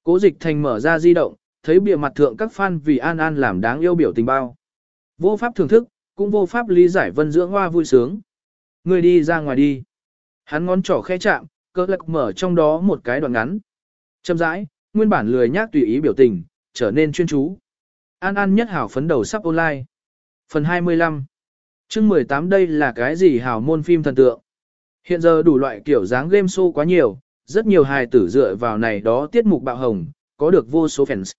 Cố dịch thành mở ra di động, thấy bìa mặt thượng các fan vì An An làm đáng yêu biểu tình bao. Vô pháp thưởng thức, cũng vô pháp lý giải vân dưỡng hoa vui sướng. Người đi ra ngoài đi. Hắn ngón trỏ khẽ chạm, cơ lạc mở trong đó một cái đoạn ngắn. Châm rãi, nguyên bản lười nhác tùy ý biểu tình, trở nên chuyên chú. An An nhất hảo phấn đầu sắp online. Phần 25 chương 18 đây là cái gì hảo môn phim thần tượng. Hiện giờ đủ loại kiểu dáng game show quá nhiều, rất nhiều hài tử dựa vào này đó tiết mục bạo hồng, có được vô số fans.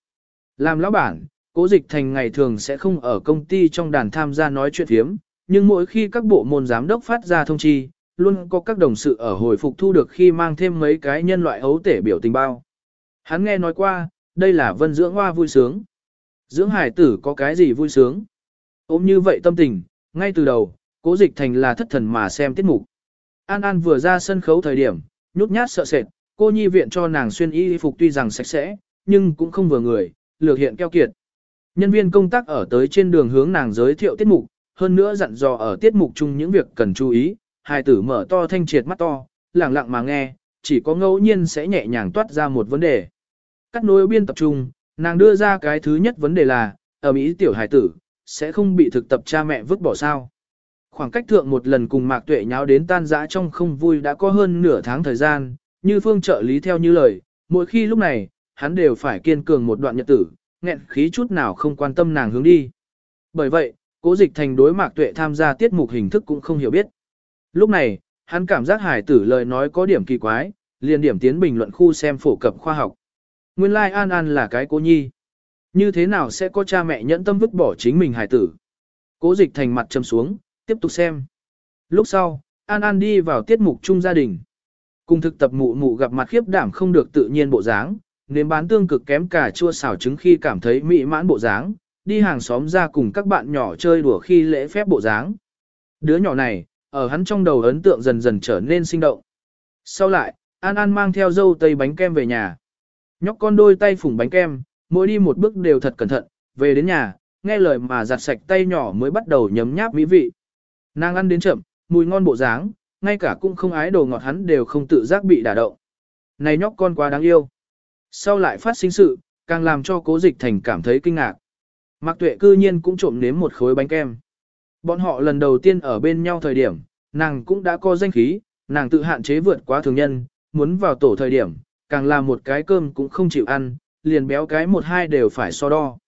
Làm lão bản, cố dịch thành ngày thường sẽ không ở công ty trong đàn tham gia nói chuyện thiếm, nhưng mỗi khi các bộ môn giám đốc phát ra thông chi, luôn có các đồng sự ở hồi phục thu được khi mang thêm mấy cái nhân loại ấu tể biểu tình bao. Hắn nghe nói qua, đây là vân dưỡng hoa vui sướng. Dưỡng hải tử có cái gì vui sướng? Ôm như vậy tâm tình, ngay từ đầu, cố dịch thành là thất thần mà xem tiết mục. An An vừa ra sân khấu thời điểm, nhút nhát sợ sệt, cô nhi viện cho nàng xuyên y phục tuy rằng sạch sẽ, nhưng cũng không vừa người, lược hiện keo kiệt. Nhân viên công tác ở tới trên đường hướng nàng giới thiệu tiết mục, hơn nữa dặn dò ở tiết mục chung những việc cần chú ý, hai tử mở to thanh triệt mắt to, lặng lặng mà nghe, chỉ có ngẫu nhiên sẽ nhẹ nhàng toát ra một vấn đề. Cắt nối biên tập trung, nàng đưa ra cái thứ nhất vấn đề là, ở Mỹ tiểu Hải tử, sẽ không bị thực tập cha mẹ vứt bỏ sao. Khoảng cách thượng một lần cùng Mạc Tuệ nháo đến tan rã trong không vui đã có hơn nửa tháng thời gian, như phương trợ lý theo như lời, mỗi khi lúc này, hắn đều phải kiên cường một đoạn nhật tử, nghẹn khí chút nào không quan tâm nàng hướng đi. Bởi vậy, cố dịch thành đối Mạc Tuệ tham gia tiết mục hình thức cũng không hiểu biết. Lúc này, hắn cảm giác hải tử lời nói có điểm kỳ quái, liền điểm tiến bình luận khu xem phổ cập khoa học. Nguyên lai like An An là cái cô nhi. Như thế nào sẽ có cha mẹ nhẫn tâm vứt bỏ chính mình hải tử? Cố dịch thành mặt châm xuống, tiếp tục xem. Lúc sau, An An đi vào tiết mục chung gia đình. Cùng thực tập mụ mụ gặp mặt khiếp đảm không được tự nhiên bộ dáng, nếm bán tương cực kém cả chua xào trứng khi cảm thấy mỹ mãn bộ dáng, đi hàng xóm ra cùng các bạn nhỏ chơi đùa khi lễ phép bộ dáng. Đứa nhỏ này, ở hắn trong đầu ấn tượng dần dần trở nên sinh động. Sau lại, An An mang theo dâu tây bánh kem về nhà. Nhóc con đôi tay phủng bánh kem, mỗi đi một bước đều thật cẩn thận, về đến nhà, nghe lời mà giặt sạch tay nhỏ mới bắt đầu nhấm nháp mỹ vị. Nàng ăn đến chậm, mùi ngon bộ dáng, ngay cả cũng không ái đồ ngọt hắn đều không tự giác bị đả động. Này nhóc con quá đáng yêu. Sau lại phát sinh sự, càng làm cho cố dịch thành cảm thấy kinh ngạc. Mạc tuệ cư nhiên cũng trộm nếm một khối bánh kem. Bọn họ lần đầu tiên ở bên nhau thời điểm, nàng cũng đã có danh khí, nàng tự hạn chế vượt quá thường nhân, muốn vào tổ thời điểm, càng là một cái cơm cũng không chịu ăn, liền béo cái một hai đều phải so đo.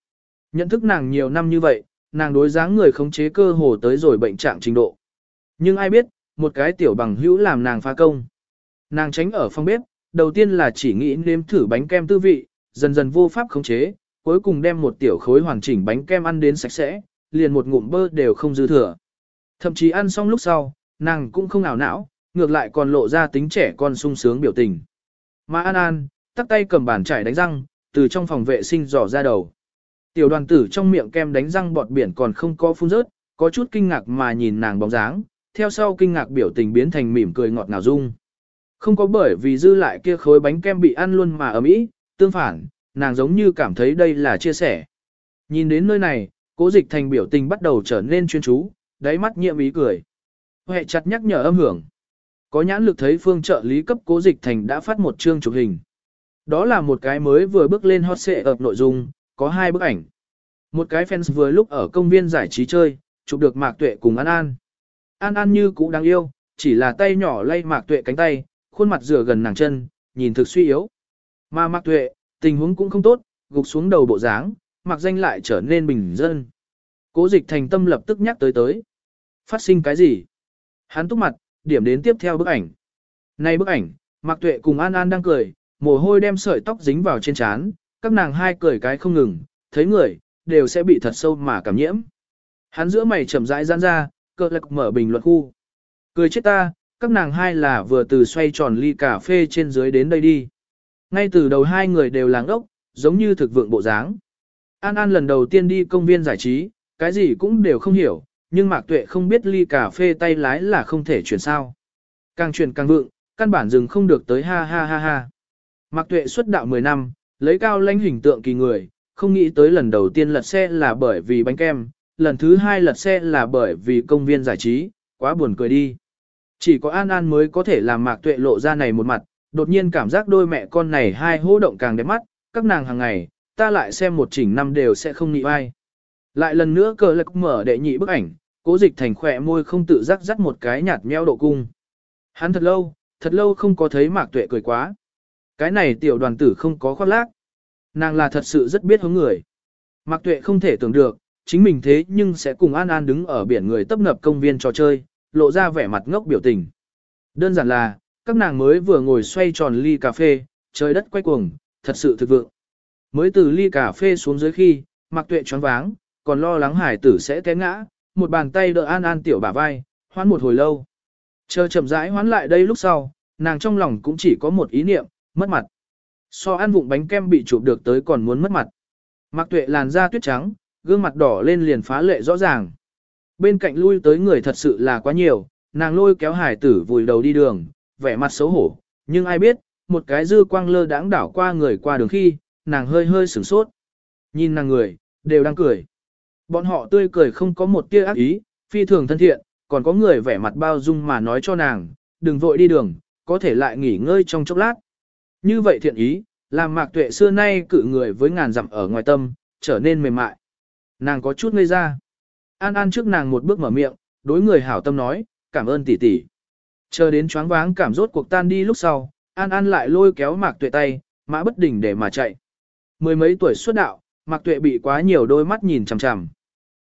Nhận thức nàng nhiều năm như vậy, nàng đối dáng người khống chế cơ hồ tới rồi bệnh trạng trình độ. Nhưng ai biết, một cái tiểu bằng hữu làm nàng phá công. Nàng tránh ở phòng bếp, đầu tiên là chỉ nghĩ nếm thử bánh kem tư vị, dần dần vô pháp khống chế, cuối cùng đem một tiểu khối hoàn chỉnh bánh kem ăn đến sạch sẽ, liền một ngụm bơ đều không dư thừa. Thậm chí ăn xong lúc sau, nàng cũng không ảo não, ngược lại còn lộ ra tính trẻ con sung sướng biểu tình. Mà An An, tắt tay cầm bàn chải đánh răng, từ trong phòng vệ sinh dò ra đầu. Tiểu đoàn tử trong miệng kem đánh răng bọt biển còn không có phun rớt, có chút kinh ngạc mà nhìn nàng bóng dáng, theo sau kinh ngạc biểu tình biến thành mỉm cười ngọt ngào dung. Không có bởi vì dư lại kia khối bánh kem bị ăn luôn mà ở ý tương phản, nàng giống như cảm thấy đây là chia sẻ. Nhìn đến nơi này, cố dịch thành biểu tình bắt đầu trở nên chuyên chú, đáy mắt nhiệm ý cười. Huệ chặt nhắc nhở âm hưởng. Có nhãn lực thấy phương trợ lý cấp cố dịch thành đã phát một chương chụp hình. Đó là một cái mới vừa bước lên hot xệ ập nội dung, có hai bức ảnh. Một cái fans vừa lúc ở công viên giải trí chơi, chụp được Mạc Tuệ cùng An An. An An như cũ đáng yêu, chỉ là tay nhỏ lay Mạc Tuệ cánh tay, khuôn mặt rửa gần nàng chân, nhìn thực suy yếu. Mà Mạc Tuệ, tình huống cũng không tốt, gục xuống đầu bộ dáng, mạc danh lại trở nên bình dân. Cố dịch thành tâm lập tức nhắc tới tới. Phát sinh cái gì? Hắn túc mặt, điểm đến tiếp theo bức ảnh. Này bức ảnh, Mạc Tuệ cùng An An đang cười, mồ hôi đem sợi tóc dính vào trên trán, các nàng hai cười cái không ngừng, thấy người, đều sẽ bị thật sâu mà cảm nhiễm. Hắn giữa mày chậm rãi giãn ra, cơ lạc mở bình luận khu. Cười chết ta, các nàng hai là vừa từ xoay tròn ly cà phê trên dưới đến đây đi. Ngay từ đầu hai người đều làng ốc, giống như thực vượng bộ dáng. An An lần đầu tiên đi công viên giải trí, cái gì cũng đều không hiểu, nhưng Mạc Tuệ không biết ly cà phê tay lái là không thể chuyển sao. Càng chuyển càng vượng, căn bản dừng không được tới ha ha ha ha. Mạc Tuệ xuất đạo 10 năm, lấy cao lãnh hình tượng kỳ người, không nghĩ tới lần đầu tiên lật xe là bởi vì bánh kem, lần thứ hai lật xe là bởi vì công viên giải trí, quá buồn cười đi. Chỉ có An An mới có thể làm Mạc Tuệ lộ ra này một mặt, đột nhiên cảm giác đôi mẹ con này hai hô động càng đẹp mắt, các nàng hàng ngày, ta lại xem một chỉnh năm đều sẽ không nghĩ ai. Lại lần nữa cờ lực mở đệ nhị bức ảnh, cố dịch thành khỏe môi không tự giác dắt một cái nhạt meo độ cung. Hắn thật lâu, thật lâu không có thấy Mạc Tuệ cười quá. Cái này tiểu đoàn tử không có khoác lác. Nàng là thật sự rất biết hướng người. Mạc Tuệ không thể tưởng được, chính mình thế nhưng sẽ cùng An An đứng ở biển người tấp nập công viên trò chơi, lộ ra vẻ mặt ngốc biểu tình. Đơn giản là, các nàng mới vừa ngồi xoay tròn ly cà phê, trời đất quay cuồng, thật sự thực vượng. Mới từ ly cà phê xuống dưới khi, Mạc Tuệ choáng váng, còn lo lắng hải tử sẽ té ngã, một bàn tay đỡ An An tiểu bả vai, hoán một hồi lâu. Chờ chậm rãi hoán lại đây lúc sau, nàng trong lòng cũng chỉ có một ý niệm, mất mặt. So ăn vụng bánh kem bị chụp được tới còn muốn mất mặt. Mạc tuệ làn da tuyết trắng, gương mặt đỏ lên liền phá lệ rõ ràng. Bên cạnh lui tới người thật sự là quá nhiều, nàng lôi kéo hải tử vùi đầu đi đường, vẻ mặt xấu hổ, nhưng ai biết, một cái dư quang lơ đãng đảo qua người qua đường khi, nàng hơi hơi sửng sốt. Nhìn nàng người, đều đang cười. Bọn họ tươi cười không có một tia ác ý, phi thường thân thiện, còn có người vẻ mặt bao dung mà nói cho nàng, đừng vội đi đường, có thể lại nghỉ ngơi trong chốc lát. Như vậy thiện ý, làm mạc tuệ xưa nay cử người với ngàn dặm ở ngoài tâm, trở nên mềm mại. Nàng có chút ngây ra. An An trước nàng một bước mở miệng, đối người hảo tâm nói, cảm ơn tỷ tỷ. Chờ đến choáng váng cảm rốt cuộc tan đi lúc sau, An An lại lôi kéo Mạc Tuệ tay, mã bất đỉnh để mà chạy. Mười mấy tuổi xuất đạo, Mạc Tuệ bị quá nhiều đôi mắt nhìn chằm chằm.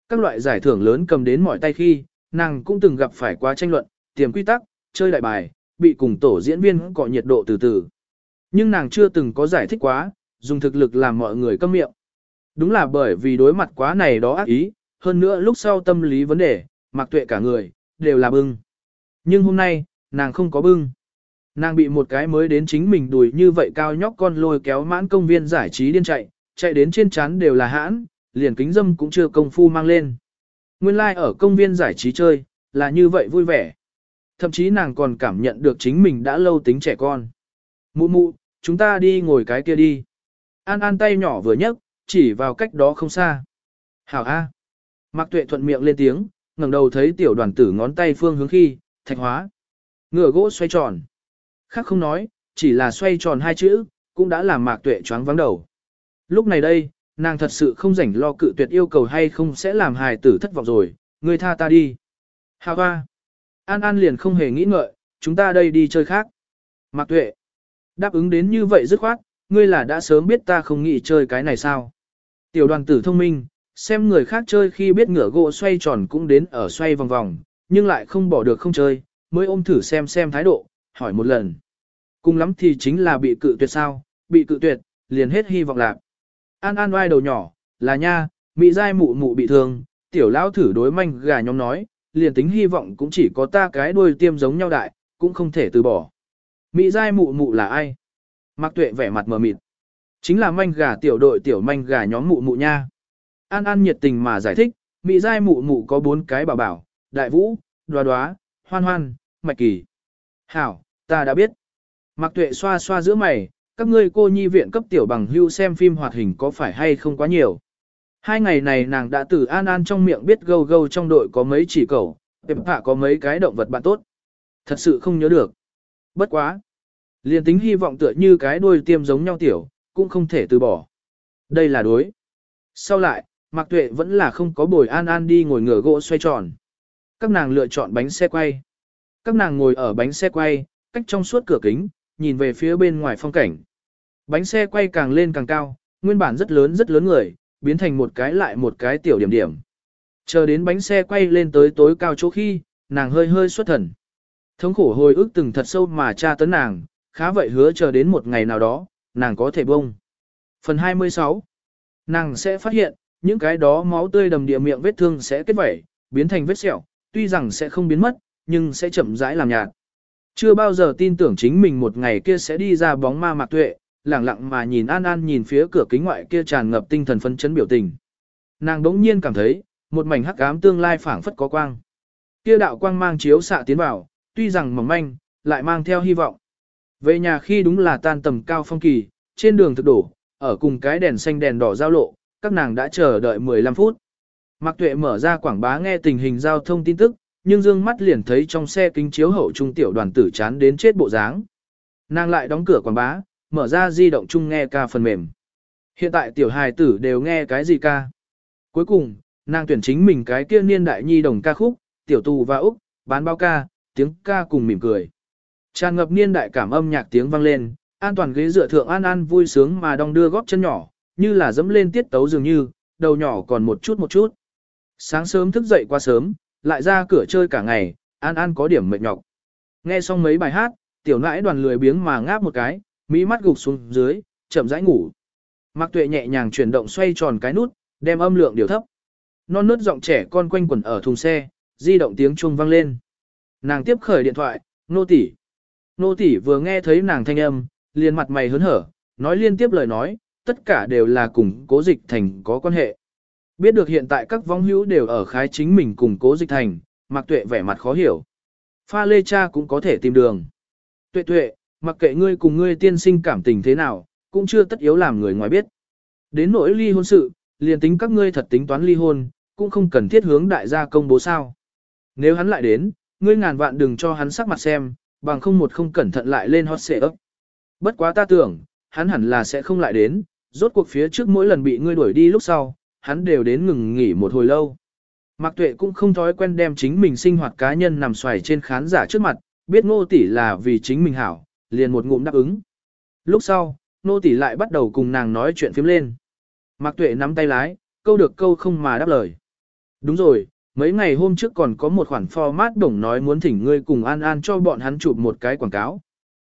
Các loại giải thưởng lớn cầm đến mọi tay khi, nàng cũng từng gặp phải quá tranh luận, tiềm quy tắc, chơi đại bài, bị cùng tổ diễn viên cọ nhiệt độ từ từ. Nhưng nàng chưa từng có giải thích quá, dùng thực lực làm mọi người câm miệng. Đúng là bởi vì đối mặt quá này đó ác ý, hơn nữa lúc sau tâm lý vấn đề, mặc Tuệ cả người, đều là bưng. Nhưng hôm nay, nàng không có bưng. Nàng bị một cái mới đến chính mình đùi như vậy cao nhóc con lôi kéo mãn công viên giải trí điên chạy, chạy đến trên chán đều là hãn, liền kính dâm cũng chưa công phu mang lên. Nguyên lai like ở công viên giải trí chơi, là như vậy vui vẻ. Thậm chí nàng còn cảm nhận được chính mình đã lâu tính trẻ con. Mụ mụ, chúng ta đi ngồi cái kia đi. An An tay nhỏ vừa nhấc, chỉ vào cách đó không xa. Hảo A. Mạc Tuệ thuận miệng lên tiếng, ngẩng đầu thấy tiểu đoàn tử ngón tay phương hướng khi, thạch hóa. Ngựa gỗ xoay tròn. Khác không nói, chỉ là xoay tròn hai chữ, cũng đã làm Mạc Tuệ choáng vắng đầu. Lúc này đây, nàng thật sự không rảnh lo cự tuyệt yêu cầu hay không sẽ làm hài tử thất vọng rồi, ngươi tha ta đi. Hảo hoa. An An liền không hề nghĩ ngợi, chúng ta đây đi chơi khác. Mạc Tuệ. Đáp ứng đến như vậy dứt khoát, ngươi là đã sớm biết ta không nghĩ chơi cái này sao. Tiểu đoàn tử thông minh, xem người khác chơi khi biết ngựa gỗ xoay tròn cũng đến ở xoay vòng vòng, nhưng lại không bỏ được không chơi, mới ôm thử xem xem thái độ, hỏi một lần. Cùng lắm thì chính là bị cự tuyệt sao, bị cự tuyệt, liền hết hy vọng lạc. An An oai đầu nhỏ, là nha, mị dai mụ mụ bị thương, tiểu lão thử đối manh gà nhóm nói, liền tính hy vọng cũng chỉ có ta cái đuôi tiêm giống nhau đại, cũng không thể từ bỏ. Mị dai mụ mụ là ai? Mạc tuệ vẻ mặt mờ mịt. Chính là manh gà tiểu đội tiểu manh gà nhóm mụ mụ nha. An An nhiệt tình mà giải thích, mị dai mụ mụ có bốn cái bảo bảo, đại vũ, đoá đoá, hoan hoan, mạch kỳ. Hảo, ta đã biết. Mạc tuệ xoa xoa giữa mày, các ngươi cô nhi viện cấp tiểu bằng hưu xem phim hoạt hình có phải hay không quá nhiều. Hai ngày này nàng đã từ An An trong miệng biết gâu gâu trong đội có mấy chỉ cẩu, tiệm hạ có mấy cái động vật bạn tốt. Thật sự không nhớ được. Bất quá. liền tính hy vọng tựa như cái đuôi tiêm giống nhau tiểu, cũng không thể từ bỏ. Đây là đối. Sau lại, Mạc Tuệ vẫn là không có bồi An An đi ngồi ngửa gỗ xoay tròn. Các nàng lựa chọn bánh xe quay. Các nàng ngồi ở bánh xe quay, cách trong suốt cửa kính, nhìn về phía bên ngoài phong cảnh. Bánh xe quay càng lên càng cao, nguyên bản rất lớn rất lớn người, biến thành một cái lại một cái tiểu điểm điểm. Chờ đến bánh xe quay lên tới tối cao chỗ khi, nàng hơi hơi xuất thần. Thống khổ hồi ức từng thật sâu mà tra tấn nàng, khá vậy hứa chờ đến một ngày nào đó, nàng có thể bông. Phần 26 Nàng sẽ phát hiện, những cái đó máu tươi đầm địa miệng vết thương sẽ kết vẩy, biến thành vết sẹo, tuy rằng sẽ không biến mất, nhưng sẽ chậm rãi làm nhạt. Chưa bao giờ tin tưởng chính mình một ngày kia sẽ đi ra bóng ma mạc tuệ, lặng lặng mà nhìn An An nhìn phía cửa kính ngoại kia tràn ngập tinh thần phấn chấn biểu tình. Nàng đống nhiên cảm thấy, một mảnh hắc ám tương lai phảng phất có quang. Kia đạo quang mang chiếu xạ tiến vào, tuy rằng mỏng manh, lại mang theo hy vọng. Về nhà khi đúng là tan tầm cao phong kỳ, trên đường thực đổ, ở cùng cái đèn xanh đèn đỏ giao lộ, các nàng đã chờ đợi 15 phút. Mạc Tuệ mở ra quảng bá nghe tình hình giao thông tin tức, nhưng dương mắt liền thấy trong xe kính chiếu hậu trung tiểu đoàn tử chán đến chết bộ dáng. Nàng lại đóng cửa quảng bá, mở ra di động chung nghe ca phần mềm. Hiện tại tiểu hài tử đều nghe cái gì ca? Cuối cùng, nàng tuyển chính mình cái kia niên đại nhi đồng ca khúc, tiểu tù và Úc, bán bao ca, tiếng ca cùng mỉm cười. Tràn ngập niên đại cảm âm nhạc tiếng vang lên, an toàn ghế dựa thượng an an vui sướng mà đong đưa góp chân nhỏ, như là dẫm lên tiết tấu dường như, đầu nhỏ còn một chút một chút. Sáng sớm thức dậy qua sớm, lại ra cửa chơi cả ngày, an an có điểm mệt nhọc. Nghe xong mấy bài hát, tiểu nãi đoàn lười biếng mà ngáp một cái, mỹ mắt gục xuống dưới, chậm rãi ngủ. Mạc Tuệ nhẹ nhàng chuyển động xoay tròn cái nút, đem âm lượng điều thấp. Non nớt giọng trẻ con quanh quẩn ở thùng xe, di động tiếng chuông vang lên. Nàng tiếp khởi điện thoại, "Nô tỷ." Nô tỷ vừa nghe thấy nàng thanh âm, liền mặt mày hớn hở, nói liên tiếp lời nói, tất cả đều là cùng cố dịch thành có quan hệ. Biết được hiện tại các vong hữu đều ở khái chính mình cùng cố dịch thành, mặc tuệ vẻ mặt khó hiểu. Pha lê cha cũng có thể tìm đường. Tuệ tuệ, mặc kệ ngươi cùng ngươi tiên sinh cảm tình thế nào, cũng chưa tất yếu làm người ngoài biết. Đến nỗi ly hôn sự, liền tính các ngươi thật tính toán ly hôn, cũng không cần thiết hướng đại gia công bố sao. Nếu hắn lại đến, ngươi ngàn vạn đừng cho hắn sắc mặt xem, bằng không một không cẩn thận lại lên hot xệ ấp. Bất quá ta tưởng, hắn hẳn là sẽ không lại đến, rốt cuộc phía trước mỗi lần bị ngươi đuổi đi lúc sau, hắn đều đến ngừng nghỉ một hồi lâu. Mạc Tuệ cũng không thói quen đem chính mình sinh hoạt cá nhân nằm xoài trên khán giả trước mặt, biết Ngô tỷ là vì chính mình hảo, liền một ngụm đáp ứng. Lúc sau, Ngô tỷ lại bắt đầu cùng nàng nói chuyện phiếm lên. Mạc Tuệ nắm tay lái, câu được câu không mà đáp lời. Đúng rồi, mấy ngày hôm trước còn có một khoản format đồng nói muốn thỉnh ngươi cùng An An cho bọn hắn chụp một cái quảng cáo.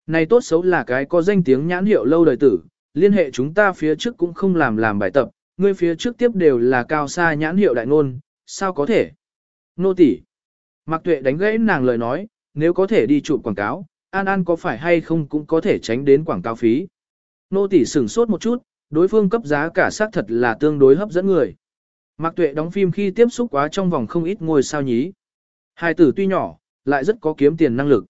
Này tốt xấu là cái có danh tiếng nhãn hiệu lâu đời tử, liên hệ chúng ta phía trước cũng không làm làm bài tập, ngươi phía trước tiếp đều là cao xa nhãn hiệu đại ngôn, sao có thể? Nô tỷ. Mạc Tuệ đánh gãy nàng lời nói, nếu có thể đi chụp quảng cáo, An An có phải hay không cũng có thể tránh đến quảng cáo phí. Nô tỷ sửng sốt một chút, đối phương cấp giá cả xác thật là tương đối hấp dẫn người. Mạc Tuệ đóng phim khi tiếp xúc quá trong vòng không ít ngôi sao nhí. Hai tử tuy nhỏ, lại rất có kiếm tiền năng lực.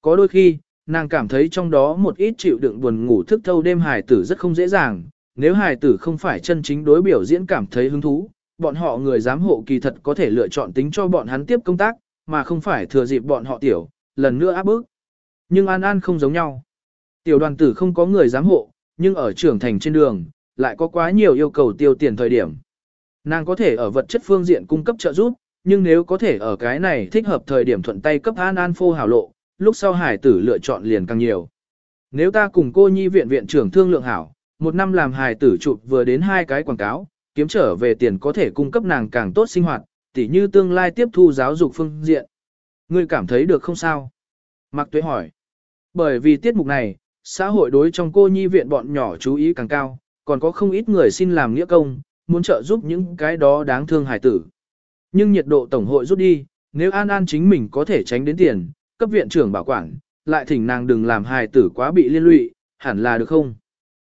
Có đôi khi, nàng cảm thấy trong đó một ít chịu đựng buồn ngủ thức thâu đêm hài tử rất không dễ dàng. Nếu hài tử không phải chân chính đối biểu diễn cảm thấy hứng thú, bọn họ người giám hộ kỳ thật có thể lựa chọn tính cho bọn hắn tiếp công tác, mà không phải thừa dịp bọn họ tiểu, lần nữa áp bức. Nhưng An An không giống nhau. Tiểu đoàn tử không có người giám hộ, nhưng ở trưởng thành trên đường, lại có quá nhiều yêu cầu tiêu tiền thời điểm. Nàng có thể ở vật chất phương diện cung cấp trợ giúp, nhưng nếu có thể ở cái này thích hợp thời điểm thuận tay cấp An An phô hảo lộ, lúc sau hải tử lựa chọn liền càng nhiều. Nếu ta cùng cô nhi viện viện trưởng thương lượng hảo, một năm làm hải tử chụp vừa đến hai cái quảng cáo, kiếm trở về tiền có thể cung cấp nàng càng tốt sinh hoạt, tỉ như tương lai tiếp thu giáo dục phương diện. Ngươi cảm thấy được không sao? Mạc Tuế hỏi. Bởi vì tiết mục này, xã hội đối trong cô nhi viện bọn nhỏ chú ý càng cao, còn có không ít người xin làm nghĩa công, muốn trợ giúp những cái đó đáng thương hải tử. Nhưng nhiệt độ tổng hội rút đi, nếu An An chính mình có thể tránh đến tiền, cấp viện trưởng bảo quản, lại thỉnh nàng đừng làm hài tử quá bị liên lụy, hẳn là được không?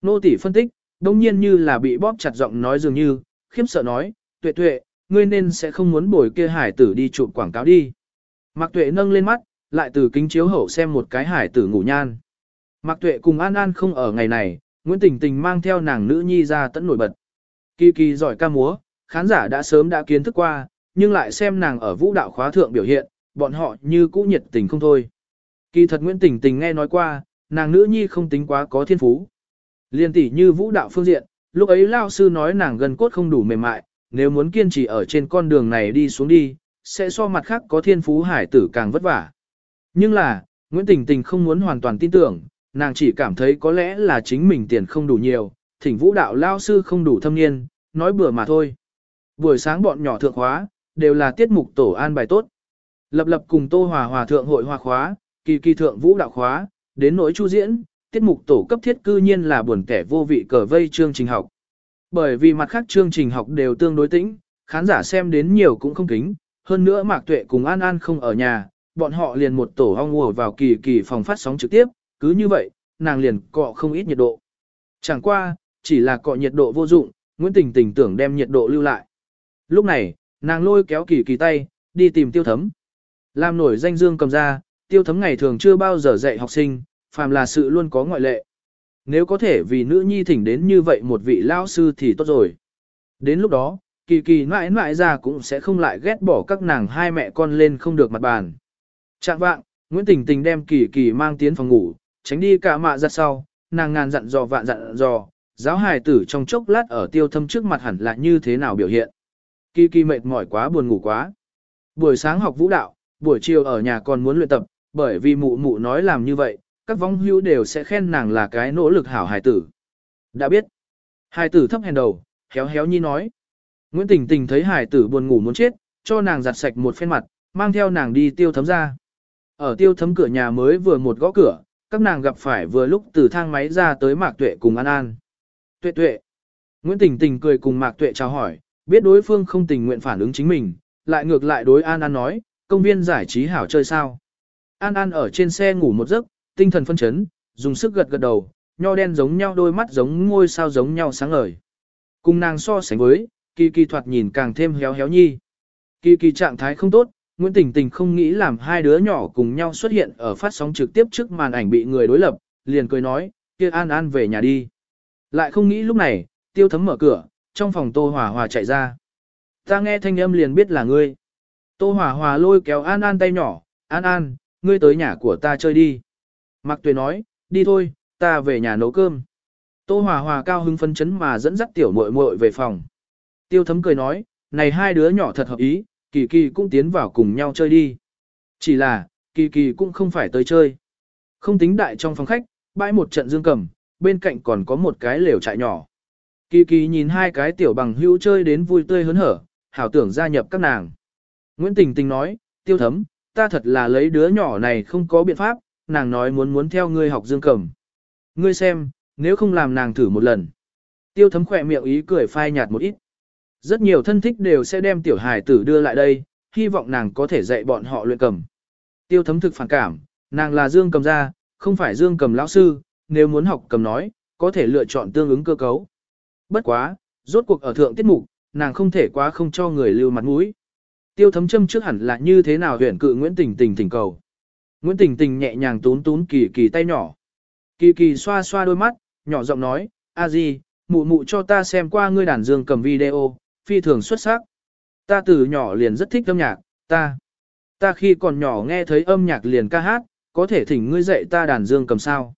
Nô tỷ phân tích, đông nhiên như là bị bóp chặt giọng nói dường như, khiếp sợ nói, tuệ tuệ, ngươi nên sẽ không muốn bồi kia hải tử đi chụp quảng cáo đi. Mạc tuệ nâng lên mắt, lại từ kính chiếu hậu xem một cái hải tử ngủ nhan. Mạc tuệ cùng An An không ở ngày này, Nguyễn Tình Tình mang theo nàng nữ nhi ra tận nổi bật. Kỳ kỳ giỏi ca múa, khán giả đã sớm đã kiến thức qua, nhưng lại xem nàng ở vũ đạo khóa thượng biểu hiện, bọn họ như cũ nhiệt tình không thôi. Kỳ thật Nguyễn Tình Tình nghe nói qua, nàng nữ nhi không tính quá có thiên phú. Liên tỷ như vũ đạo phương diện, lúc ấy lao sư nói nàng gần cốt không đủ mềm mại, nếu muốn kiên trì ở trên con đường này đi xuống đi, sẽ so mặt khác có thiên phú hải tử càng vất vả. Nhưng là, Nguyễn Tình Tình không muốn hoàn toàn tin tưởng, nàng chỉ cảm thấy có lẽ là chính mình tiền không đủ nhiều, thỉnh vũ đạo lao sư không đủ thâm niên, nói bừa mà thôi. Buổi sáng bọn nhỏ thượng khóa, đều là tiết mục tổ an bài tốt. Lập lập cùng Tô Hòa Hòa thượng hội hòa khóa, kỳ kỳ thượng vũ đạo khóa, đến nỗi chu diễn, tiết mục tổ cấp thiết cư nhiên là buồn kẻ vô vị cờ vây chương trình học. Bởi vì mặt khác chương trình học đều tương đối tĩnh, khán giả xem đến nhiều cũng không kính, hơn nữa Mạc Tuệ cùng An An không ở nhà, bọn họ liền một tổ ong ngồi vào kỳ kỳ phòng phát sóng trực tiếp, cứ như vậy, nàng liền cọ không ít nhiệt độ. Chẳng qua, chỉ là cọ nhiệt độ vô dụng, Nguyễn Tình Tình tưởng đem nhiệt độ lưu lại. Lúc này, nàng lôi kéo kỳ kỳ tay, đi tìm tiêu thấm. Làm nổi danh dương cầm ra, tiêu thấm ngày thường chưa bao giờ dạy học sinh, phàm là sự luôn có ngoại lệ. Nếu có thể vì nữ nhi thỉnh đến như vậy một vị lao sư thì tốt rồi. Đến lúc đó, kỳ kỳ mãi mãi ra cũng sẽ không lại ghét bỏ các nàng hai mẹ con lên không được mặt bàn. Trạng vạng, Nguyễn Tình Tình đem kỳ kỳ mang tiến phòng ngủ, tránh đi cả mạ ra sau, nàng ngàn dặn dò vạn dặn dò, giáo hài tử trong chốc lát ở tiêu thâm trước mặt hẳn là như thế nào biểu hiện. Kỳ kỳ mệt mỏi quá buồn ngủ quá. Buổi sáng học vũ đạo, buổi chiều ở nhà còn muốn luyện tập, bởi vì mụ mụ nói làm như vậy, các vong hưu đều sẽ khen nàng là cái nỗ lực hảo hài tử. Đã biết. Hài tử thấp hèn đầu, héo héo nhi nói. Nguyễn Tình Tình thấy hài tử buồn ngủ muốn chết, cho nàng giặt sạch một phen mặt, mang theo nàng đi tiêu thấm ra. Ở tiêu thấm cửa nhà mới vừa một gõ cửa, các nàng gặp phải vừa lúc từ thang máy ra tới Mạc Tuệ cùng An An. Tuệ Tuệ. Nguyễn Tình Tình cười cùng Mạc Tuệ chào hỏi, biết đối phương không tình nguyện phản ứng chính mình, lại ngược lại đối An An nói, công viên giải trí hảo chơi sao. An An ở trên xe ngủ một giấc, tinh thần phân chấn, dùng sức gật gật đầu, nho đen giống nhau đôi mắt giống ngôi sao giống nhau sáng ngời. Cùng nàng so sánh với, kỳ kỳ thoạt nhìn càng thêm héo héo nhi. Kỳ kỳ trạng thái không tốt, Nguyễn Tình Tình không nghĩ làm hai đứa nhỏ cùng nhau xuất hiện ở phát sóng trực tiếp trước màn ảnh bị người đối lập, liền cười nói, kia An An về nhà đi. Lại không nghĩ lúc này, tiêu thấm mở cửa, trong phòng Tô Hòa Hòa chạy ra. Ta nghe thanh âm liền biết là ngươi. Tô Hòa Hòa lôi kéo An An tay nhỏ, An An, ngươi tới nhà của ta chơi đi. Mạc Tuệ nói, đi thôi, ta về nhà nấu cơm. Tô Hòa Hòa cao hứng phấn chấn mà dẫn dắt tiểu muội muội về phòng. Tiêu thấm cười nói, này hai đứa nhỏ thật hợp ý, kỳ kỳ cũng tiến vào cùng nhau chơi đi. Chỉ là, kỳ kỳ cũng không phải tới chơi. Không tính đại trong phòng khách, bãi một trận dương cầm, bên cạnh còn có một cái lều trại nhỏ. Kỳ kỳ nhìn hai cái tiểu bằng hữu chơi đến vui tươi hớn hở, hảo tưởng gia nhập các nàng. Nguyễn Tình Tình nói, tiêu thấm, ta thật là lấy đứa nhỏ này không có biện pháp, nàng nói muốn muốn theo ngươi học dương cầm. Ngươi xem, nếu không làm nàng thử một lần. Tiêu thấm khỏe miệng ý cười phai nhạt một ít. Rất nhiều thân thích đều sẽ đem tiểu hài tử đưa lại đây, hy vọng nàng có thể dạy bọn họ luyện cầm. Tiêu thấm thực phản cảm, nàng là dương cầm gia, không phải dương cầm lão sư, nếu muốn học cầm nói, có thể lựa chọn tương ứng cơ cấu. Bất quá, rốt cuộc ở thượng tiết mục, nàng không thể quá không cho người lưu mặt mũi. Tiêu thấm châm trước hẳn là như thế nào huyện cự Nguyễn Tình Tình thỉnh cầu. Nguyễn Tình Tình nhẹ nhàng tún tún kỳ kỳ tay nhỏ. Kỳ kỳ xoa xoa đôi mắt, nhỏ giọng nói, a di, mụ mụ cho ta xem qua ngươi đàn dương cầm video, phi thường xuất sắc. Ta từ nhỏ liền rất thích âm nhạc, ta. Ta khi còn nhỏ nghe thấy âm nhạc liền ca hát, có thể thỉnh ngươi dạy ta đàn dương cầm sao.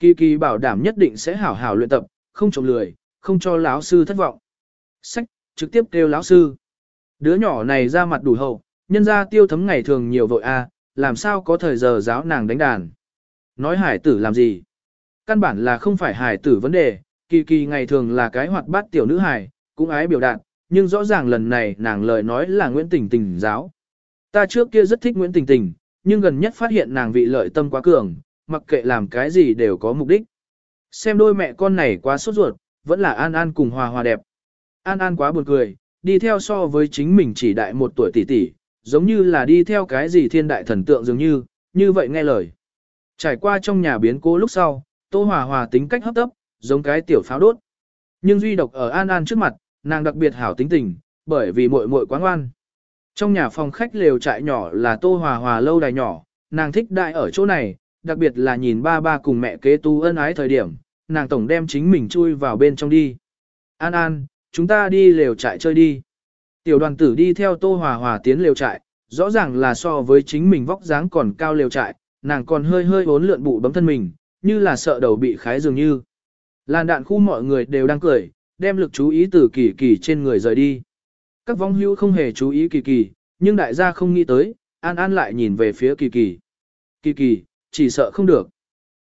Kỳ kỳ bảo đảm nhất định sẽ hảo hảo luyện tập, không trộm lười, không cho lão sư thất vọng. Sách, trực tiếp kêu lão sư. Đứa nhỏ này ra mặt đủ hậu, nhân ra tiêu thấm ngày thường nhiều vội a, làm sao có thời giờ giáo nàng đánh đàn. Nói hải tử làm gì? Căn bản là không phải hải tử vấn đề, kỳ kỳ ngày thường là cái hoạt bát tiểu nữ Hải, cũng ái biểu đạt, nhưng rõ ràng lần này nàng lời nói là Nguyễn Tình Tình giáo. Ta trước kia rất thích Nguyễn Tình Tình, nhưng gần nhất phát hiện nàng vị lợi tâm quá cường, mặc kệ làm cái gì đều có mục đích. Xem đôi mẹ con này quá sốt ruột, vẫn là An An cùng hòa hòa đẹp. An An quá buồn cười, đi theo so với chính mình chỉ đại một tuổi tỷ tỷ, giống như là đi theo cái gì thiên đại thần tượng dường như, như vậy nghe lời. Trải qua trong nhà biến cố lúc sau, Tô Hòa Hòa tính cách hấp tấp, giống cái tiểu pháo đốt. Nhưng duy độc ở An An trước mặt, nàng đặc biệt hảo tính tình, bởi vì muội muội quá ngoan. Trong nhà phòng khách lều trại nhỏ là Tô Hòa Hòa lâu đài nhỏ, nàng thích đại ở chỗ này, đặc biệt là nhìn ba ba cùng mẹ kế tu ân ái thời điểm, nàng tổng đem chính mình chui vào bên trong đi. An An, chúng ta đi lều trại chơi đi. Tiểu đoàn tử đi theo Tô Hòa Hòa tiến lều trại, rõ ràng là so với chính mình vóc dáng còn cao lều trại, nàng còn hơi hơi bốn lượn bụ bấm thân mình, như là sợ đầu bị khái dường như. Làn đạn khu mọi người đều đang cười, đem lực chú ý từ kỳ kỳ trên người rời đi. Các vong hưu không hề chú ý kỳ kỳ, nhưng đại gia không nghĩ tới, An An lại nhìn về phía kỳ kỳ. Kỳ kỳ, chỉ sợ không được.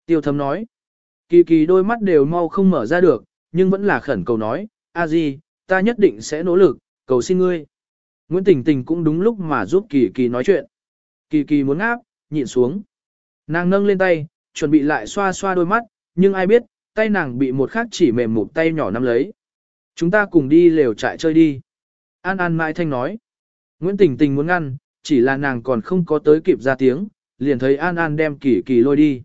Tiêu thấm nói. Kỳ kỳ đôi mắt đều mau không mở ra được, nhưng vẫn là khẩn cầu nói, a di, ta nhất định sẽ nỗ lực, cầu xin ngươi. Nguyễn Tình Tình cũng đúng lúc mà giúp kỳ kỳ nói chuyện. Kỳ kỳ muốn áp, nhịn xuống. Nàng nâng lên tay, chuẩn bị lại xoa xoa đôi mắt, nhưng ai biết, tay nàng bị một khác chỉ mềm một tay nhỏ nắm lấy. Chúng ta cùng đi lều trại chơi đi. An An mãi thanh nói. Nguyễn Tình Tình muốn ngăn, chỉ là nàng còn không có tới kịp ra tiếng, liền thấy An An đem kỳ kỳ lôi đi.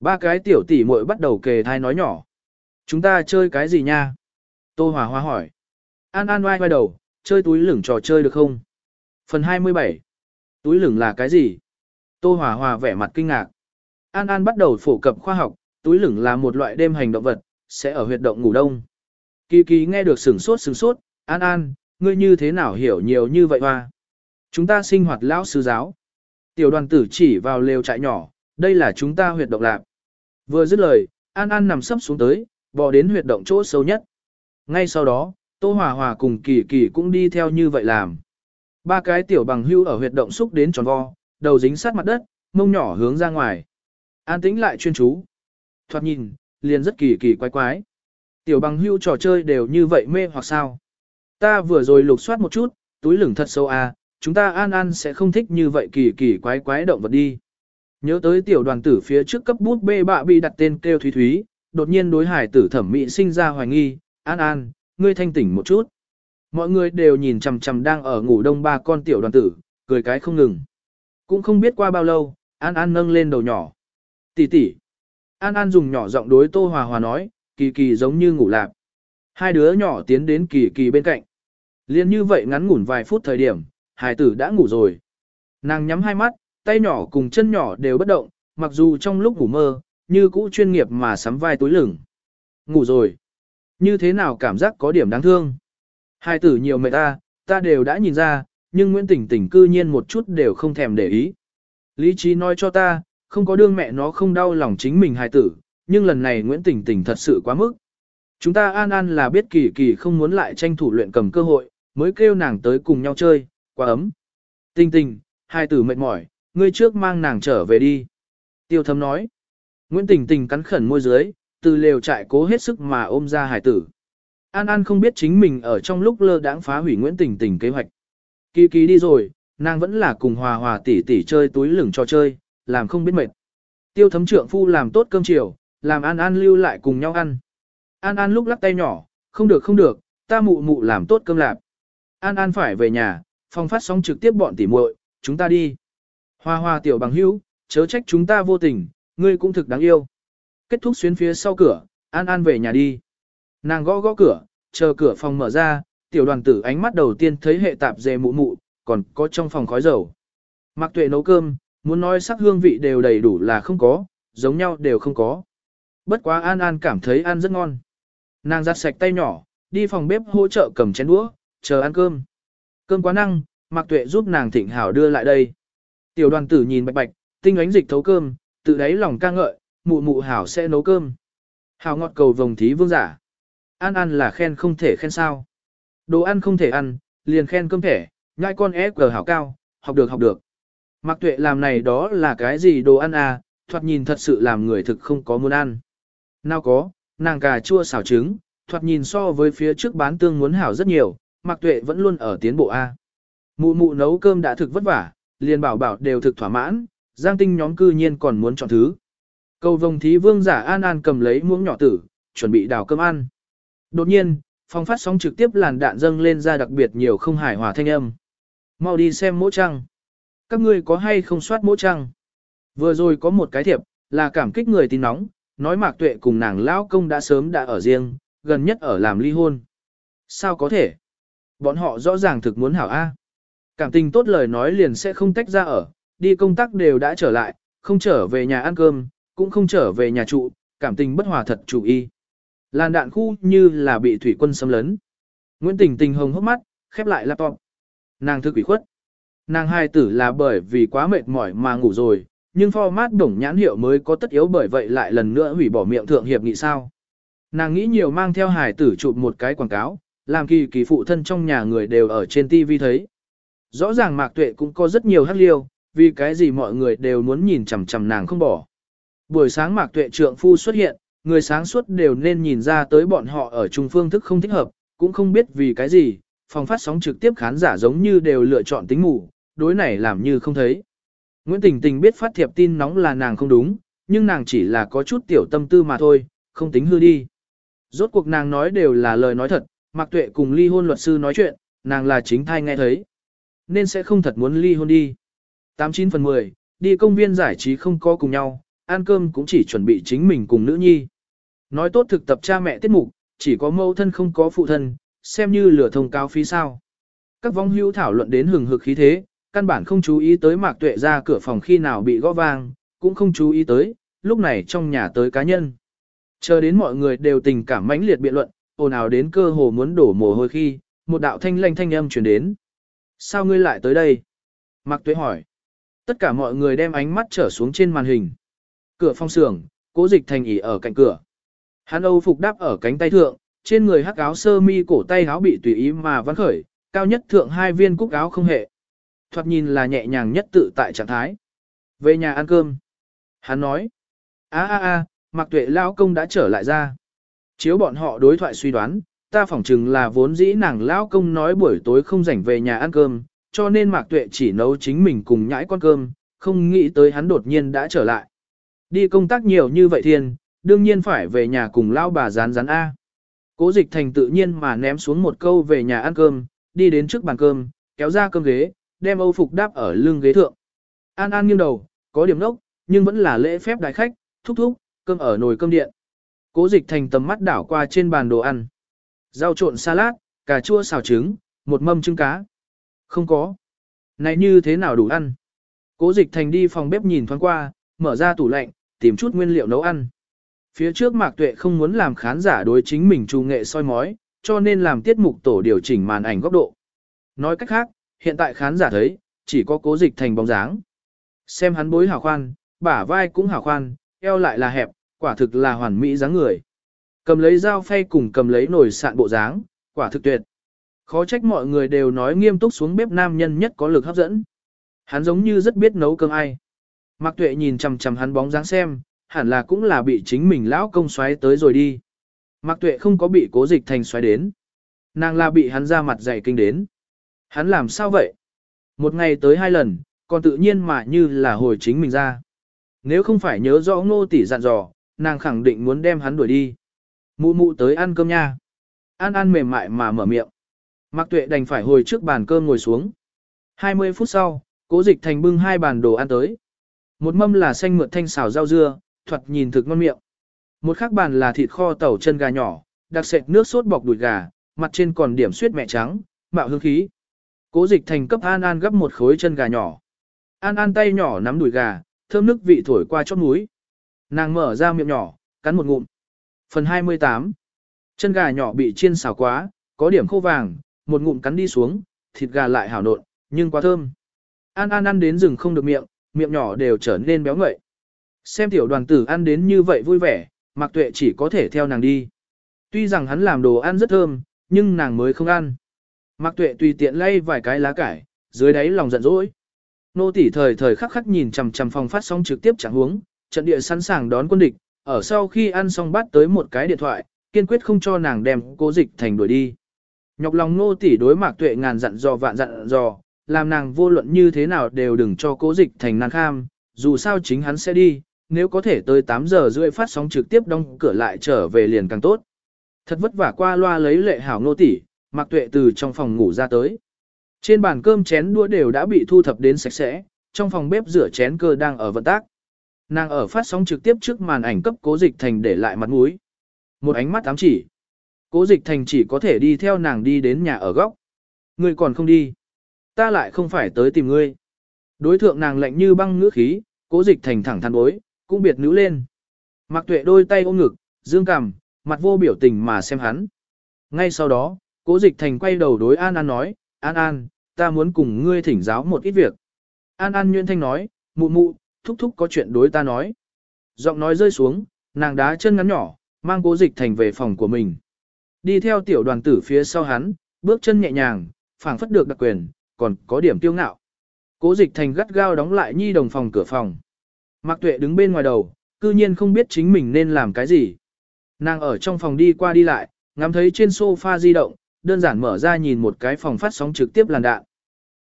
Ba cái tiểu tỷ muội bắt đầu kề thai nói nhỏ. Chúng ta chơi cái gì nha? Tô Hòa Hoa hỏi. An An oai oai đầu, chơi túi lửng trò chơi được không? Phần 27. Túi lửng là cái gì? Tô Hòa Hòa vẻ mặt kinh ngạc. An An bắt đầu phổ cập khoa học, túi lửng là một loại đêm hành động vật, sẽ ở huyệt động ngủ đông. Kỳ kỳ nghe được sừng sốt sừng sốt, An An, ngươi như thế nào hiểu nhiều như vậy hoa? Chúng ta sinh hoạt lão sư giáo. Tiểu đoàn tử chỉ vào lều trại nhỏ, đây là chúng ta huyệt động lạc. Vừa dứt lời, An An nằm sấp xuống tới, bò đến huyệt động chỗ sâu nhất. Ngay sau đó, Tô Hòa Hòa cùng Kỳ Kỳ cũng đi theo như vậy làm. Ba cái tiểu bằng hưu ở huyệt động xúc đến tròn vo, đầu dính sát mặt đất, mông nhỏ hướng ra ngoài. An tĩnh lại chuyên chú. Thoạt nhìn, liền rất kỳ kỳ quái quái. Tiểu bằng hưu trò chơi đều như vậy mê hoặc sao. Ta vừa rồi lục soát một chút, túi lửng thật sâu à, chúng ta an an sẽ không thích như vậy kỳ kỳ quái quái động vật đi. Nhớ tới tiểu đoàn tử phía trước cấp bút bê bạ bị đặt tên kêu Thúy Thúy, đột nhiên đối hải tử thẩm mỹ sinh ra hoài nghi, an an, ngươi thanh tỉnh một chút. Mọi người đều nhìn chằm chằm đang ở ngủ đông ba con tiểu đoàn tử, cười cái không ngừng. Cũng không biết qua bao lâu, an an nâng lên đầu nhỏ. Tỷ tỷ, An An dùng nhỏ giọng đối Tô Hòa Hòa nói, kỳ kỳ giống như ngủ lạp. Hai đứa nhỏ tiến đến kỳ kỳ bên cạnh. Liên như vậy ngắn ngủn vài phút thời điểm, hài tử đã ngủ rồi. Nàng nhắm hai mắt, tay nhỏ cùng chân nhỏ đều bất động, mặc dù trong lúc ngủ mơ, như cũ chuyên nghiệp mà sắm vai túi lửng. Ngủ rồi. Như thế nào cảm giác có điểm đáng thương. Hai tử nhiều mệt ta, ta đều đã nhìn ra, nhưng Nguyễn Tỉnh Tỉnh cư nhiên một chút đều không thèm để ý. Lý trí nói cho ta, không có đương mẹ nó không đau lòng chính mình hài tử, nhưng lần này Nguyễn Tỉnh Tỉnh thật sự quá mức. Chúng ta an an là biết kỳ kỳ không muốn lại tranh thủ luyện cầm cơ hội, mới kêu nàng tới cùng nhau chơi, quá ấm. Tình tình, hai tử mệt mỏi, ngươi trước mang nàng trở về đi. Tiêu thấm nói. Nguyễn Tình Tình cắn khẩn môi dưới, từ lều trại cố hết sức mà ôm ra hải tử. An An không biết chính mình ở trong lúc lơ đãng phá hủy Nguyễn Tình Tình kế hoạch. Kỳ kỳ đi rồi, nàng vẫn là cùng hòa hòa tỷ tỷ chơi túi lửng cho chơi, làm không biết mệt. Tiêu thấm trượng phu làm tốt cơm chiều, làm An An lưu lại cùng nhau ăn. An An lúc lắc tay nhỏ, không được không được, ta mụ mụ làm tốt cơm lạp. An An phải về nhà, phòng phát sóng trực tiếp bọn tỉ muội, chúng ta đi. Hoa hoa tiểu bằng hữu, chớ trách chúng ta vô tình, ngươi cũng thực đáng yêu. Kết thúc xuyến phía sau cửa, An An về nhà đi. Nàng gõ gõ cửa, chờ cửa phòng mở ra, tiểu đoàn tử ánh mắt đầu tiên thấy hệ tạp dề mụ mụ, còn có trong phòng khói dầu. Mặc tuệ nấu cơm, muốn nói sắc hương vị đều đầy đủ là không có, giống nhau đều không có. Bất quá An An cảm thấy ăn rất ngon. Nàng giặt sạch tay nhỏ, đi phòng bếp hỗ trợ cầm chén đũa, chờ ăn cơm. Cơm quá năng, Mạc Tuệ giúp nàng thịnh hảo đưa lại đây. Tiểu đoàn tử nhìn bạch bạch, tinh ánh dịch thấu cơm, tự đáy lòng ca ngợi, mụ mụ hảo sẽ nấu cơm. Hảo ngọt cầu vồng thí vương giả. An ăn là khen không thể khen sao. Đồ ăn không thể ăn, liền khen cơm thẻ, nhai con ép cờ hảo cao, học được học được. Mạc Tuệ làm này đó là cái gì đồ ăn à, thoạt nhìn thật sự làm người thực không có muốn ăn. Nào có, nàng cà chua xào trứng, thoạt nhìn so với phía trước bán tương muốn hảo rất nhiều, Mạc Tuệ vẫn luôn ở tiến bộ A. Mụ mụ nấu cơm đã thực vất vả, liền bảo bảo đều thực thỏa mãn, Giang Tinh nhóm cư nhiên còn muốn chọn thứ. Cầu vồng thí vương giả An An cầm lấy muỗng nhỏ tử, chuẩn bị đào cơm ăn. Đột nhiên, phòng phát sóng trực tiếp làn đạn dâng lên ra đặc biệt nhiều không hài hòa thanh âm. Mau đi xem mỗ trăng. Các ngươi có hay không soát mỗ trăng? Vừa rồi có một cái thiệp, là cảm kích người tin nóng, nói Mạc Tuệ cùng nàng lão công đã sớm đã ở riêng, gần nhất ở làm ly hôn. Sao có thể? Bọn họ rõ ràng thực muốn hảo A. Cảm tình tốt lời nói liền sẽ không tách ra ở, đi công tác đều đã trở lại, không trở về nhà ăn cơm, cũng không trở về nhà trụ, cảm tình bất hòa thật chủ y. Làn đạn khu như là bị thủy quân xâm lấn. Nguyễn Tình Tình hồng hốc mắt, khép lại laptop. Nàng thức ủy khuất. Nàng hai tử là bởi vì quá mệt mỏi mà ngủ rồi, nhưng format đồng nhãn hiệu mới có tất yếu bởi vậy lại lần nữa hủy bỏ miệng thượng hiệp nghị sao. Nàng nghĩ nhiều mang theo hài tử chụp một cái quảng cáo, làm kỳ kỳ phụ thân trong nhà người đều ở trên TV thấy. Rõ ràng Mạc Tuệ cũng có rất nhiều hắc liêu, vì cái gì mọi người đều muốn nhìn chằm chằm nàng không bỏ. Buổi sáng Mạc Tuệ trượng phu xuất hiện, người sáng suốt đều nên nhìn ra tới bọn họ ở trung phương thức không thích hợp, cũng không biết vì cái gì, phòng phát sóng trực tiếp khán giả giống như đều lựa chọn tính ngủ, đối này làm như không thấy. Nguyễn Tình Tình biết phát thiệp tin nóng là nàng không đúng, nhưng nàng chỉ là có chút tiểu tâm tư mà thôi, không tính hư đi. Rốt cuộc nàng nói đều là lời nói thật, Mạc Tuệ cùng ly hôn luật sư nói chuyện, nàng là chính thai nghe thấy. Nên sẽ không thật muốn ly hôn đi. 89 phần 10, đi công viên giải trí không có cùng nhau, ăn cơm cũng chỉ chuẩn bị chính mình cùng nữ nhi. Nói tốt thực tập cha mẹ tiết mục, chỉ có mâu thân không có phụ thân, xem như lửa thông cao phí sao. Các vong hữu thảo luận đến hừng hực khí thế, căn bản không chú ý tới Mạc Tuệ ra cửa phòng khi nào bị gõ vang, cũng không chú ý tới, lúc này trong nhà tới cá nhân. Chờ đến mọi người đều tình cảm mãnh liệt biện luận, ồn ào đến cơ hồ muốn đổ mồ hôi khi, một đạo thanh lanh thanh âm truyền đến. Sao ngươi lại tới đây? Mạc Tuế hỏi. Tất cả mọi người đem ánh mắt trở xuống trên màn hình. Cửa phong sưởng, cố dịch thành ỉ ở cạnh cửa. Hắn Âu phục đáp ở cánh tay thượng, trên người hắc áo sơ mi cổ tay áo bị tùy ý mà vắn khởi, cao nhất thượng hai viên cúc áo không hệ. Thoạt nhìn là nhẹ nhàng nhất tự tại trạng thái. Về nhà ăn cơm. Hắn nói. a a a, Mạc Tuệ lão công đã trở lại ra. Chiếu bọn họ đối thoại suy đoán, ta phỏng chừng là vốn dĩ nàng lão công nói buổi tối không rảnh về nhà ăn cơm, cho nên Mạc Tuệ chỉ nấu chính mình cùng nhãi con cơm, không nghĩ tới hắn đột nhiên đã trở lại. Đi công tác nhiều như vậy thiên, đương nhiên phải về nhà cùng lão bà rán rán A. Cố dịch thành tự nhiên mà ném xuống một câu về nhà ăn cơm, đi đến trước bàn cơm, kéo ra cơm ghế, đem âu phục đáp ở lưng ghế thượng. An An nghiêng đầu, có điểm nốc, nhưng vẫn là lễ phép đại khách, thúc thúc, Cơm ở nồi cơm điện. Cố dịch thành tầm mắt đảo qua trên bàn đồ ăn. Rau trộn salad, cà chua xào trứng, một mâm trứng cá. Không có. Này như thế nào đủ ăn? Cố dịch thành đi phòng bếp nhìn thoáng qua, mở ra tủ lạnh, tìm chút nguyên liệu nấu ăn. Phía trước Mạc Tuệ không muốn làm khán giả đối chính mình trù nghệ soi mói, cho nên làm tiết mục tổ điều chỉnh màn ảnh góc độ. Nói cách khác, hiện tại khán giả thấy, chỉ có cố dịch thành bóng dáng. Xem hắn bối hào khoan, bả vai cũng hào khoan, eo lại là hẹp, quả thực là hoàn mỹ dáng người. Cầm lấy dao phay cùng cầm lấy nồi sạn bộ dáng, quả thực tuyệt. Khó trách mọi người đều nói nghiêm túc xuống bếp nam nhân nhất có lực hấp dẫn. Hắn giống như rất biết nấu cơm ai. Mạc Tuệ nhìn chằm chằm hắn bóng dáng xem, hẳn là cũng là bị chính mình lão công xoáy tới rồi đi. Mạc Tuệ không có bị Cố Dịch Thành xoáy đến, nàng là bị hắn ra mặt dày kinh đến. Hắn làm sao vậy? Một ngày tới hai lần, còn tự nhiên mà như là hồi chính mình ra. Nếu không phải nhớ rõ Ngô tỷ dặn dò, nàng khẳng định muốn đem hắn đuổi đi. Mụ mụ tới ăn cơm nha. An An mềm mại mà mở miệng. Mạc Tuệ đành phải hồi trước bàn cơm ngồi xuống. 20 phút sau, Cố Dịch Thành bưng hai bàn đồ ăn tới. Một mâm là xanh mượt thanh xào rau dưa, thoạt nhìn thực ngon miệng. Một khác bàn là thịt kho tàu chân gà nhỏ, đặc sệt nước sốt bọc đùi gà, mặt trên còn điểm suyết mẹ trắng, mạo hương khí. Cố Dịch Thành cấp An An gấp một khối chân gà nhỏ. An An tay nhỏ nắm đùi gà, thơm nước vị thổi qua chót mũi. Nàng mở ra miệng nhỏ, cắn một ngụm. Phần 28 Chân gà nhỏ bị chiên xào quá, có điểm khô vàng, một ngụm cắn đi xuống, thịt gà lại hảo nộn, nhưng quá thơm. An An ăn đến rừng không được miệng, miệng nhỏ đều trở nên béo ngậy. Xem tiểu đoàn tử ăn đến như vậy vui vẻ, Mạc Tuệ chỉ có thể theo nàng đi. Tuy rằng hắn làm đồ ăn rất thơm, nhưng nàng mới không ăn. Mạc Tuệ tùy tiện lay vài cái lá cải, dưới đáy lòng giận dỗi. Nô tỷ thời thời khắc khắc nhìn chằm chằm phòng phát sóng trực tiếp chẳng huống, trận địa sẵn sàng đón quân địch, ở sau khi ăn xong bắt tới một cái điện thoại, kiên quyết không cho nàng đem cố dịch thành đuổi đi. Nhọc lòng nô tỷ đối mạc tuệ ngàn dặn dò vạn dặn dò, làm nàng vô luận như thế nào đều đừng cho cố dịch thành nàng kham, dù sao chính hắn sẽ đi, nếu có thể tới 8 giờ rưỡi phát sóng trực tiếp đóng cửa lại trở về liền càng tốt. Thật vất vả qua loa lấy lệ hảo nô tỷ, mạc tuệ từ trong phòng ngủ ra tới. Trên bàn cơm chén đũa đều đã bị thu thập đến sạch sẽ, trong phòng bếp rửa chén cơ đang ở vận tác. Nàng ở phát sóng trực tiếp trước màn ảnh cấp cố dịch thành để lại mặt mũi. Một ánh mắt ám chỉ. Cố dịch thành chỉ có thể đi theo nàng đi đến nhà ở góc. Ngươi còn không đi. Ta lại không phải tới tìm ngươi. Đối thượng nàng lạnh như băng ngữ khí, cố dịch thành thẳng thắn bối, cũng biệt nữ lên. Mặc tuệ đôi tay ôm ngực, dương cằm, mặt vô biểu tình mà xem hắn. Ngay sau đó, cố dịch thành quay đầu đối An An nói, An An, ta muốn cùng ngươi thỉnh giáo một ít việc. An An Nguyên Thanh nói, mụ mụ, thúc thúc có chuyện đối ta nói. Giọng nói rơi xuống, nàng đá chân ngắn nhỏ, mang cố dịch thành về phòng của mình. Đi theo tiểu đoàn tử phía sau hắn, bước chân nhẹ nhàng, phảng phất được đặc quyền, còn có điểm tiêu ngạo. Cố dịch thành gắt gao đóng lại nhi đồng phòng cửa phòng. Mạc tuệ đứng bên ngoài đầu, cư nhiên không biết chính mình nên làm cái gì. Nàng ở trong phòng đi qua đi lại, ngắm thấy trên sofa di động, đơn giản mở ra nhìn một cái phòng phát sóng trực tiếp làn đạn.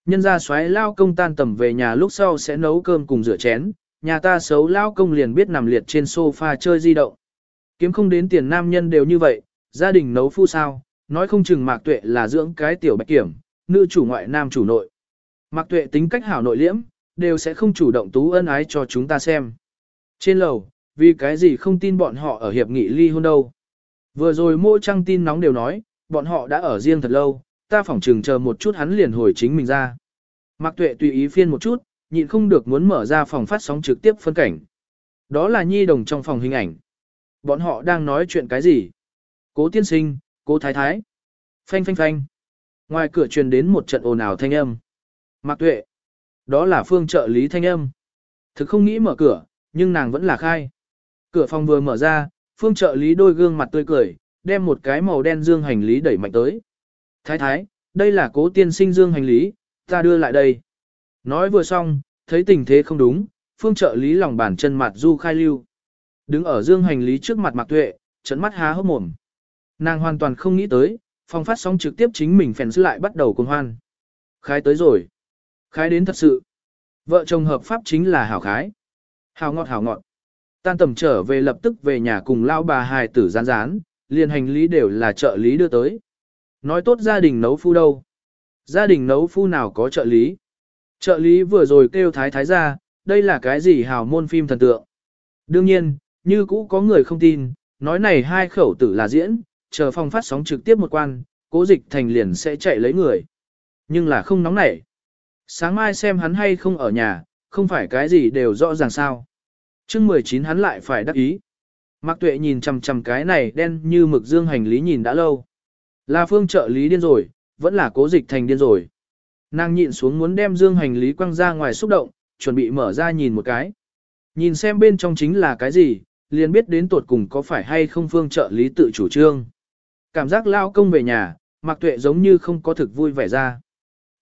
Nhân ra xoáy lao công tan tầm về nhà lúc sau sẽ nấu cơm cùng rửa chén, nhà ta xấu lao công liền biết nằm liệt trên sofa chơi di động. Kiếm không đến tiền nam nhân đều như vậy, gia đình nấu phu sao, nói không chừng mạc tuệ là dưỡng cái tiểu bạch kiểm, nữ chủ ngoại nam chủ nội. Mạc tuệ tính cách hảo nội liễm, đều sẽ không chủ động tú ân ái cho chúng ta xem. Trên lầu, vì cái gì không tin bọn họ ở hiệp nghị ly hôn đâu. Vừa rồi mô trăng tin nóng đều nói, bọn họ đã ở riêng thật lâu, ta phỏng chừng chờ một chút hắn liền hồi chính mình ra. Mạc Tuệ tùy ý phiên một chút, nhịn không được muốn mở ra phòng phát sóng trực tiếp phân cảnh. Đó là nhi đồng trong phòng hình ảnh. Bọn họ đang nói chuyện cái gì? Cố tiên sinh, cố thái thái. Phanh phanh phanh. Ngoài cửa truyền đến một trận ồn ào thanh âm. Mạc Tuệ. Đó là phương trợ lý thanh âm. Thực không nghĩ mở cửa, nhưng nàng vẫn là khai. Cửa phòng vừa mở ra, phương trợ lý đôi gương mặt tươi cười, đem một cái màu đen dương hành lý đẩy mạnh tới. Thái thái, đây là cố tiên sinh dương hành lý, ta đưa lại đây. Nói vừa xong, thấy tình thế không đúng, phương trợ lý lòng bàn chân mặt du khai lưu. Đứng ở dương hành lý trước mặt Mạc Tuệ, trận mắt há hốc mồm. Nàng hoàn toàn không nghĩ tới, phòng phát sóng trực tiếp chính mình phèn lại bắt đầu cùng hoan. Khái tới rồi. Khái đến thật sự. Vợ chồng hợp pháp chính là hảo khái. Hảo ngọt hảo ngọt. Tan tầm trở về lập tức về nhà cùng lao bà hài tử rán rán, liền hành lý đều là trợ lý đưa tới. Nói tốt gia đình nấu phu đâu. Gia đình nấu phu nào có trợ lý. Trợ lý vừa rồi kêu thái thái ra, đây là cái gì hào môn phim thần tượng. Đương nhiên, như cũ có người không tin, nói này hai khẩu tử là diễn, chờ phòng phát sóng trực tiếp một quan, cố dịch thành liền sẽ chạy lấy người. Nhưng là không nóng nảy. Sáng mai xem hắn hay không ở nhà, không phải cái gì đều rõ ràng sao. chương 19 hắn lại phải đắc ý. Mạc Tuệ nhìn chằm chằm cái này đen như mực dương hành lý nhìn đã lâu. Là phương trợ lý điên rồi, vẫn là cố dịch thành điên rồi. Nàng nhịn xuống muốn đem dương hành lý quăng ra ngoài xúc động, chuẩn bị mở ra nhìn một cái. Nhìn xem bên trong chính là cái gì, liền biết đến tuột cùng có phải hay không phương trợ lý tự chủ trương. Cảm giác lao công về nhà, mặc Tuệ giống như không có thực vui vẻ ra.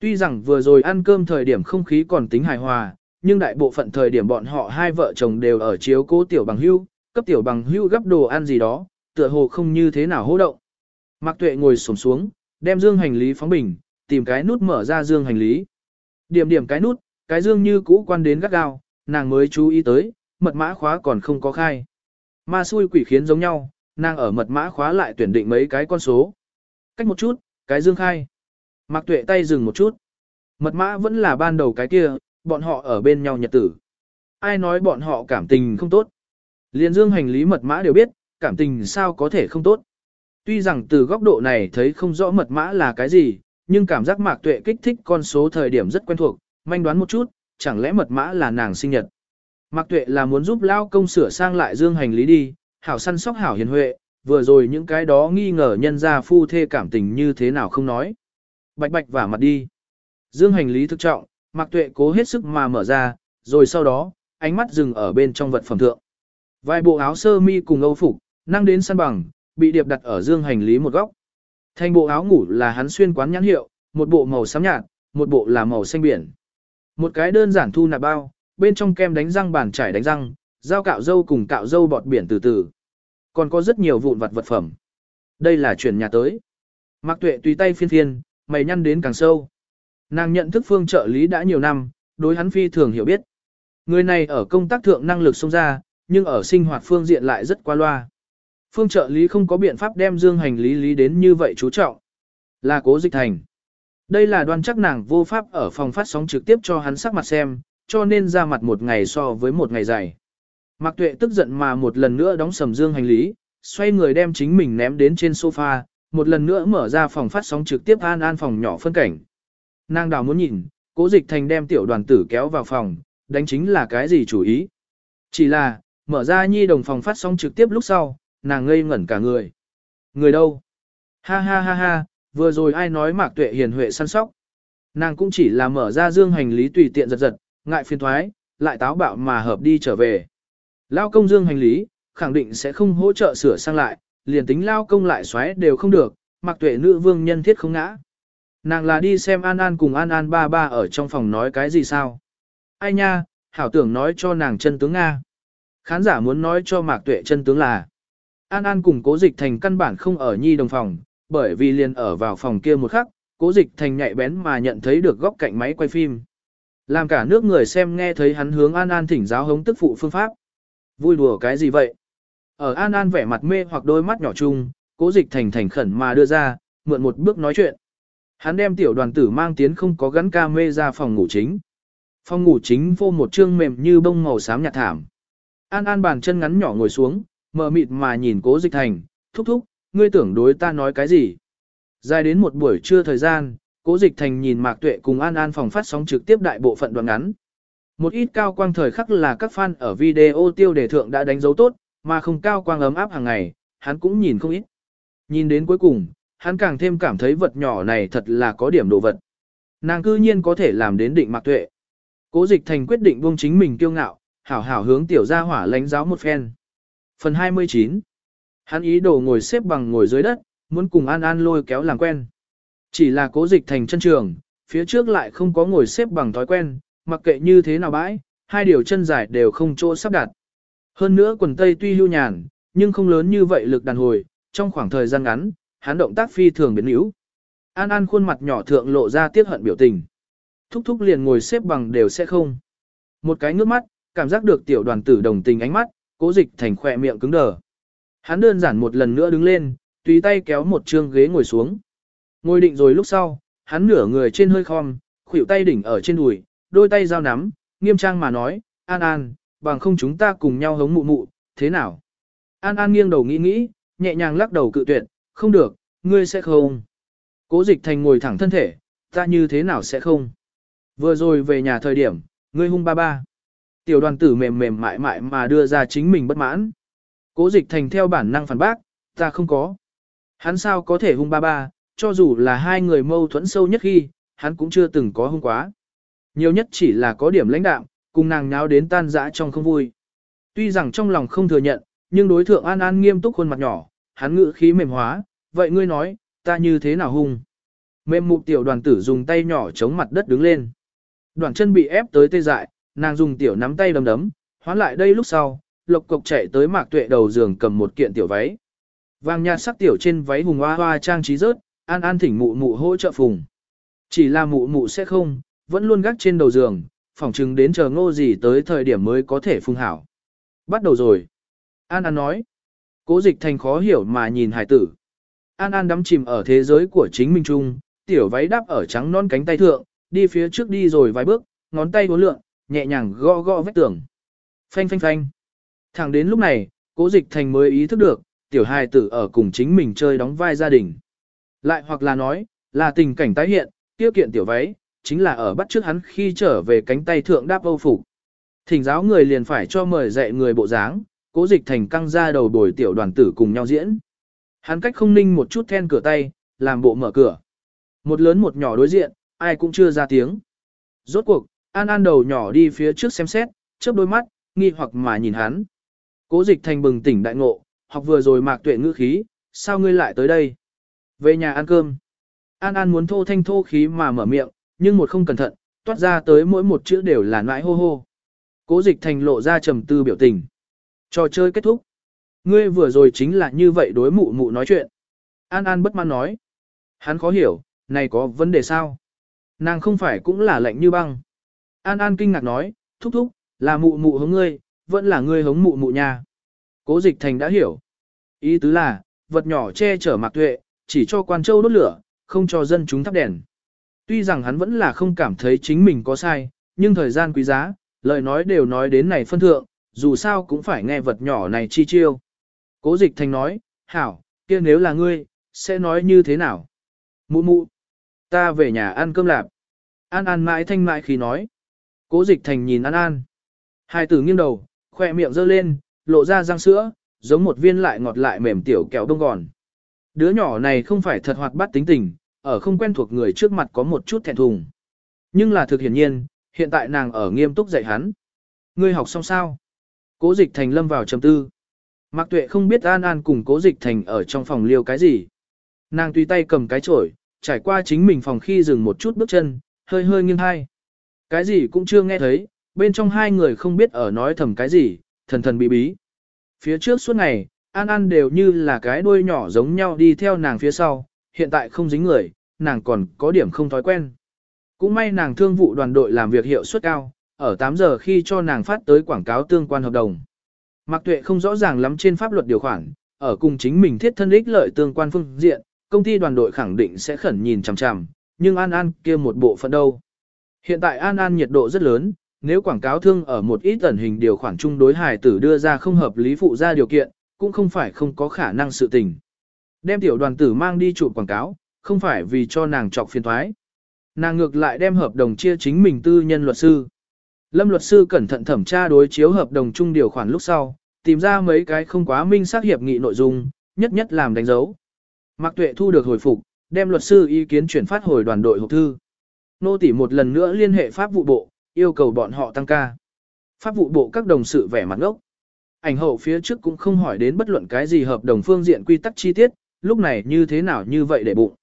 Tuy rằng vừa rồi ăn cơm thời điểm không khí còn tính hài hòa, nhưng đại bộ phận thời điểm bọn họ hai vợ chồng đều ở chiếu cố tiểu bằng hưu, cấp tiểu bằng hưu gấp đồ ăn gì đó, tựa hồ không như thế nào hô động. Mạc Tuệ ngồi xổm xuống, đem dương hành lý phóng bình, tìm cái nút mở ra dương hành lý. Điểm điểm cái nút, cái dương như cũ quan đến gắt gao, nàng mới chú ý tới, mật mã khóa còn không có khai. Ma xui quỷ khiến giống nhau, nàng ở mật mã khóa lại tuyển định mấy cái con số. Cách một chút, cái dương khai. Mạc Tuệ tay dừng một chút. Mật mã vẫn là ban đầu cái kia, bọn họ ở bên nhau nhật tử. Ai nói bọn họ cảm tình không tốt? Liên dương hành lý mật mã đều biết, cảm tình sao có thể không tốt. Tuy rằng từ góc độ này thấy không rõ mật mã là cái gì, nhưng cảm giác mạc tuệ kích thích con số thời điểm rất quen thuộc, manh đoán một chút, chẳng lẽ mật mã là nàng sinh nhật. Mạc tuệ là muốn giúp lao công sửa sang lại dương hành lý đi, hảo săn sóc hảo hiền huệ, vừa rồi những cái đó nghi ngờ nhân ra phu thê cảm tình như thế nào không nói. Bạch bạch vả mặt đi. Dương hành lý thực trọng, Mạc tuệ cố hết sức mà mở ra, rồi sau đó, ánh mắt dừng ở bên trong vật phẩm thượng. Vài bộ áo sơ mi cùng âu phục, năng đến săn bằng, bị điệp đặt ở dương hành lý một góc. Thành bộ áo ngủ là hắn xuyên quán nhãn hiệu, một bộ màu xám nhạt, một bộ là màu xanh biển. Một cái đơn giản thu nạp bao, bên trong kem đánh răng bàn trải đánh răng, dao cạo dâu cùng cạo dâu bọt biển từ từ. Còn có rất nhiều vụn vặt vật phẩm. Đây là chuyển nhà tới. Mạc Tuệ tùy tay phiên phiên, mày nhăn đến càng sâu. Nàng nhận thức phương trợ lý đã nhiều năm, đối hắn phi thường hiểu biết. Người này ở công tác thượng năng lực xông ra, nhưng ở sinh hoạt phương diện lại rất qua loa. Phương trợ lý không có biện pháp đem dương hành lý lý đến như vậy chú trọng. Là cố dịch thành. Đây là đoan chắc nàng vô pháp ở phòng phát sóng trực tiếp cho hắn sắc mặt xem, cho nên ra mặt một ngày so với một ngày dài. Mạc Tuệ tức giận mà một lần nữa đóng sầm dương hành lý, xoay người đem chính mình ném đến trên sofa, một lần nữa mở ra phòng phát sóng trực tiếp an an phòng nhỏ phân cảnh. Nàng đào muốn nhìn, cố dịch thành đem tiểu đoàn tử kéo vào phòng, đánh chính là cái gì chủ ý. Chỉ là, mở ra nhi đồng phòng phát sóng trực tiếp lúc sau, nàng ngây ngẩn cả người. Người đâu? Ha ha ha ha, vừa rồi ai nói mạc tuệ hiền huệ săn sóc. Nàng cũng chỉ là mở ra dương hành lý tùy tiện giật giật, ngại phiền thoái, lại táo bạo mà hợp đi trở về. Lao công dương hành lý, khẳng định sẽ không hỗ trợ sửa sang lại, liền tính lao công lại xoáy đều không được, mạc tuệ nữ vương nhân thiết không ngã. Nàng là đi xem An An cùng An An ba ba ở trong phòng nói cái gì sao? Ai nha, hảo tưởng nói cho nàng chân tướng Nga. Khán giả muốn nói cho mạc tuệ chân tướng là An An cùng cố dịch thành căn bản không ở nhi đồng phòng, bởi vì liền ở vào phòng kia một khắc, cố dịch thành nhạy bén mà nhận thấy được góc cạnh máy quay phim. Làm cả nước người xem nghe thấy hắn hướng An An thỉnh giáo hống tức phụ phương pháp. Vui đùa cái gì vậy? Ở An An vẻ mặt mê hoặc đôi mắt nhỏ chung, cố dịch thành thành khẩn mà đưa ra, mượn một bước nói chuyện. Hắn đem tiểu đoàn tử mang tiến không có gắn ca mê ra phòng ngủ chính. Phòng ngủ chính vô một trương mềm như bông màu xám nhạt thảm. An An bàn chân ngắn nhỏ ngồi xuống, mờ mịt mà nhìn cố dịch thành, thúc thúc, ngươi tưởng đối ta nói cái gì. Dài đến một buổi trưa thời gian, cố dịch thành nhìn Mạc Tuệ cùng An An phòng phát sóng trực tiếp đại bộ phận đoạn ngắn. Một ít cao quang thời khắc là các fan ở video tiêu đề thượng đã đánh dấu tốt, mà không cao quang ấm áp hàng ngày, hắn cũng nhìn không ít. Nhìn đến cuối cùng, hắn càng thêm cảm thấy vật nhỏ này thật là có điểm đồ vật. Nàng cư nhiên có thể làm đến định Mạc Tuệ. Cố dịch thành quyết định buông chính mình kiêu ngạo, hảo hảo hướng tiểu gia hỏa lãnh giáo một phen. Phần 29 Hắn ý đồ ngồi xếp bằng ngồi dưới đất, muốn cùng An An lôi kéo làm quen. Chỉ là cố dịch thành chân trường, phía trước lại không có ngồi xếp bằng thói quen, mặc kệ như thế nào bãi, hai điều chân dài đều không chỗ sắp đặt. Hơn nữa quần tây tuy lưu nhàn, nhưng không lớn như vậy lực đàn hồi, trong khoảng thời gian ngắn, hắn động tác phi thường biến yếu. An An khuôn mặt nhỏ thượng lộ ra tiếc hận biểu tình. Thúc thúc liền ngồi xếp bằng đều sẽ không. Một cái ngước mắt, cảm giác được tiểu đoàn tử đồng tình ánh mắt, cố dịch thành khỏe miệng cứng đờ. Hắn đơn giản một lần nữa đứng lên, tùy tay kéo một chương ghế ngồi xuống. Ngồi định rồi lúc sau, hắn nửa người trên hơi khom, khuỷu tay đỉnh ở trên đùi, đôi tay giao nắm, nghiêm trang mà nói, an an, bằng không chúng ta cùng nhau hống mụ mụ, thế nào? An An nghiêng đầu nghĩ nghĩ, nhẹ nhàng lắc đầu cự tuyệt, không được, ngươi sẽ không. Cố dịch thành ngồi thẳng thân thể, ta như thế nào sẽ không? Vừa rồi về nhà thời điểm, ngươi hung ba ba. Tiểu đoàn tử mềm mềm mại mại mà đưa ra chính mình bất mãn. Cố dịch thành theo bản năng phản bác, ta không có. Hắn sao có thể hung ba ba, cho dù là hai người mâu thuẫn sâu nhất khi, hắn cũng chưa từng có hung quá. Nhiều nhất chỉ là có điểm lãnh đạm, cùng nàng nháo đến tan dã trong không vui. Tuy rằng trong lòng không thừa nhận, nhưng đối thượng An An nghiêm túc khuôn mặt nhỏ, hắn ngữ khí mềm hóa, vậy ngươi nói, ta như thế nào hung? Mềm mục tiểu đoàn tử dùng tay nhỏ chống mặt đất đứng lên. Đoàn chân bị ép tới tê dại, nàng dùng tiểu nắm tay đấm đấm, hoán lại đây lúc sau, lộc cộc chạy tới mạc tuệ đầu giường cầm một kiện tiểu váy. Vàng nhạt sắc tiểu trên váy hùng hoa hoa trang trí rớt, an an thỉnh mụ mụ hỗ trợ phùng. Chỉ là mụ mụ sẽ không, vẫn luôn gác trên đầu giường, phỏng chừng đến chờ ngô gì tới thời điểm mới có thể phung hảo. Bắt đầu rồi. An An nói. Cố dịch thành khó hiểu mà nhìn hải tử. An An đắm chìm ở thế giới của chính mình chung, tiểu váy đắp ở trắng non cánh tay thượng, đi phía trước đi rồi vài bước, ngón tay bốn lượng, nhẹ nhàng gõ gõ vách tường. Phanh phanh phanh. Thẳng đến lúc này, cố dịch thành mới ý thức được, tiểu hài tử ở cùng chính mình chơi đóng vai gia đình. Lại hoặc là nói, là tình cảnh tái hiện, tiêu kiện tiểu váy, chính là ở bắt trước hắn khi trở về cánh tay thượng đáp âu phục. Thỉnh giáo người liền phải cho mời dạy người bộ dáng, cố dịch thành căng ra đầu bồi tiểu đoàn tử cùng nhau diễn. Hắn cách không ninh một chút then cửa tay, làm bộ mở cửa. Một lớn một nhỏ đối diện, ai cũng chưa ra tiếng. Rốt cuộc, An An đầu nhỏ đi phía trước xem xét, chớp đôi mắt, nghi hoặc mà nhìn hắn. Cố dịch thành bừng tỉnh đại ngộ, học vừa rồi mạc tuệ ngữ khí, sao ngươi lại tới đây? Về nhà ăn cơm. An An muốn thô thanh thô khí mà mở miệng, nhưng một không cẩn thận, toát ra tới mỗi một chữ đều là nãi hô hô. Cố dịch thành lộ ra trầm tư biểu tình. Trò chơi kết thúc. Ngươi vừa rồi chính là như vậy đối mụ mụ nói chuyện. An An bất mãn nói. Hắn khó hiểu, này có vấn đề sao? Nàng không phải cũng là lạnh như băng. An An kinh ngạc nói, thúc thúc, là mụ mụ hống ngươi, vẫn là ngươi hống mụ mụ nha. Cố dịch thành đã hiểu. Ý tứ là, vật nhỏ che chở mạc tuệ, chỉ cho quan châu đốt lửa, không cho dân chúng thắp đèn. Tuy rằng hắn vẫn là không cảm thấy chính mình có sai, nhưng thời gian quý giá, lời nói đều nói đến này phân thượng, dù sao cũng phải nghe vật nhỏ này chi chiêu. Cố dịch thành nói, hảo, kia nếu là ngươi, sẽ nói như thế nào? Mụ mụ, ta về nhà ăn cơm lạp. An An mãi thanh mãi khi nói. Cố dịch thành nhìn An An. Hai tử nghiêng đầu, khoe miệng giơ lên, lộ ra răng sữa, giống một viên lại ngọt lại mềm tiểu kẹo đông gòn. Đứa nhỏ này không phải thật hoạt bát tính tình, ở không quen thuộc người trước mặt có một chút thẹn thùng. Nhưng là thực hiển nhiên, hiện tại nàng ở nghiêm túc dạy hắn. Ngươi học xong sao? Cố dịch thành lâm vào trầm tư. Mạc tuệ không biết An An cùng cố dịch thành ở trong phòng liêu cái gì. Nàng tùy tay cầm cái chổi, trải qua chính mình phòng khi dừng một chút bước chân, hơi hơi nghiêng hai. Cái gì cũng chưa nghe thấy, bên trong hai người không biết ở nói thầm cái gì, thần thần bí bí. Phía trước suốt ngày, An An đều như là cái đuôi nhỏ giống nhau đi theo nàng phía sau, hiện tại không dính người, nàng còn có điểm không thói quen. Cũng may nàng thương vụ đoàn đội làm việc hiệu suất cao, ở 8 giờ khi cho nàng phát tới quảng cáo tương quan hợp đồng. Mạc Tuệ không rõ ràng lắm trên pháp luật điều khoản, ở cùng chính mình thiết thân ích lợi tương quan phương diện, công ty đoàn đội khẳng định sẽ khẩn nhìn chằm chằm, nhưng An An kia một bộ phận đâu. Hiện tại An An nhiệt độ rất lớn, nếu quảng cáo thương ở một ít ẩn hình điều khoản chung đối hài tử đưa ra không hợp lý phụ ra điều kiện, cũng không phải không có khả năng sự tình. Đem tiểu đoàn tử mang đi chụp quảng cáo, không phải vì cho nàng chọc phiền thoái. Nàng ngược lại đem hợp đồng chia chính mình tư nhân luật sư. Lâm luật sư cẩn thận thẩm tra đối chiếu hợp đồng chung điều khoản lúc sau, tìm ra mấy cái không quá minh xác hiệp nghị nội dung, nhất nhất làm đánh dấu. Mạc Tuệ thu được hồi phục, đem luật sư ý kiến chuyển phát hồi đoàn đội hộp thư. Nô tỷ một lần nữa liên hệ pháp vụ bộ, yêu cầu bọn họ tăng ca. Pháp vụ bộ các đồng sự vẻ mặt ngốc. Ảnh hậu phía trước cũng không hỏi đến bất luận cái gì hợp đồng phương diện quy tắc chi tiết, lúc này như thế nào như vậy để bụng.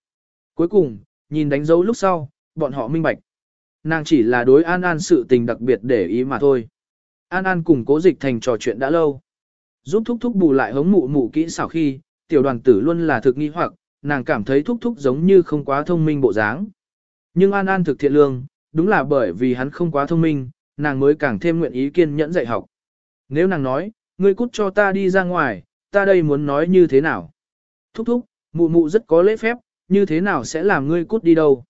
Cuối cùng, nhìn đánh dấu lúc sau, bọn họ minh bạch. Nàng chỉ là đối An An sự tình đặc biệt để ý mà thôi. An An cùng cố dịch thành trò chuyện đã lâu. Giúp thúc thúc bù lại hống mụ mụ kỹ xảo khi, tiểu đoàn tử luôn là thực nghi hoặc, nàng cảm thấy thúc thúc giống như không quá thông minh bộ dáng. Nhưng An An thực thiện lương, đúng là bởi vì hắn không quá thông minh, nàng mới càng thêm nguyện ý kiên nhẫn dạy học. Nếu nàng nói, ngươi cút cho ta đi ra ngoài, ta đây muốn nói như thế nào? Thúc thúc, mụ mụ rất có lễ phép, như thế nào sẽ làm ngươi cút đi đâu?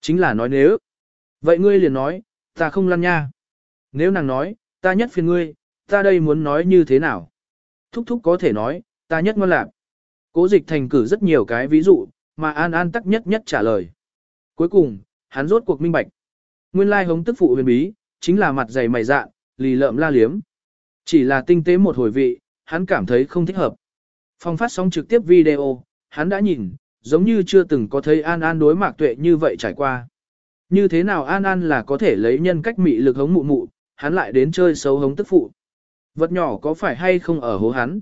Chính là nói nếu. Vậy ngươi liền nói, ta không lăn nha. Nếu nàng nói, ta nhất phiền ngươi, ta đây muốn nói như thế nào? Thúc thúc có thể nói, ta nhất ngoan lạc. Cố dịch thành cử rất nhiều cái ví dụ, mà An An tắc nhất nhất trả lời. Cuối cùng, hắn rốt cuộc minh bạch. Nguyên lai hống tức phụ huyền bí, chính là mặt dày mày dạn, lì lợm la liếm. Chỉ là tinh tế một hồi vị, hắn cảm thấy không thích hợp. Phong phát sóng trực tiếp video, hắn đã nhìn, giống như chưa từng có thấy An An đối mạc tuệ như vậy trải qua. Như thế nào An An là có thể lấy nhân cách mị lực hống mụ mụ, hắn lại đến chơi xấu hống tức phụ. Vật nhỏ có phải hay không ở hố hắn?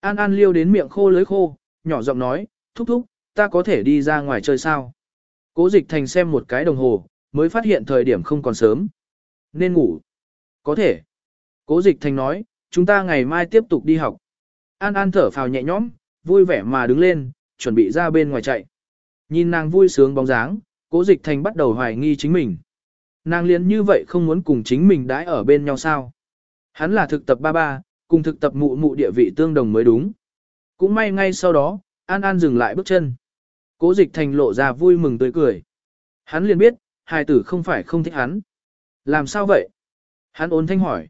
An An liêu đến miệng khô lưới khô, nhỏ giọng nói, thúc thúc, ta có thể đi ra ngoài chơi sao? Cố dịch thành xem một cái đồng hồ, mới phát hiện thời điểm không còn sớm. Nên ngủ. Có thể. Cố dịch thành nói, chúng ta ngày mai tiếp tục đi học. An An thở phào nhẹ nhõm, vui vẻ mà đứng lên, chuẩn bị ra bên ngoài chạy. Nhìn nàng vui sướng bóng dáng, cố dịch thành bắt đầu hoài nghi chính mình. Nàng liền như vậy không muốn cùng chính mình đãi ở bên nhau sao. Hắn là thực tập ba ba, cùng thực tập mụ mụ địa vị tương đồng mới đúng. Cũng may ngay sau đó, An An dừng lại bước chân. Cố dịch thành lộ ra vui mừng tươi cười. Hắn liền biết, hài tử không phải không thích hắn. Làm sao vậy? Hắn ôn thanh hỏi.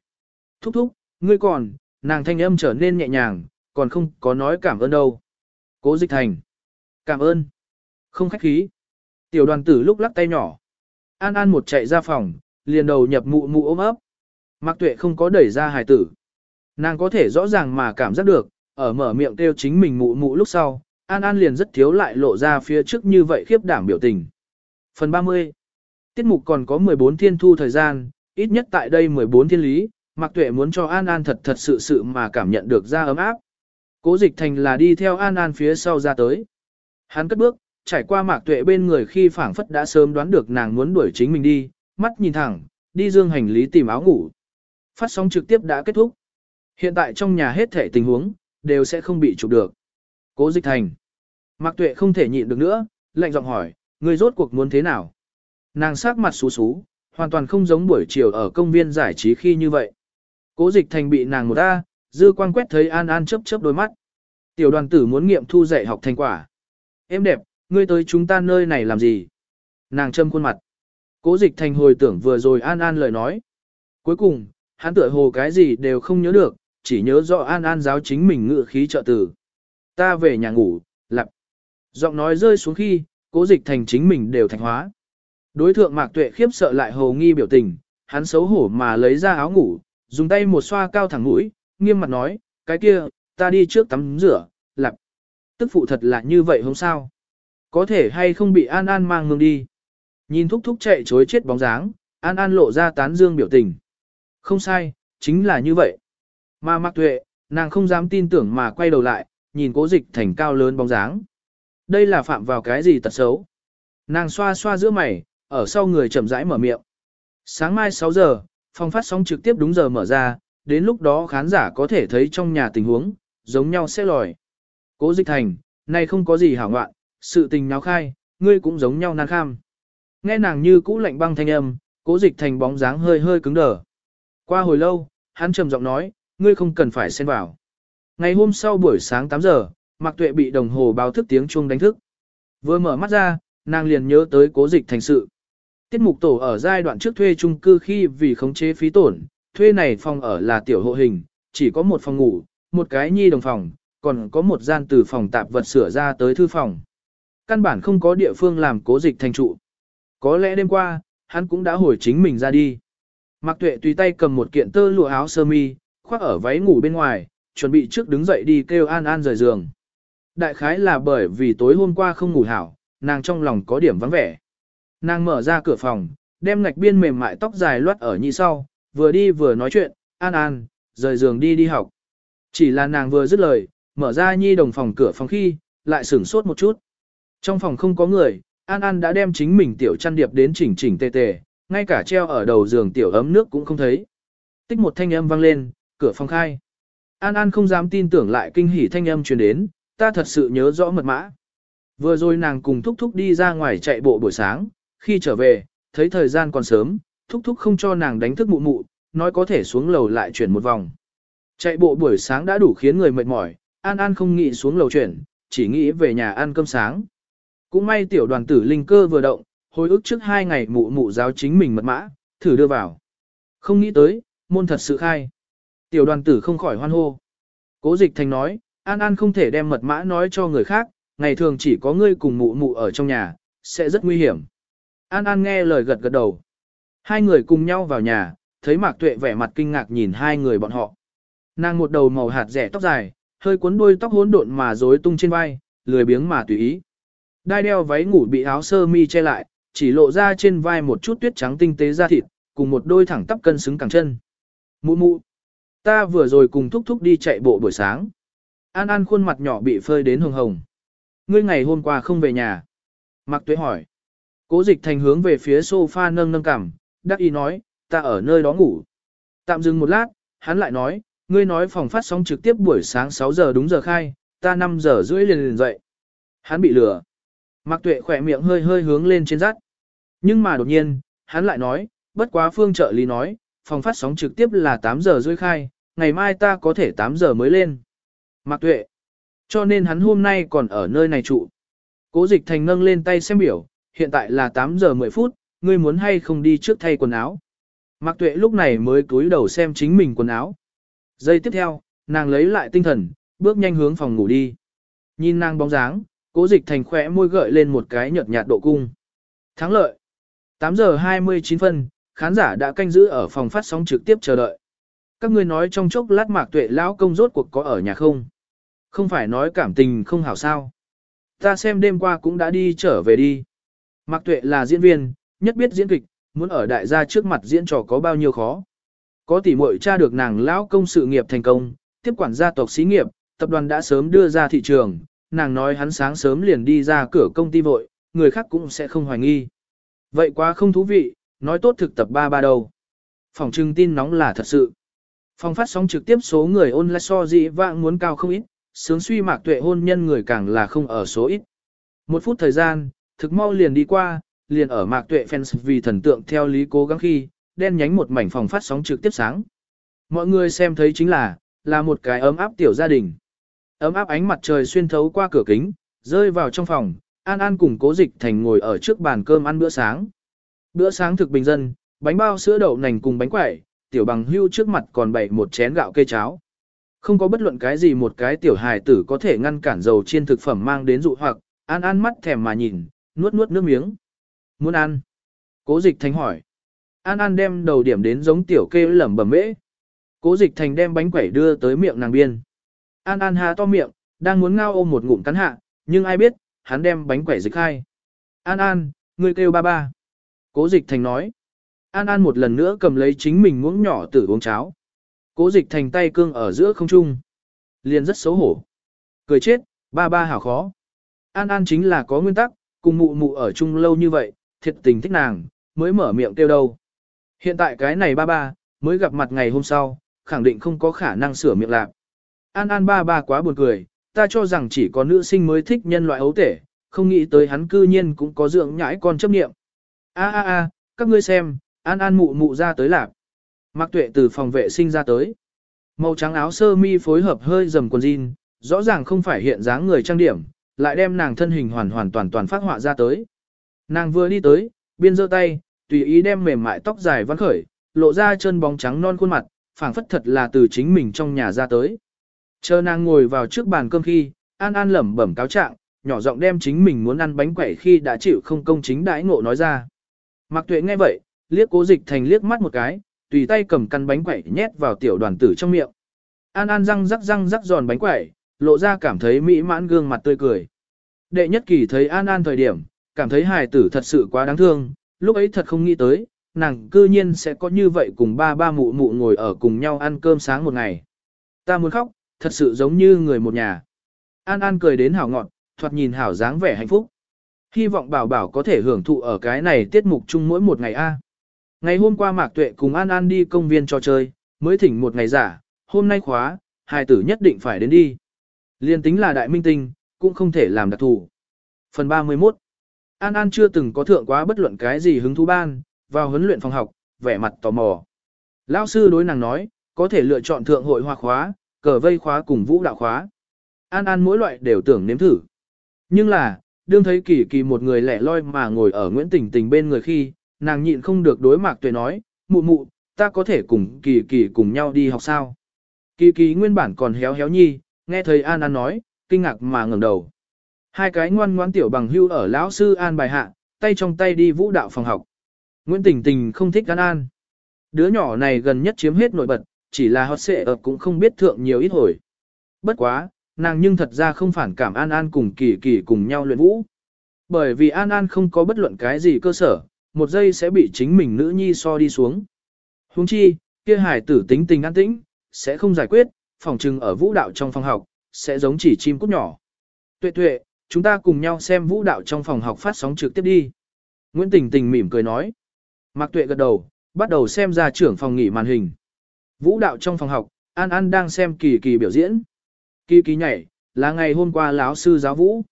Thúc thúc, ngươi còn, nàng thanh âm trở nên nhẹ nhàng, còn không có nói cảm ơn đâu. Cố dịch thành. Cảm ơn. Không khách khí. Tiểu đoàn tử lúc lắc tay nhỏ. An An một chạy ra phòng, liền đầu nhập mụ mụ ôm ấp. Mạc tuệ không có đẩy ra hài tử. Nàng có thể rõ ràng mà cảm giác được, ở mở miệng kêu chính mình mụ mụ lúc sau, An An liền rất thiếu lại lộ ra phía trước như vậy khiếp đảm biểu tình. Phần 30 Tiết mục còn có 14 thiên thu thời gian, ít nhất tại đây 14 thiên lý, Mạc Tuệ muốn cho An An thật thật sự sự mà cảm nhận được ra ấm áp. Cố dịch thành là đi theo An An phía sau ra tới. Hắn cất bước, trải qua Mạc Tuệ bên người khi phảng phất đã sớm đoán được nàng muốn đuổi chính mình đi, mắt nhìn thẳng, đi dương hành lý tìm áo ngủ. Phát sóng trực tiếp đã kết thúc. Hiện tại trong nhà hết thể tình huống, đều sẽ không bị chụp được. Cố dịch thành. Mạc Tuệ không thể nhịn được nữa, lạnh giọng hỏi, người rốt cuộc muốn thế nào? Nàng sắc mặt xú xú, hoàn toàn không giống buổi chiều ở công viên giải trí khi như vậy. Cố dịch thành bị nàng một ta, dư quang quét thấy An An chớp chớp đôi mắt. Tiểu đoàn tử muốn nghiệm thu dạy học thành quả. Em đẹp, ngươi tới chúng ta nơi này làm gì? Nàng châm khuôn mặt. Cố dịch thành hồi tưởng vừa rồi An An lời nói. Cuối cùng, hắn tựa hồ cái gì đều không nhớ được, chỉ nhớ rõ An An giáo chính mình ngựa khí trợ tử. Ta về nhà ngủ, lặp. Giọng nói rơi xuống khi, cố dịch thành chính mình đều thành hóa. Đối thượng mạc tuệ khiếp sợ lại hồ nghi biểu tình, hắn xấu hổ mà lấy ra áo ngủ, dùng tay một xoa cao thẳng mũi, nghiêm mặt nói, cái kia, ta đi trước tắm rửa, lặp. Tức phụ thật là như vậy không sao? Có thể hay không bị An An mang ngương đi? Nhìn thúc thúc chạy chối chết bóng dáng, An An lộ ra tán dương biểu tình. Không sai, chính là như vậy. Mà mặc tuệ, nàng không dám tin tưởng mà quay đầu lại, nhìn cố dịch thành cao lớn bóng dáng. Đây là phạm vào cái gì tật xấu? Nàng xoa xoa giữa mày, ở sau người chậm rãi mở miệng. Sáng mai 6 giờ, phòng phát sóng trực tiếp đúng giờ mở ra, đến lúc đó khán giả có thể thấy trong nhà tình huống, giống nhau sẽ lòi. Cố dịch thành, nay không có gì hảo ngoạn, sự tình náo khai, ngươi cũng giống nhau nan kham. Nghe nàng như cũ lạnh băng thanh âm, cố dịch thành bóng dáng hơi hơi cứng đờ. Qua hồi lâu, hắn trầm giọng nói, ngươi không cần phải xen vào. Ngày hôm sau buổi sáng 8 giờ, Mạc Tuệ bị đồng hồ báo thức tiếng chuông đánh thức. Vừa mở mắt ra, nàng liền nhớ tới cố dịch thành sự. Tiết mục tổ ở giai đoạn trước thuê chung cư khi vì khống chế phí tổn, thuê này phòng ở là tiểu hộ hình, chỉ có một phòng ngủ, một cái nhi đồng phòng, còn có một gian từ phòng tạp vật sửa ra tới thư phòng. Căn bản không có địa phương làm cố dịch thành trụ. Có lẽ đêm qua, hắn cũng đã hồi chính mình ra đi. Mạc Tuệ tùy tay cầm một kiện tơ lụa áo sơ mi, khoác ở váy ngủ bên ngoài, chuẩn bị trước đứng dậy đi kêu An An rời giường. Đại khái là bởi vì tối hôm qua không ngủ hảo, nàng trong lòng có điểm vắng vẻ. Nàng mở ra cửa phòng, đem ngạch biên mềm mại tóc dài loát ở nhị sau, vừa đi vừa nói chuyện, An An, rời giường đi đi học. Chỉ là nàng vừa dứt lời, mở ra nhi đồng phòng cửa phòng khi, lại sửng sốt một chút. Trong phòng không có người, An An đã đem chính mình tiểu chăn điệp đến chỉnh chỉnh tề tề, ngay cả treo ở đầu giường tiểu ấm nước cũng không thấy. Tích một thanh âm vang lên, cửa phòng khai. An An không dám tin tưởng lại kinh hỉ thanh âm truyền đến, ta thật sự nhớ rõ mật mã. Vừa rồi nàng cùng Thúc Thúc đi ra ngoài chạy bộ buổi sáng, khi trở về, thấy thời gian còn sớm, Thúc Thúc không cho nàng đánh thức mụ mụ, nói có thể xuống lầu lại chuyển một vòng. Chạy bộ buổi sáng đã đủ khiến người mệt mỏi, An An không nghĩ xuống lầu chuyển, chỉ nghĩ về nhà ăn cơm sáng. Cũng may tiểu đoàn tử linh cơ vừa động, hồi ức trước hai ngày mụ mụ giáo chính mình mật mã, thử đưa vào. Không nghĩ tới, môn thật sự khai. Tiểu đoàn tử không khỏi hoan hô. Cố dịch thành nói, An An không thể đem mật mã nói cho người khác, ngày thường chỉ có ngươi cùng mụ mụ ở trong nhà, sẽ rất nguy hiểm. An An nghe lời gật gật đầu. Hai người cùng nhau vào nhà, thấy Mạc Tuệ vẻ mặt kinh ngạc nhìn hai người bọn họ. Nàng một đầu màu hạt rẻ tóc dài, hơi cuốn đuôi tóc hỗn độn mà rối tung trên vai, lười biếng mà tùy ý. Đai đeo váy ngủ bị áo sơ mi che lại, chỉ lộ ra trên vai một chút tuyết trắng tinh tế da thịt, cùng một đôi thẳng tắp cân xứng cẳng chân. Mụ mụ, ta vừa rồi cùng thúc thúc đi chạy bộ buổi sáng. An An khuôn mặt nhỏ bị phơi đến hồng hồng. Ngươi ngày hôm qua không về nhà. Mạc Tuệ hỏi. Cố dịch thành hướng về phía sofa nâng nâng cằm, đắc ý nói, ta ở nơi đó ngủ. Tạm dừng một lát, hắn lại nói, ngươi nói phòng phát sóng trực tiếp buổi sáng 6 giờ đúng giờ khai, ta 5 giờ rưỡi liền liền dậy. Hắn bị lừa. Mạc Tuệ khỏe miệng hơi hơi hướng lên trên rát. Nhưng mà đột nhiên, hắn lại nói, bất quá phương trợ lý nói, phòng phát sóng trực tiếp là 8 giờ rưỡi khai, ngày mai ta có thể 8 giờ mới lên. Mạc Tuệ. Cho nên hắn hôm nay còn ở nơi này trụ. Cố dịch thành nâng lên tay xem biểu, hiện tại là 8 giờ 10 phút, ngươi muốn hay không đi trước thay quần áo. Mạc Tuệ lúc này mới cúi đầu xem chính mình quần áo. Giây tiếp theo, nàng lấy lại tinh thần, bước nhanh hướng phòng ngủ đi. Nhìn nàng bóng dáng, cố dịch thành khỏe môi gợi lên một cái nhợt nhạt độ cung. Thắng lợi. 8 giờ 29 phân, khán giả đã canh giữ ở phòng phát sóng trực tiếp chờ đợi. Các ngươi nói trong chốc lát mạc tuệ lão công rốt cuộc có ở nhà không? Không phải nói cảm tình không hảo sao. Ta xem đêm qua cũng đã đi trở về đi. Mạc tuệ là diễn viên, nhất biết diễn kịch, muốn ở đại gia trước mặt diễn trò có bao nhiêu khó. Có tỷ muội cha được nàng lão công sự nghiệp thành công, tiếp quản gia tộc xí nghiệp, tập đoàn đã sớm đưa ra thị trường, nàng nói hắn sáng sớm liền đi ra cửa công ty vội, người khác cũng sẽ không hoài nghi. Vậy quá không thú vị, nói tốt thực tập ba ba đầu. Phòng trưng tin nóng là thật sự. Phòng phát sóng trực tiếp số người ôn lại so dị vãng muốn cao không ít, sướng suy mạc tuệ hôn nhân người càng là không ở số ít. Một phút thời gian, thực mau liền đi qua, liền ở mạc tuệ fans vì thần tượng theo lý cố gắng khi, đen nhánh một mảnh phòng phát sóng trực tiếp sáng. Mọi người xem thấy chính là, là một cái ấm áp tiểu gia đình. Ấm áp ánh mặt trời xuyên thấu qua cửa kính, rơi vào trong phòng, An An cùng cố dịch thành ngồi ở trước bàn cơm ăn bữa sáng. Bữa sáng thực bình dân, bánh bao sữa đậu nành cùng bánh quẩy, tiểu bằng hưu trước mặt còn bày một chén gạo cây cháo. Không có bất luận cái gì một cái tiểu hài tử có thể ngăn cản dầu chiên thực phẩm mang đến dụ hoặc, An An mắt thèm mà nhìn, nuốt nuốt nước miếng. Muốn ăn? Cố dịch thành hỏi. An An đem đầu điểm đến giống tiểu kê lẩm bẩm mễ. Cố dịch thành đem bánh quẩy đưa tới miệng nàng biên. An An há to miệng, đang muốn ngao ôm một ngụm cắn hạ, nhưng ai biết, hắn đem bánh quẩy dịch khai. An An, ngươi kêu ba ba. Cố dịch thành nói. An An một lần nữa cầm lấy chính mình muỗng nhỏ tử uống cháo. Cố dịch thành tay cương ở giữa không trung. Liền rất xấu hổ. Cười chết, ba ba hảo khó. An An chính là có nguyên tắc, cùng mụ mụ ở chung lâu như vậy, thiệt tình thích nàng, mới mở miệng kêu đâu. Hiện tại cái này ba ba, mới gặp mặt ngày hôm sau, khẳng định không có khả năng sửa miệng lạc. An An ba ba quá buồn cười, ta cho rằng chỉ có nữ sinh mới thích nhân loại ấu tể, không nghĩ tới hắn cư nhiên cũng có dưỡng nhãi con chấp niệm. A a a, các ngươi xem, An An mụ mụ ra tới lạc. Mạc Tuệ từ phòng vệ sinh ra tới. Màu trắng áo sơ mi phối hợp hơi dầm quần jean, rõ ràng không phải hiện dáng người trang điểm, lại đem nàng thân hình hoàn hoàn toàn toàn phát họa ra tới. Nàng vừa đi tới, biên giơ tay, tùy ý đem mềm mại tóc dài vắn khởi, lộ ra chân bóng trắng non khuôn mặt, phảng phất thật là từ chính mình trong nhà ra tới. Chờ nàng ngồi vào trước bàn cơm khi, An An lẩm bẩm cáo trạng, nhỏ giọng đem chính mình muốn ăn bánh quẩy khi đã chịu không công chính đãi ngộ nói ra. Mạc Tuệ nghe vậy, liếc Cố Dịch Thành liếc mắt một cái, tùy tay cầm căn bánh quẩy nhét vào tiểu đoàn tử trong miệng. An An răng rắc răng rắc giòn bánh quẩy, lộ ra cảm thấy mỹ mãn gương mặt tươi cười. Đệ nhất kỳ thấy An An thời điểm, cảm thấy hài tử thật sự quá đáng thương, lúc ấy thật không nghĩ tới, nàng cư nhiên sẽ có như vậy cùng ba ba mụ mụ ngồi ở cùng nhau ăn cơm sáng một ngày. Ta muốn khóc, thật sự giống như người một nhà. An An cười đến hảo ngọn, thoạt nhìn hảo dáng vẻ hạnh phúc. Hy vọng bảo bảo có thể hưởng thụ ở cái này tiết mục chung mỗi một ngày a. Ngày hôm qua Mạc Tuệ cùng An An đi công viên trò chơi, mới thỉnh một ngày giả, hôm nay khóa, hai tử nhất định phải đến đi. Liên tính là đại minh tinh, cũng không thể làm đặc thù. Phần 31 An An chưa từng có thượng quá bất luận cái gì hứng thú ban, vào huấn luyện phòng học, vẻ mặt tò mò. Lão sư đối nàng nói, có thể lựa chọn thượng hội hoa khóa, cờ vây khóa cùng vũ đạo khóa. An An mỗi loại đều tưởng nếm thử. Nhưng là, đương thấy kỳ kỳ một người lẻ loi mà ngồi ở Nguyễn Tình Tình bên người khi, nàng nhịn không được đối mạc tuệ nói, mụ mụ, ta có thể cùng kỳ kỳ cùng nhau đi học sao. Kỳ kỳ nguyên bản còn héo héo nhi, nghe thấy An An nói, kinh ngạc mà ngẩng đầu. Hai cái ngoan ngoan tiểu bằng hưu ở lão sư An bài hạ, tay trong tay đi vũ đạo phòng học. Nguyễn Tình Tình không thích An An. Đứa nhỏ này gần nhất chiếm hết nổi bật, chỉ là hot xệ ập cũng không biết thượng nhiều ít hồi. Bất quá, nàng nhưng thật ra không phản cảm An An cùng kỳ kỳ cùng nhau luyện vũ. Bởi vì An An không có bất luận cái gì cơ sở, một giây sẽ bị chính mình nữ nhi so đi xuống. Huống chi, kia hải tử tính tình an tĩnh, sẽ không giải quyết, phòng trừng ở vũ đạo trong phòng học, sẽ giống chỉ chim cút nhỏ. Tuệ tuệ, chúng ta cùng nhau xem vũ đạo trong phòng học phát sóng trực tiếp đi. Nguyễn Tình Tình mỉm cười nói. Mạc Tuệ gật đầu, bắt đầu xem ra trưởng phòng nghỉ màn hình. Vũ đạo trong phòng học, An An đang xem kỳ kỳ biểu diễn. Kỳ kỳ nhảy, là ngày hôm qua lão sư giáo vũ.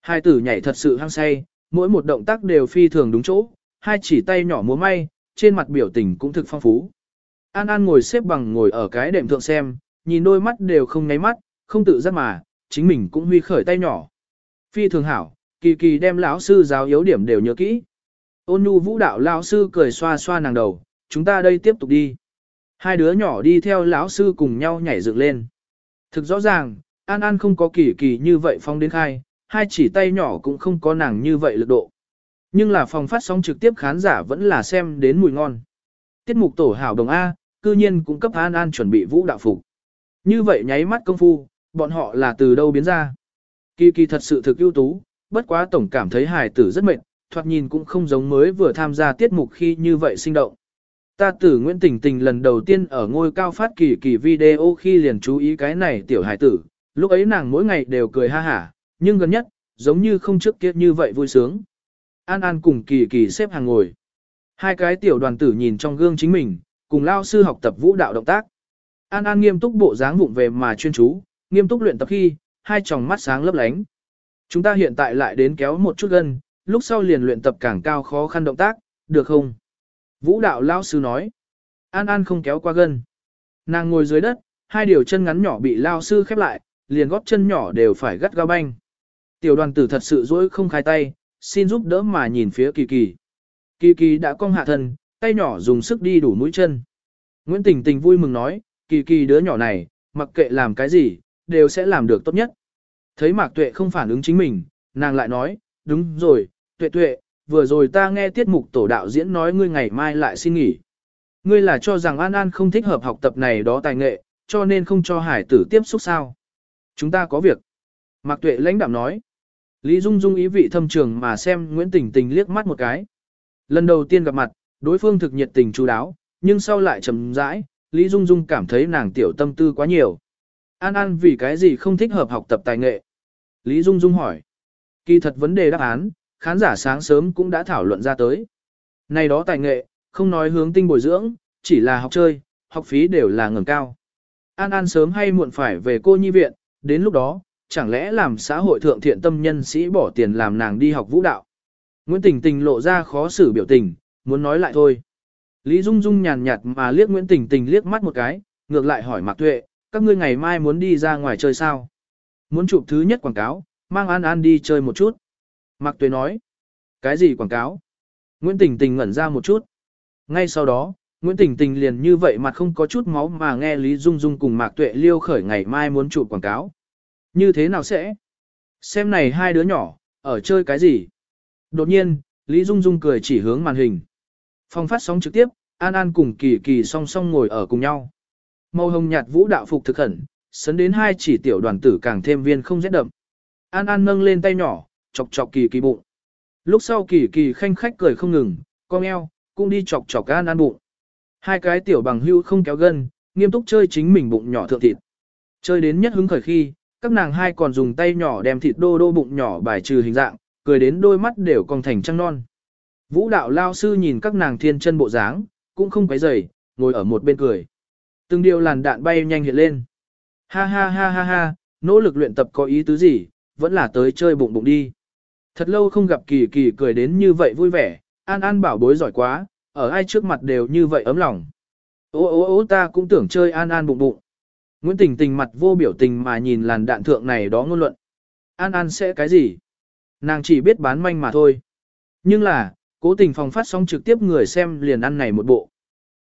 Hai tử nhảy thật sự hăng say, mỗi một động tác đều phi thường đúng chỗ, hai chỉ tay nhỏ múa may, trên mặt biểu tình cũng thực phong phú. An An ngồi xếp bằng ngồi ở cái đệm thượng xem, nhìn đôi mắt đều không nháy mắt, không tự giác mà, chính mình cũng huy khởi tay nhỏ. Phi thường hảo, kỳ kỳ đem lão sư giáo yếu điểm đều nhớ kỹ. Ôn nhu vũ đạo lão sư cười xoa xoa nàng đầu, chúng ta đây tiếp tục đi. Hai đứa nhỏ đi theo lão sư cùng nhau nhảy dựng lên. Thực rõ ràng, An An không có kỳ kỳ như vậy phong đến khai, hai chỉ tay nhỏ cũng không có nàng như vậy lực độ. Nhưng là phòng phát sóng trực tiếp khán giả vẫn là xem đến mùi ngon. Tiết mục tổ hảo đồng A, cư nhiên cũng cấp An An chuẩn bị vũ đạo phục. Như vậy nháy mắt công phu, bọn họ là từ đâu biến ra. Kỳ kỳ thật sự thực ưu tú, bất quá tổng cảm thấy hài tử rất mệt, thoạt nhìn cũng không giống mới vừa tham gia tiết mục khi như vậy sinh động. Ta tử Nguyễn Tình Tình lần đầu tiên ở ngôi cao phát kỳ kỳ video khi liền chú ý cái này tiểu hài tử, lúc ấy nàng mỗi ngày đều cười ha hả, nhưng gần nhất, giống như không trước kia như vậy vui sướng. An An cùng kỳ kỳ xếp hàng ngồi. Hai cái tiểu đoàn tử nhìn trong gương chính mình, cùng lao sư học tập vũ đạo động tác. An An nghiêm túc bộ dáng vụng về mà chuyên chú, nghiêm túc luyện tập khi, hai tròng mắt sáng lấp lánh. Chúng ta hiện tại lại đến kéo một chút gân, lúc sau liền luyện tập càng cao khó khăn động tác, được không? Vũ đạo lao sư nói. An An không kéo qua gân. Nàng ngồi dưới đất, hai điều chân ngắn nhỏ bị lao sư khép lại, liền góp chân nhỏ đều phải gắt ga banh. Tiểu đoàn tử thật sự dỗi không khai tay, xin giúp đỡ mà nhìn phía kỳ kỳ. Kỳ kỳ đã cong hạ thân, tay nhỏ dùng sức đi đủ mũi chân. Nguyễn Tình Tình vui mừng nói, kỳ kỳ đứa nhỏ này, mặc kệ làm cái gì, đều sẽ làm được tốt nhất. Thấy Mạc Tuệ không phản ứng chính mình, nàng lại nói, đúng rồi, Tuệ Tuệ, vừa rồi ta nghe tiết mục tổ đạo diễn nói ngươi ngày mai lại xin nghỉ. Ngươi là cho rằng An An không thích hợp học tập này đó tài nghệ, cho nên không cho hải tử tiếp xúc sao. Chúng ta có việc. Mạc Tuệ lãnh đạm nói. Lý Dung Dung ý vị thâm trường mà xem Nguyễn Tình Tình liếc mắt một cái. Lần đầu tiên gặp mặt, đối phương thực nhiệt tình chú đáo, nhưng sau lại trầm rãi, Lý Dung Dung cảm thấy nàng tiểu tâm tư quá nhiều. An An vì cái gì không thích hợp học tập tài nghệ? Lý Dung Dung hỏi. Kỳ thật vấn đề đáp án, khán giả sáng sớm cũng đã thảo luận ra tới. Này đó tài nghệ, không nói hướng tinh bồi dưỡng, chỉ là học chơi, học phí đều là ngầm cao. An An sớm hay muộn phải về cô nhi viện, đến lúc đó, chẳng lẽ làm xã hội thượng thiện tâm nhân sĩ bỏ tiền làm nàng đi học vũ đạo. Nguyễn Tình Tình lộ ra khó xử biểu tình, muốn nói lại thôi. Lý Dung Dung nhàn nhạt mà liếc Nguyễn Tình Tình liếc mắt một cái, ngược lại hỏi Mạc Tuệ, các ngươi ngày mai muốn đi ra ngoài chơi sao? Muốn chụp thứ nhất quảng cáo, mang An An đi chơi một chút. Mạc Tuệ nói, cái gì quảng cáo? Nguyễn Tình Tình ngẩn ra một chút. Ngay sau đó, Nguyễn Tình Tình liền như vậy mặt không có chút máu mà nghe Lý Dung Dung cùng Mạc Tuệ liêu khởi ngày mai muốn chụp quảng cáo. Như thế nào sẽ? Xem này hai đứa nhỏ, ở chơi cái gì? Đột nhiên, Lý Dung Dung cười chỉ hướng màn hình. Phòng phát sóng trực tiếp, An An cùng Kỳ Kỳ song song ngồi ở cùng nhau. Màu hồng nhạt vũ đạo phục thực khẩn, sấn đến hai chỉ tiểu đoàn tử càng thêm viên không rét đậm. An An nâng lên tay nhỏ, chọc chọc Kỳ Kỳ bụng. Lúc sau Kỳ Kỳ khanh khách cười không ngừng, cong eo, cũng đi chọc chọc An An bụng. Hai cái tiểu bằng hưu không kéo gân, nghiêm túc chơi chính mình bụng nhỏ thượng thịt. Chơi đến nhất hứng khởi khi, các nàng hai còn dùng tay nhỏ đem thịt đô đô bụng nhỏ bài trừ hình dạng, cười đến đôi mắt đều còn thành trăng non. Vũ đạo lao sư nhìn các nàng thiên chân bộ dáng, cũng không quấy rầy, ngồi ở một bên cười. Từng điều làn đạn bay nhanh hiện lên. Ha ha ha ha ha, nỗ lực luyện tập có ý tứ gì, vẫn là tới chơi bụng bụng đi. Thật lâu không gặp kỳ kỳ cười đến như vậy vui vẻ, an an bảo bối giỏi quá, ở ai trước mặt đều như vậy ấm lòng. Ô ô ô ta cũng tưởng chơi an an bụng bụng. Nguyễn Tình Tình mặt vô biểu tình mà nhìn làn đạn thượng này đó ngôn luận. An An sẽ cái gì? Nàng chỉ biết bán manh mà thôi. Nhưng là, cố tình phòng phát sóng trực tiếp người xem liền ăn này một bộ.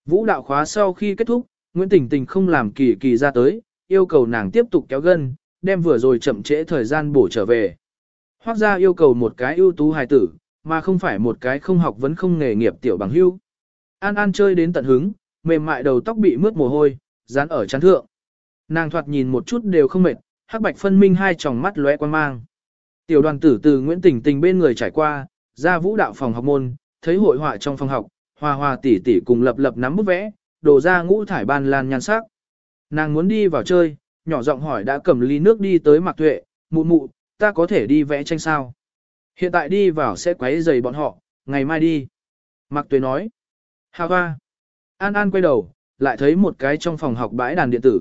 Vũ đạo khóa sau khi kết thúc, Nguyễn Tình Tình không làm kỳ kỳ ra tới, yêu cầu nàng tiếp tục kéo gân, đem vừa rồi chậm trễ thời gian bổ trở về. Hoác ra yêu cầu một cái ưu tú hài tử, mà không phải một cái không học vấn không nghề nghiệp tiểu bằng hưu. An An chơi đến tận hứng, mềm mại đầu tóc bị mướt mồ hôi, dán ở chán thượng. Nàng thoạt nhìn một chút đều không mệt, hắc bạch phân minh hai tròng mắt lóe quan mang. Tiểu đoàn tử từ Nguyễn Tỉnh Tình bên người trải qua, ra vũ đạo phòng học môn, thấy hội họa trong phòng học, hòa hòa tỷ tỷ cùng lập lập nắm bút vẽ, đổ ra ngũ thải ban lan nhan sắc. Nàng muốn đi vào chơi, nhỏ giọng hỏi đã cầm ly nước đi tới Mạc Tuệ, mụ mụ, ta có thể đi vẽ tranh sao? Hiện tại đi vào sẽ quấy rầy bọn họ, ngày mai đi. Mạc Tuệ nói. Hà ha, An An quay đầu, lại thấy một cái trong phòng học bãi đàn điện tử.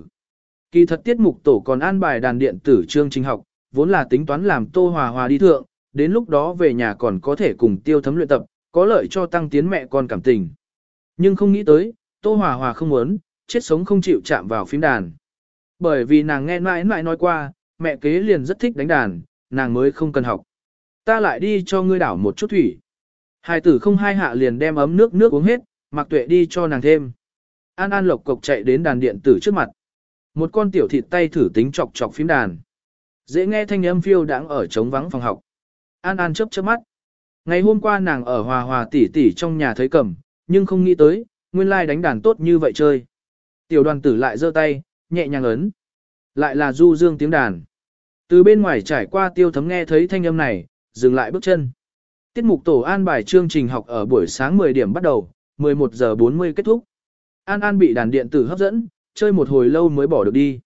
Kỳ thật tiết mục tổ còn an bài đàn điện tử chương trình học, vốn là tính toán làm Tô Hòa Hòa đi thượng, đến lúc đó về nhà còn có thể cùng tiêu thấm luyện tập, có lợi cho tăng tiến mẹ con cảm tình. Nhưng không nghĩ tới, Tô Hòa Hòa không muốn, chết sống không chịu chạm vào phím đàn. Bởi vì nàng nghe mãi mãi nói qua, mẹ kế liền rất thích đánh đàn, nàng mới không cần học. Ta lại đi cho ngươi đảo một chút thủy. Hai tử không hai hạ liền đem ấm nước nước uống hết, mặc tuệ đi cho nàng thêm. An An lộc cộc chạy đến đàn điện tử trước mặt. Một con tiểu thịt tay thử tính chọc chọc phím đàn. Dễ nghe thanh âm phiêu đáng ở trống vắng phòng học. An An chớp chớp mắt. Ngày hôm qua nàng ở hòa hòa tỷ tỷ trong nhà thấy cầm, nhưng không nghĩ tới, nguyên lai đánh đàn tốt như vậy chơi. Tiểu đoàn tử lại giơ tay, nhẹ nhàng ấn. Lại là du dương tiếng đàn. Từ bên ngoài trải qua tiêu thấm nghe thấy thanh âm này, dừng lại bước chân. Tiết mục tổ an bài chương trình học ở buổi sáng 10 điểm bắt đầu, 11 giờ 40 kết thúc. An An bị đàn điện tử hấp dẫn, chơi một hồi lâu mới bỏ được đi.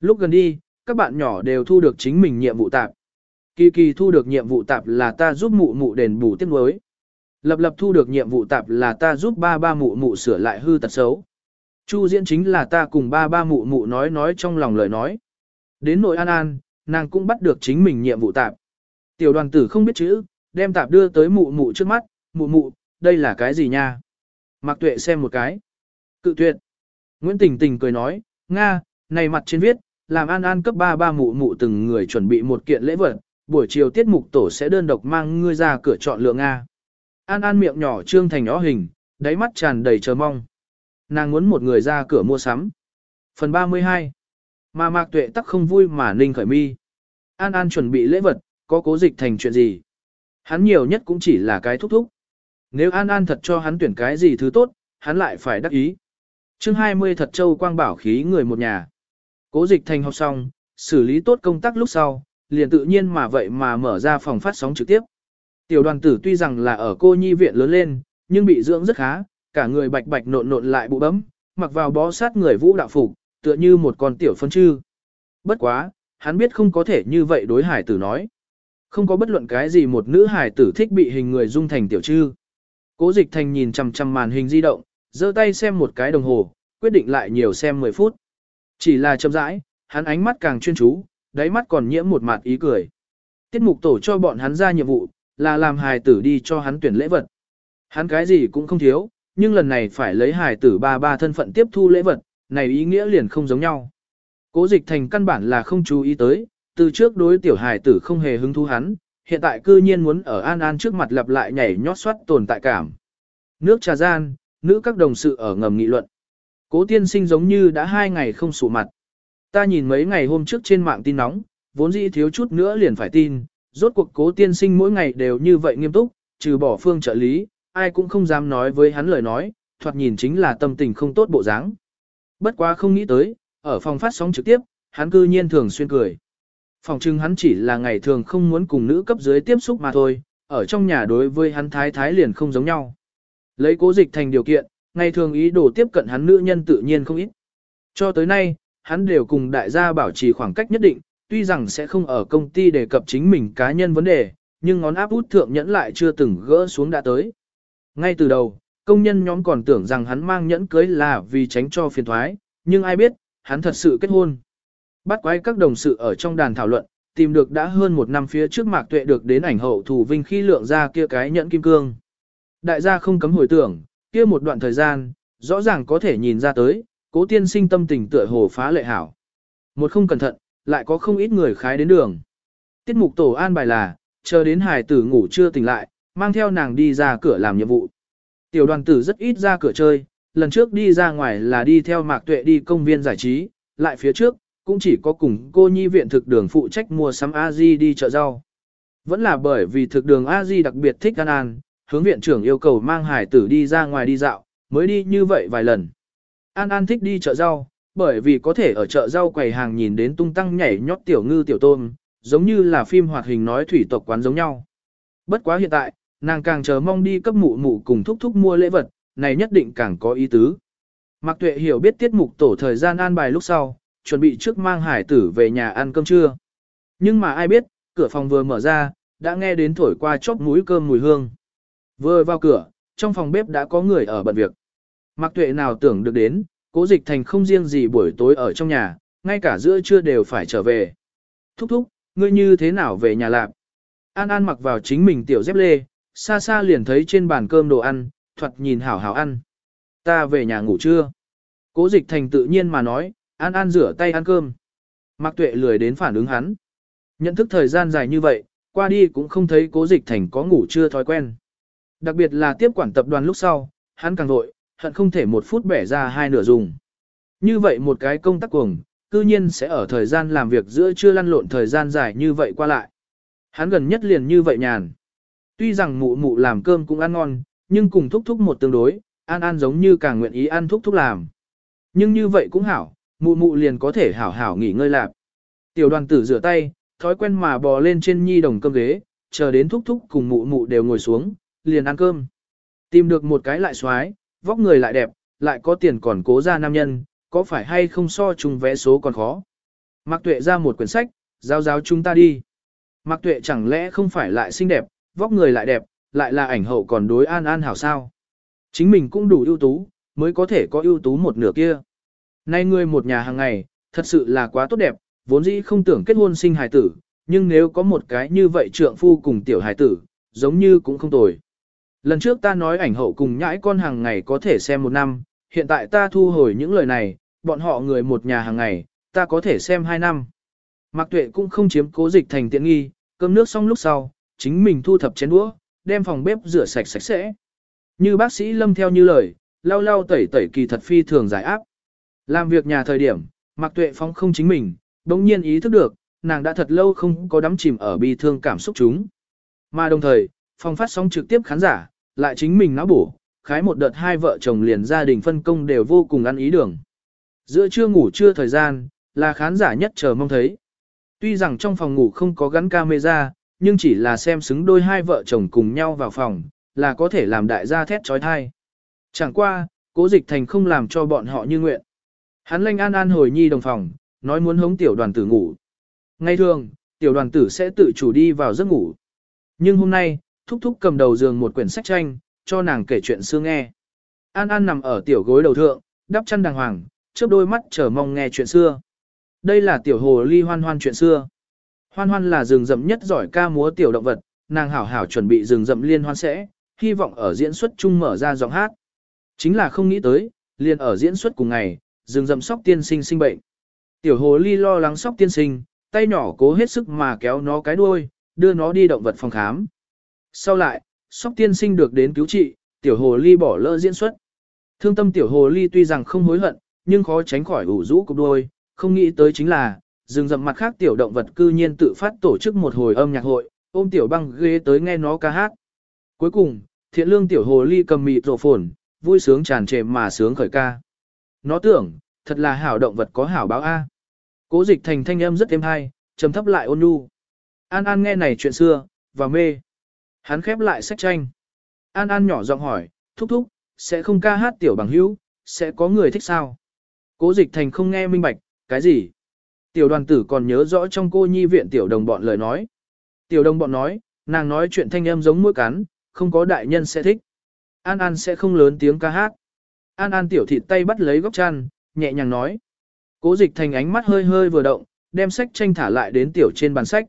Lúc gần đi, các bạn nhỏ đều thu được chính mình nhiệm vụ tạp. Kỳ kỳ thu được nhiệm vụ tạp là ta giúp mụ mụ đền bù tiết nuối. Lập lập thu được nhiệm vụ tạp là ta giúp ba ba mụ mụ sửa lại hư tật xấu. Chu diễn chính là ta cùng ba ba mụ mụ nói nói trong lòng lời nói. Đến nội an an, nàng cũng bắt được chính mình nhiệm vụ tạp. Tiểu đoàn tử không biết chữ, đem tạp đưa tới mụ mụ trước mắt, mụ mụ, đây là cái gì nha? Mạc tuệ xem một cái. Cự tuyệt. Nguyễn Tình Tình cười nói, Nga, này mặt trên viết, làm an an cấp ba ba mụ mụ từng người chuẩn bị một kiện lễ vật, buổi chiều tiết mục tổ sẽ đơn độc mang ngươi ra cửa chọn lựa Nga. An An miệng nhỏ trương thành nhỏ hình, đáy mắt tràn đầy chờ mong. Nàng muốn một người ra cửa mua sắm. Phần 32 Mà Mạc Tuệ tắc không vui mà ninh khởi mi. An An chuẩn bị lễ vật, có cố dịch thành chuyện gì. Hắn nhiều nhất cũng chỉ là cái thúc thúc. Nếu An An thật cho hắn tuyển cái gì thứ tốt, hắn lại phải đắc ý chương 20 thật châu quang bảo khí người một nhà. Cố dịch thành học xong, xử lý tốt công tác lúc sau, liền tự nhiên mà vậy mà mở ra phòng phát sóng trực tiếp. Tiểu đoàn tử tuy rằng là ở cô nhi viện lớn lên, nhưng bị dưỡng rất khá, cả người bạch bạch nộn nộn lại bụ bấm, mặc vào bó sát người vũ đạo phục, tựa như một con tiểu phân chư. Bất quá, hắn biết không có thể như vậy đối hải tử nói. Không có bất luận cái gì một nữ hải tử thích bị hình người dung thành tiểu chư. Cố dịch thành nhìn chằm chằm màn hình di động, giơ tay xem một cái đồng hồ, quyết định lại nhiều xem 10 phút. Chỉ là chậm rãi, hắn ánh mắt càng chuyên chú, đáy mắt còn nhiễm một mặt ý cười. Tiết mục tổ cho bọn hắn ra nhiệm vụ, là làm hài tử đi cho hắn tuyển lễ vật. Hắn cái gì cũng không thiếu, nhưng lần này phải lấy hài tử ba ba thân phận tiếp thu lễ vật, này ý nghĩa liền không giống nhau. Cố dịch thành căn bản là không chú ý tới, từ trước đối tiểu hài tử không hề hứng thú hắn, hiện tại cư nhiên muốn ở An An trước mặt lặp lại nhảy nhót xoát tồn tại cảm. Nước trà gian, nữ các đồng sự ở ngầm nghị luận. Cố tiên sinh giống như đã hai ngày không sủ mặt. Ta nhìn mấy ngày hôm trước trên mạng tin nóng, vốn dĩ thiếu chút nữa liền phải tin, rốt cuộc cố tiên sinh mỗi ngày đều như vậy nghiêm túc, trừ bỏ phương trợ lý, ai cũng không dám nói với hắn lời nói, thoạt nhìn chính là tâm tình không tốt bộ dáng. Bất quá không nghĩ tới, ở phòng phát sóng trực tiếp, hắn cư nhiên thường xuyên cười. Phòng trưng hắn chỉ là ngày thường không muốn cùng nữ cấp dưới tiếp xúc mà thôi, ở trong nhà đối với hắn thái thái liền không giống nhau. Lấy cố dịch thành điều kiện, ngày thường ý đồ tiếp cận hắn nữ nhân tự nhiên không ít. Cho tới nay, hắn đều cùng đại gia bảo trì khoảng cách nhất định, tuy rằng sẽ không ở công ty đề cập chính mình cá nhân vấn đề, nhưng ngón áp út thượng nhẫn lại chưa từng gỡ xuống đã tới. Ngay từ đầu, công nhân nhóm còn tưởng rằng hắn mang nhẫn cưới là vì tránh cho phiền thoái, nhưng ai biết, hắn thật sự kết hôn. Bắt quái các đồng sự ở trong đàn thảo luận, tìm được đã hơn một năm phía trước mạc tuệ được đến ảnh hậu thủ vinh khi lượng ra kia cái nhẫn kim cương. Đại gia không cấm hồi tưởng, kia một đoạn thời gian, rõ ràng có thể nhìn ra tới, cố tiên sinh tâm tình tựa hồ phá lệ hảo. Một không cẩn thận, lại có không ít người khái đến đường. Tiết mục tổ an bài là, chờ đến hài tử ngủ chưa tỉnh lại, mang theo nàng đi ra cửa làm nhiệm vụ. Tiểu đoàn tử rất ít ra cửa chơi, lần trước đi ra ngoài là đi theo Mạc Tuệ đi công viên giải trí, lại phía trước, cũng chỉ có cùng cô nhi viện thực đường phụ trách mua sắm A-di đi chợ rau. Vẫn là bởi vì thực đường A-di đặc biệt thích ăn ăn hướng viện trưởng yêu cầu mang hải tử đi ra ngoài đi dạo, mới đi như vậy vài lần. An An thích đi chợ rau, bởi vì có thể ở chợ rau quầy hàng nhìn đến tung tăng nhảy nhót tiểu ngư tiểu tôm, giống như là phim hoạt hình nói thủy tộc quán giống nhau. Bất quá hiện tại, nàng càng chờ mong đi cấp mụ mụ cùng thúc thúc mua lễ vật, này nhất định càng có ý tứ. Mạc Tuệ hiểu biết tiết mục tổ thời gian an bài lúc sau, chuẩn bị trước mang hải tử về nhà ăn cơm trưa. Nhưng mà ai biết, cửa phòng vừa mở ra, đã nghe đến thổi qua chóp mũi cơm mùi hương. Vừa vào cửa, trong phòng bếp đã có người ở bận việc. Mạc Tuệ nào tưởng được đến, Cố Dịch Thành không riêng gì buổi tối ở trong nhà, ngay cả giữa trưa đều phải trở về. Thúc thúc, ngươi như thế nào về nhà lạp? An An mặc vào chính mình tiểu dép lê, xa xa liền thấy trên bàn cơm đồ ăn, thoạt nhìn hảo hảo ăn. Ta về nhà ngủ trưa. Cố Dịch Thành tự nhiên mà nói, An An rửa tay ăn cơm. Mạc Tuệ lười đến phản ứng hắn. Nhận thức thời gian dài như vậy, qua đi cũng không thấy Cố Dịch Thành có ngủ trưa thói quen. Đặc biệt là tiếp quản tập đoàn lúc sau, hắn càng vội, hận không thể một phút bẻ ra hai nửa dùng. Như vậy một cái công tác cuồng, cư nhiên sẽ ở thời gian làm việc giữa chưa lăn lộn thời gian dài như vậy qua lại. Hắn gần nhất liền như vậy nhàn. Tuy rằng mụ mụ làm cơm cũng ăn ngon, nhưng cùng thúc thúc một tương đối, an an giống như càng nguyện ý ăn thúc thúc làm. Nhưng như vậy cũng hảo, mụ mụ liền có thể hảo hảo nghỉ ngơi lạp. Tiểu đoàn tử rửa tay, thói quen mà bò lên trên nhi đồng cơm ghế, chờ đến thúc thúc cùng mụ mụ đều ngồi xuống, liền ăn cơm. Tìm được một cái lại xoái, vóc người lại đẹp, lại có tiền còn cố ra nam nhân, có phải hay không so chung vẽ số còn khó. Mạc Tuệ ra một quyển sách, giao giao chúng ta đi. Mạc Tuệ chẳng lẽ không phải lại xinh đẹp, vóc người lại đẹp, lại là ảnh hậu còn đối an an hảo sao. Chính mình cũng đủ ưu tú, mới có thể có ưu tú một nửa kia. Nay ngươi một nhà hàng ngày, thật sự là quá tốt đẹp, vốn dĩ không tưởng kết hôn sinh hài tử, nhưng nếu có một cái như vậy trượng phu cùng tiểu hài tử, giống như cũng không tồi. Lần trước ta nói ảnh hậu cùng nhãi con hàng ngày có thể xem một năm, hiện tại ta thu hồi những lời này, bọn họ người một nhà hàng ngày, ta có thể xem hai năm. Mạc Tuệ cũng không chiếm cố dịch thành tiện nghi, cơm nước xong lúc sau, chính mình thu thập chén đũa, đem phòng bếp rửa sạch sạch sẽ. Như bác sĩ Lâm theo như lời, lau lau tẩy tẩy kỳ thật phi thường giải áp. Làm việc nhà thời điểm, Mạc Tuệ phóng không chính mình, bỗng nhiên ý thức được, nàng đã thật lâu không có đắm chìm ở bi thương cảm xúc chúng. Mà đồng thời, phòng phát sóng trực tiếp khán giả, lại chính mình náo bổ, khái một đợt hai vợ chồng liền gia đình phân công đều vô cùng ăn ý đường. Giữa trưa ngủ trưa thời gian, là khán giả nhất chờ mong thấy. Tuy rằng trong phòng ngủ không có gắn camera, nhưng chỉ là xem xứng đôi hai vợ chồng cùng nhau vào phòng, là có thể làm đại gia thét trói thai. Chẳng qua, cố dịch thành không làm cho bọn họ như nguyện. Hắn lanh an an hồi nhi đồng phòng, nói muốn hống tiểu đoàn tử ngủ. Ngay thường, tiểu đoàn tử sẽ tự chủ đi vào giấc ngủ. Nhưng hôm nay, thúc thúc cầm đầu giường một quyển sách tranh, cho nàng kể chuyện xưa nghe. An An nằm ở tiểu gối đầu thượng, đắp chăn đàng hoàng, chớp đôi mắt chờ mong nghe chuyện xưa. Đây là tiểu hồ ly hoan hoan chuyện xưa. Hoan hoan là rừng rậm nhất giỏi ca múa tiểu động vật, nàng hảo hảo chuẩn bị rừng rậm liên hoan sẽ, hy vọng ở diễn xuất chung mở ra giọng hát. Chính là không nghĩ tới, liền ở diễn xuất cùng ngày, rừng rậm sóc tiên sinh sinh bệnh. Tiểu hồ ly lo lắng sóc tiên sinh, tay nhỏ cố hết sức mà kéo nó cái đuôi, đưa nó đi động vật phòng khám. Sau lại, sóc tiên sinh được đến cứu trị, tiểu hồ ly bỏ lỡ diễn xuất. Thương tâm tiểu hồ ly tuy rằng không hối hận, nhưng khó tránh khỏi ủ rũ cục đôi, không nghĩ tới chính là, rừng rậm mặt khác tiểu động vật cư nhiên tự phát tổ chức một hồi âm nhạc hội, ôm tiểu băng ghế tới nghe nó ca hát. Cuối cùng, thiện lương tiểu hồ ly cầm mịt rộ phồn, vui sướng tràn trề mà sướng khởi ca. Nó tưởng, thật là hảo động vật có hảo báo A. Cố dịch thành thanh âm rất êm hay, trầm thấp lại ôn nhu. An An nghe này chuyện xưa, và mê. Hắn khép lại sách tranh. An An nhỏ giọng hỏi, thúc thúc, sẽ không ca hát tiểu bằng hữu, sẽ có người thích sao? Cố dịch thành không nghe minh bạch, cái gì? Tiểu đoàn tử còn nhớ rõ trong cô nhi viện tiểu đồng bọn lời nói. Tiểu đồng bọn nói, nàng nói chuyện thanh âm giống mũi cắn, không có đại nhân sẽ thích. An An sẽ không lớn tiếng ca hát. An An tiểu thịt tay bắt lấy góc chăn, nhẹ nhàng nói. Cố dịch thành ánh mắt hơi hơi vừa động, đem sách tranh thả lại đến tiểu trên bàn sách.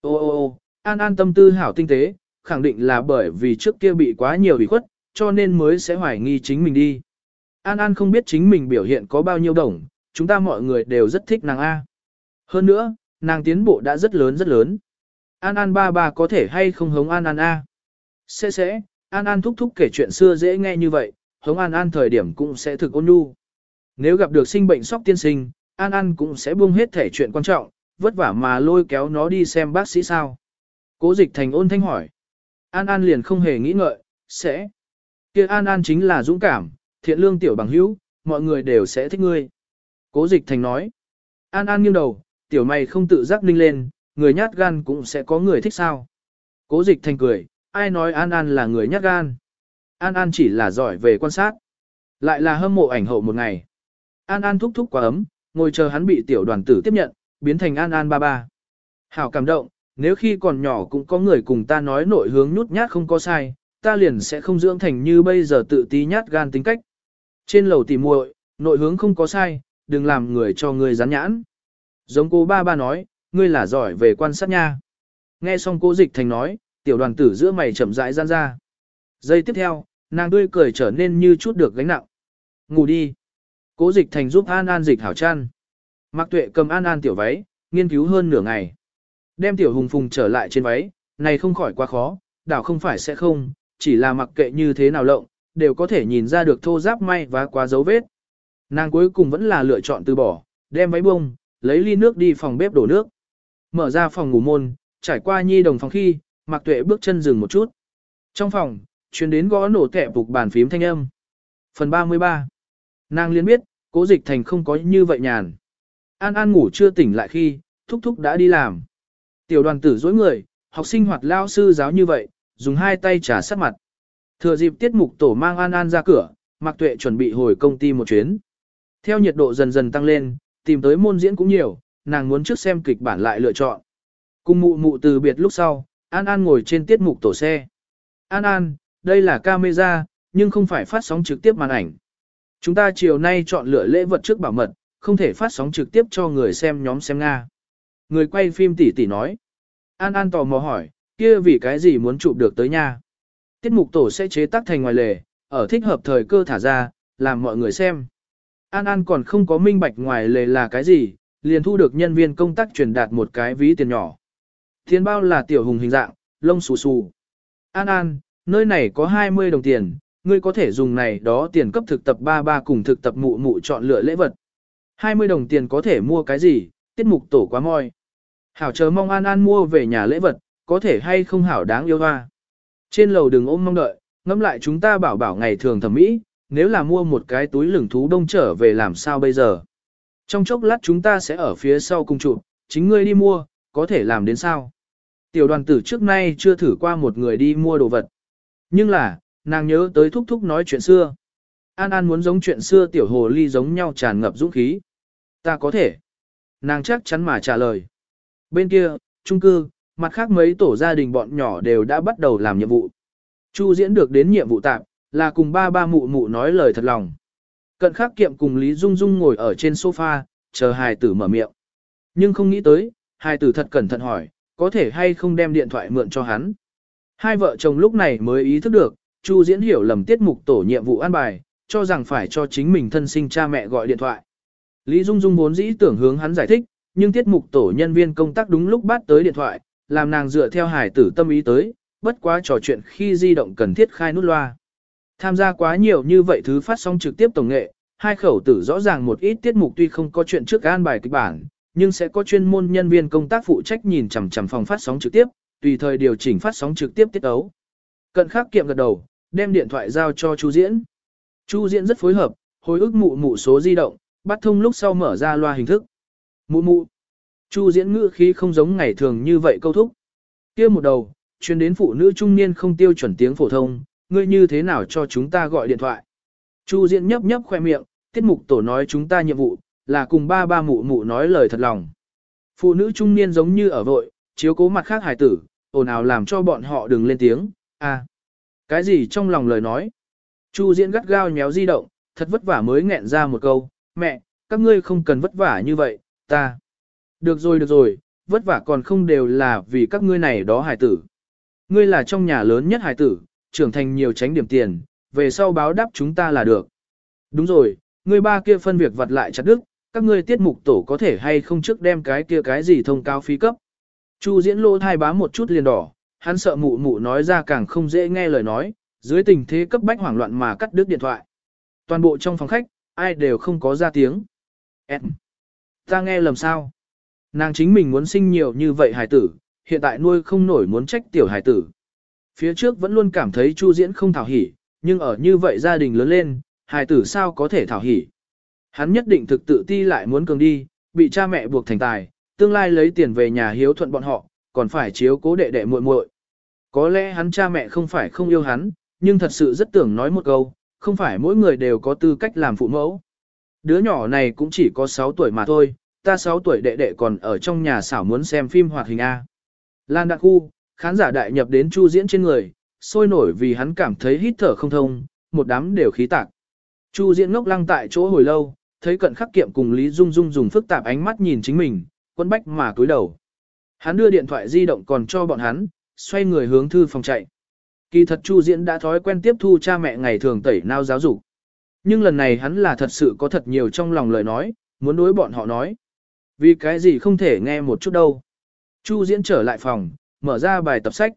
Ô ô ô, An An tâm tư hảo tinh tế, khẳng định là bởi vì trước kia bị quá nhiều ủy khuất, cho nên mới sẽ hoài nghi chính mình đi. An An không biết chính mình biểu hiện có bao nhiêu đồng, chúng ta mọi người đều rất thích nàng A. Hơn nữa, nàng tiến bộ đã rất lớn rất lớn. An An ba ba có thể hay không hống An An A. Sẽ sẽ, An An thúc thúc kể chuyện xưa dễ nghe như vậy, hống An An thời điểm cũng sẽ thực ôn nhu. Nếu gặp được sinh bệnh sóc tiên sinh, An An cũng sẽ buông hết thể chuyện quan trọng, vất vả mà lôi kéo nó đi xem bác sĩ sao. Cố dịch thành ôn thanh hỏi. An An liền không hề nghĩ ngợi, sẽ. kia An An chính là dũng cảm, thiện lương tiểu bằng hữu, mọi người đều sẽ thích ngươi. Cố dịch thành nói. An An nghiêng đầu, tiểu mày không tự giác ninh lên, người nhát gan cũng sẽ có người thích sao. Cố dịch thành cười, ai nói An An là người nhát gan. An An chỉ là giỏi về quan sát. Lại là hâm mộ ảnh hậu một ngày. An An thúc thúc quá ấm, ngồi chờ hắn bị tiểu đoàn tử tiếp nhận, biến thành An An ba ba. Hảo cảm động, nếu khi còn nhỏ cũng có người cùng ta nói nội hướng nhút nhát không có sai, ta liền sẽ không dưỡng thành như bây giờ tự tí nhát gan tính cách. Trên lầu tỉ muội, nội hướng không có sai, đừng làm người cho người rắn nhãn. Giống cô ba ba nói, ngươi là giỏi về quan sát nha. Nghe xong cô dịch thành nói, tiểu đoàn tử giữa mày chậm rãi gian ra. Giây tiếp theo, nàng tươi cười trở nên như chút được gánh nặng. Ngủ đi. Cố dịch thành giúp An An dịch hảo chăn. Mạc Tuệ cầm An An tiểu váy, nghiên cứu hơn nửa ngày. Đem tiểu hùng phùng trở lại trên váy, này không khỏi quá khó, đảo không phải sẽ không, chỉ là mặc kệ như thế nào lộng, đều có thể nhìn ra được thô giáp may và quá dấu vết. Nàng cuối cùng vẫn là lựa chọn từ bỏ, đem váy bông, lấy ly nước đi phòng bếp đổ nước. Mở ra phòng ngủ môn, trải qua nhi đồng phòng khi, mặc Tuệ bước chân dừng một chút. Trong phòng, chuyến đến gõ nổ kẹp phục bàn phím thanh âm. Phần 33. Nàng liên biết, Cố Dịch Thành không có như vậy nhàn. An An ngủ chưa tỉnh lại khi, thúc thúc đã đi làm. Tiểu đoàn tử dối người, học sinh hoạt lao sư giáo như vậy, dùng hai tay trả sát mặt. Thừa dịp tiết mục tổ mang An An ra cửa, Mạc Tuệ chuẩn bị hồi công ty một chuyến. Theo nhiệt độ dần dần tăng lên, tìm tới môn diễn cũng nhiều, nàng muốn trước xem kịch bản lại lựa chọn. Cùng mụ mụ từ biệt lúc sau, An An ngồi trên tiết mục tổ xe. An An, đây là camera, nhưng không phải phát sóng trực tiếp màn ảnh. Chúng ta chiều nay chọn lựa lễ vật trước bảo mật, không thể phát sóng trực tiếp cho người xem nhóm xem Nga. Người quay phim tỷ tỷ nói. An An tò mò hỏi, kia vì cái gì muốn chụp được tới nha. Tiết mục tổ sẽ chế tác thành ngoài lề, ở thích hợp thời cơ thả ra, làm mọi người xem. An An còn không có minh bạch ngoài lề là cái gì, liền thu được nhân viên công tác truyền đạt một cái ví tiền nhỏ. Tiền bao là tiểu hùng hình dạng, lông xù xù. An An, nơi này có 20 đồng tiền, ngươi có thể dùng này đó tiền cấp thực tập 33 cùng thực tập mụ mụ chọn lựa lễ vật. 20 đồng tiền có thể mua cái gì, tiết mục tổ quá moi. Hảo chờ mong An An mua về nhà lễ vật, có thể hay không hảo đáng yêu hoa. Trên lầu đừng ôm mong đợi, ngẫm lại chúng ta bảo bảo ngày thường thẩm mỹ, nếu là mua một cái túi lửng thú đông trở về làm sao bây giờ. Trong chốc lát chúng ta sẽ ở phía sau cùng chụp, chính ngươi đi mua, có thể làm đến sao. Tiểu đoàn tử trước nay chưa thử qua một người đi mua đồ vật. Nhưng là, nàng nhớ tới thúc thúc nói chuyện xưa. An An muốn giống chuyện xưa tiểu hồ ly giống nhau tràn ngập dũng khí. Ta có thể. Nàng chắc chắn mà trả lời. Bên kia, trung cư, mặt khác mấy tổ gia đình bọn nhỏ đều đã bắt đầu làm nhiệm vụ. Chu diễn được đến nhiệm vụ tạm, là cùng ba ba mụ mụ nói lời thật lòng. Cận khắc kiệm cùng Lý Dung Dung ngồi ở trên sofa, chờ hài tử mở miệng. Nhưng không nghĩ tới, hài tử thật cẩn thận hỏi, có thể hay không đem điện thoại mượn cho hắn. Hai vợ chồng lúc này mới ý thức được, Chu diễn hiểu lầm tiết mục tổ nhiệm vụ an bài, cho rằng phải cho chính mình thân sinh cha mẹ gọi điện thoại. Lý Dung Dung vốn dĩ tưởng hướng hắn giải thích, nhưng tiết mục tổ nhân viên công tác đúng lúc bắt tới điện thoại, làm nàng dựa theo hải tử tâm ý tới, bất quá trò chuyện khi di động cần thiết khai nút loa. Tham gia quá nhiều như vậy thứ phát sóng trực tiếp tổng nghệ, hai khẩu tử rõ ràng một ít tiết mục tuy không có chuyện trước an bài kịch bản, nhưng sẽ có chuyên môn nhân viên công tác phụ trách nhìn chằm chằm phòng phát sóng trực tiếp, tùy thời điều chỉnh phát sóng trực tiếp tiết ấu. Cận khắc kiệm gật đầu, đem điện thoại giao cho Chu Diễn. Chu Diễn rất phối hợp, hồi ức mụ mụ số di động, bắt thông lúc sau mở ra loa hình thức. Mụ mụ. Chu Diễn ngữ khí không giống ngày thường như vậy câu thúc. Kia một đầu, chuyên đến phụ nữ trung niên không tiêu chuẩn tiếng phổ thông, ngươi như thế nào cho chúng ta gọi điện thoại. Chu Diễn nhấp nhấp khoe miệng, tiết mục tổ nói chúng ta nhiệm vụ, là cùng ba ba mụ mụ nói lời thật lòng. Phụ nữ trung niên giống như ở vội, chiếu cố mặt khác hải tử, ồn ào làm cho bọn họ đừng lên tiếng, à. Cái gì trong lòng lời nói? Chu Diễn gắt gao nhéo di động, thật vất vả mới nghẹn ra một câu, mẹ, các ngươi không cần vất vả như vậy, ta. Được rồi được rồi, vất vả còn không đều là vì các ngươi này đó hải tử. Ngươi là trong nhà lớn nhất hải tử, trưởng thành nhiều tránh điểm tiền, về sau báo đáp chúng ta là được. Đúng rồi, ngươi ba kia phân việc vặt lại chặt đức, các ngươi tiết mục tổ có thể hay không trước đem cái kia cái gì thông cao phí cấp. Chu diễn lô thai bá một chút liền đỏ, hắn sợ mụ mụ nói ra càng không dễ nghe lời nói, dưới tình thế cấp bách hoảng loạn mà cắt đứt điện thoại. Toàn bộ trong phòng khách, ai đều không có ra tiếng. Em. Ta nghe lầm sao? Nàng chính mình muốn sinh nhiều như vậy hài tử, hiện tại nuôi không nổi muốn trách tiểu hài tử. Phía trước vẫn luôn cảm thấy Chu Diễn không thảo hỉ, nhưng ở như vậy gia đình lớn lên, hài tử sao có thể thảo hỉ. Hắn nhất định thực tự ti lại muốn cường đi, bị cha mẹ buộc thành tài, tương lai lấy tiền về nhà hiếu thuận bọn họ, còn phải chiếu cố đệ đệ muội muội. Có lẽ hắn cha mẹ không phải không yêu hắn, nhưng thật sự rất tưởng nói một câu, không phải mỗi người đều có tư cách làm phụ mẫu. Đứa nhỏ này cũng chỉ có 6 tuổi mà thôi, ta 6 tuổi đệ đệ còn ở trong nhà xảo muốn xem phim hoạt hình A. Lan Đạc Khu, khán giả đại nhập đến Chu Diễn trên người, sôi nổi vì hắn cảm thấy hít thở không thông, một đám đều khí tạc. Chu Diễn ngốc lăng tại chỗ hồi lâu, thấy cận khắc kiệm cùng Lý Dung Dung dùng phức tạp ánh mắt nhìn chính mình, quân bách mà cúi đầu. Hắn đưa điện thoại di động còn cho bọn hắn, xoay người hướng thư phòng chạy. Kỳ thật Chu Diễn đã thói quen tiếp thu cha mẹ ngày thường tẩy nao giáo dục. Nhưng lần này hắn là thật sự có thật nhiều trong lòng lời nói, muốn đối bọn họ nói. Vì cái gì không thể nghe một chút đâu. Chu Diễn trở lại phòng, mở ra bài tập sách.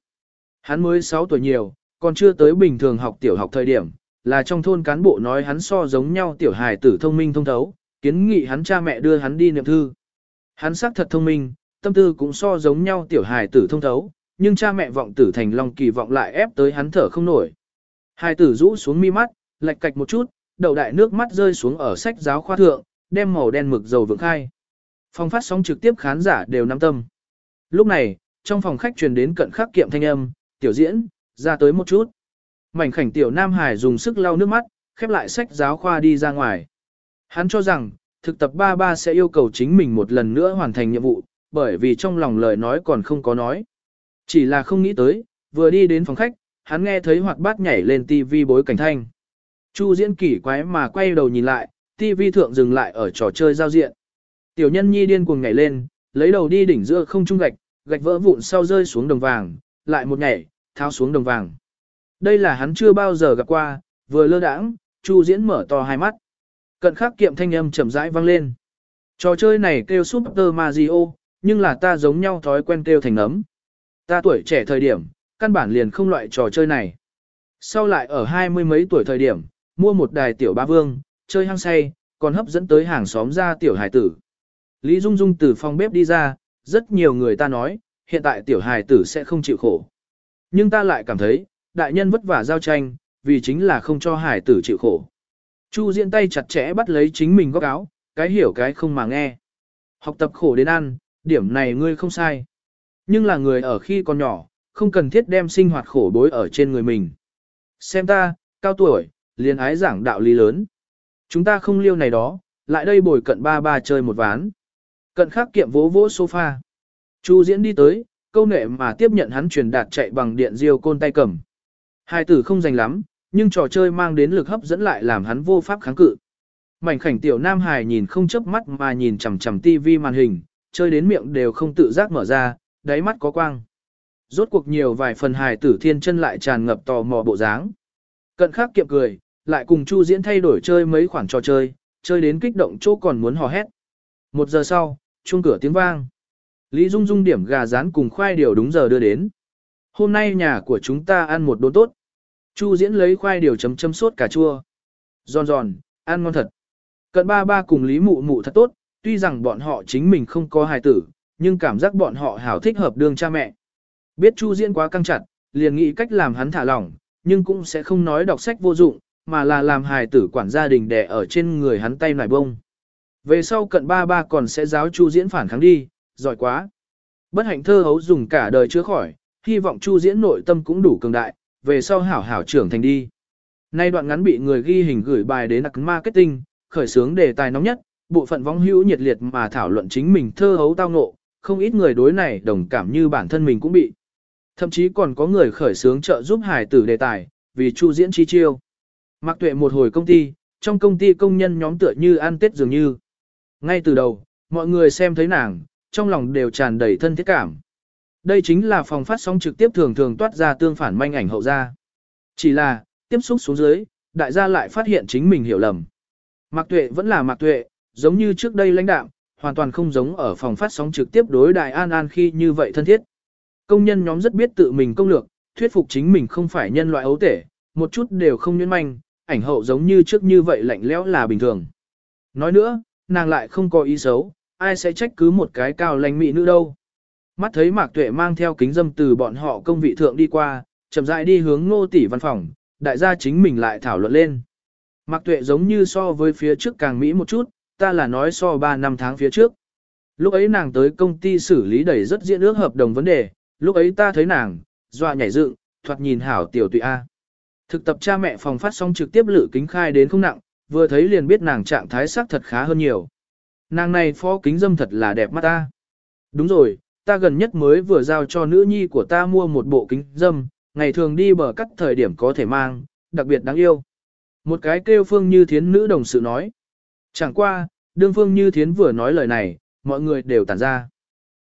Hắn mới 6 tuổi nhiều, còn chưa tới bình thường học tiểu học thời điểm, là trong thôn cán bộ nói hắn so giống nhau tiểu hài tử thông minh thông thấu, kiến nghị hắn cha mẹ đưa hắn đi niệm thư. Hắn xác thật thông minh, tâm tư cũng so giống nhau tiểu hài tử thông thấu, nhưng cha mẹ vọng tử thành lòng kỳ vọng lại ép tới hắn thở không nổi. Hài tử rũ xuống mi mắt, lạch cạch một chút, đầu đại nước mắt rơi xuống ở sách giáo khoa thượng, đem màu đen mực dầu vượng khai. Phòng phát sóng trực tiếp khán giả đều nắm tâm. Lúc này, trong phòng khách truyền đến cận khắc kiệm thanh âm, tiểu diễn, ra tới một chút. Mảnh khảnh tiểu Nam Hải dùng sức lau nước mắt, khép lại sách giáo khoa đi ra ngoài. Hắn cho rằng, thực tập 33 sẽ yêu cầu chính mình một lần nữa hoàn thành nhiệm vụ, bởi vì trong lòng lời nói còn không có nói. Chỉ là không nghĩ tới, vừa đi đến phòng khách, hắn nghe thấy hoạt bát nhảy lên tivi bối cảnh thanh. Chu diễn kỳ quái mà quay đầu nhìn lại, tivi thượng dừng lại ở trò chơi giao diện. Tiểu nhân nhi điên cuồng nhảy lên, lấy đầu đi đỉnh giữa không trung gạch, gạch vỡ vụn sau rơi xuống đồng vàng, lại một nhảy, tháo xuống đồng vàng. Đây là hắn chưa bao giờ gặp qua, vừa lơ đãng, Chu Diễn mở to hai mắt. Cận khắc kiệm thanh âm chậm rãi vang lên. Trò chơi này kêu Super Mario, nhưng là ta giống nhau thói quen kêu thành ấm. Ta tuổi trẻ thời điểm, căn bản liền không loại trò chơi này. Sau lại ở hai mươi mấy tuổi thời điểm, mua một đài tiểu ba vương, chơi hăng say, còn hấp dẫn tới hàng xóm ra tiểu hải tử. Lý Dung Dung từ phòng bếp đi ra, rất nhiều người ta nói, hiện tại tiểu hài tử sẽ không chịu khổ. Nhưng ta lại cảm thấy, đại nhân vất vả giao tranh, vì chính là không cho hài tử chịu khổ. Chu Diễn tay chặt chẽ bắt lấy chính mình góc áo, cái hiểu cái không mà nghe. Học tập khổ đến ăn, điểm này ngươi không sai. Nhưng là người ở khi còn nhỏ, không cần thiết đem sinh hoạt khổ bối ở trên người mình. Xem ta, cao tuổi, liền ái giảng đạo lý lớn. Chúng ta không liêu này đó, lại đây bồi cận ba ba chơi một ván. Cận khắc kiệm vỗ vỗ sofa. Chu diễn đi tới, câu nệ mà tiếp nhận hắn truyền đạt chạy bằng điện diêu côn tay cầm. Hai tử không dành lắm, nhưng trò chơi mang đến lực hấp dẫn lại làm hắn vô pháp kháng cự. Mảnh khảnh tiểu nam hài nhìn không chớp mắt mà nhìn chằm chằm tivi màn hình, chơi đến miệng đều không tự giác mở ra, đáy mắt có quang. Rốt cuộc nhiều vài phần hài tử thiên chân lại tràn ngập tò mò bộ dáng. Cận khắc kiệm cười, lại cùng Chu diễn thay đổi chơi mấy khoản trò chơi, chơi đến kích động chỗ còn muốn hò hét. Một giờ sau, chuông cửa tiếng vang. Lý Dung Dung điểm gà rán cùng khoai điều đúng giờ đưa đến. Hôm nay nhà của chúng ta ăn một đốn tốt. Chu diễn lấy khoai điều chấm chấm sốt cà chua. Giòn giòn, ăn ngon thật. Cận ba ba cùng Lý Mụ Mụ thật tốt, tuy rằng bọn họ chính mình không có hài tử, nhưng cảm giác bọn họ hảo thích hợp đương cha mẹ. Biết Chu diễn quá căng chặt, liền nghĩ cách làm hắn thả lỏng, nhưng cũng sẽ không nói đọc sách vô dụng, mà là làm hài tử quản gia đình đẻ ở trên người hắn tay nải bông. Về sau cận ba ba còn sẽ giáo Chu Diễn phản kháng đi, giỏi quá. Bất hạnh thơ hấu dùng cả đời chữa khỏi, hy vọng Chu Diễn nội tâm cũng đủ cường đại, về sau hảo hảo trưởng thành đi. Nay đoạn ngắn bị người ghi hình gửi bài đến đặc marketing, khởi xướng đề tài nóng nhất, bộ phận vong hữu nhiệt liệt mà thảo luận chính mình thơ hấu tao ngộ, không ít người đối này đồng cảm như bản thân mình cũng bị. Thậm chí còn có người khởi xướng trợ giúp hài tử đề tài, vì Chu Diễn chi chiêu. Mặc tuệ một hồi công ty, trong công ty công nhân nhóm tựa như ăn tết dường như. Ngay từ đầu, mọi người xem thấy nàng, trong lòng đều tràn đầy thân thiết cảm. Đây chính là phòng phát sóng trực tiếp thường thường toát ra tương phản manh ảnh hậu ra. Chỉ là, tiếp xúc xuống dưới, đại gia lại phát hiện chính mình hiểu lầm. Mạc Tuệ vẫn là Mạc Tuệ, giống như trước đây lãnh đạm, hoàn toàn không giống ở phòng phát sóng trực tiếp đối đại An An khi như vậy thân thiết. Công nhân nhóm rất biết tự mình công lược, thuyết phục chính mình không phải nhân loại ấu tể, một chút đều không nhuyễn manh, ảnh hậu giống như trước như vậy lạnh lẽo là bình thường. Nói nữa, nàng lại không có ý xấu, ai sẽ trách cứ một cái cao lãnh mỹ nữ đâu. Mắt thấy Mạc Tuệ mang theo kính dâm từ bọn họ công vị thượng đi qua, chậm rãi đi hướng Ngô tỷ văn phòng, đại gia chính mình lại thảo luận lên. Mạc Tuệ giống như so với phía trước càng mỹ một chút, ta là nói so 3 năm tháng phía trước. Lúc ấy nàng tới công ty xử lý đầy rất diễn ước hợp đồng vấn đề, lúc ấy ta thấy nàng, dọa nhảy dựng, thoạt nhìn hảo tiểu tụy A. Thực tập cha mẹ phòng phát xong trực tiếp lự kính khai đến không nặng, vừa thấy liền biết nàng trạng thái sắc thật khá hơn nhiều. Nàng này phó kính dâm thật là đẹp mắt ta. Đúng rồi, ta gần nhất mới vừa giao cho nữ nhi của ta mua một bộ kính dâm, ngày thường đi bờ cắt thời điểm có thể mang, đặc biệt đáng yêu. Một cái kêu phương như thiến nữ đồng sự nói. Chẳng qua, đương phương như thiến vừa nói lời này, mọi người đều tản ra.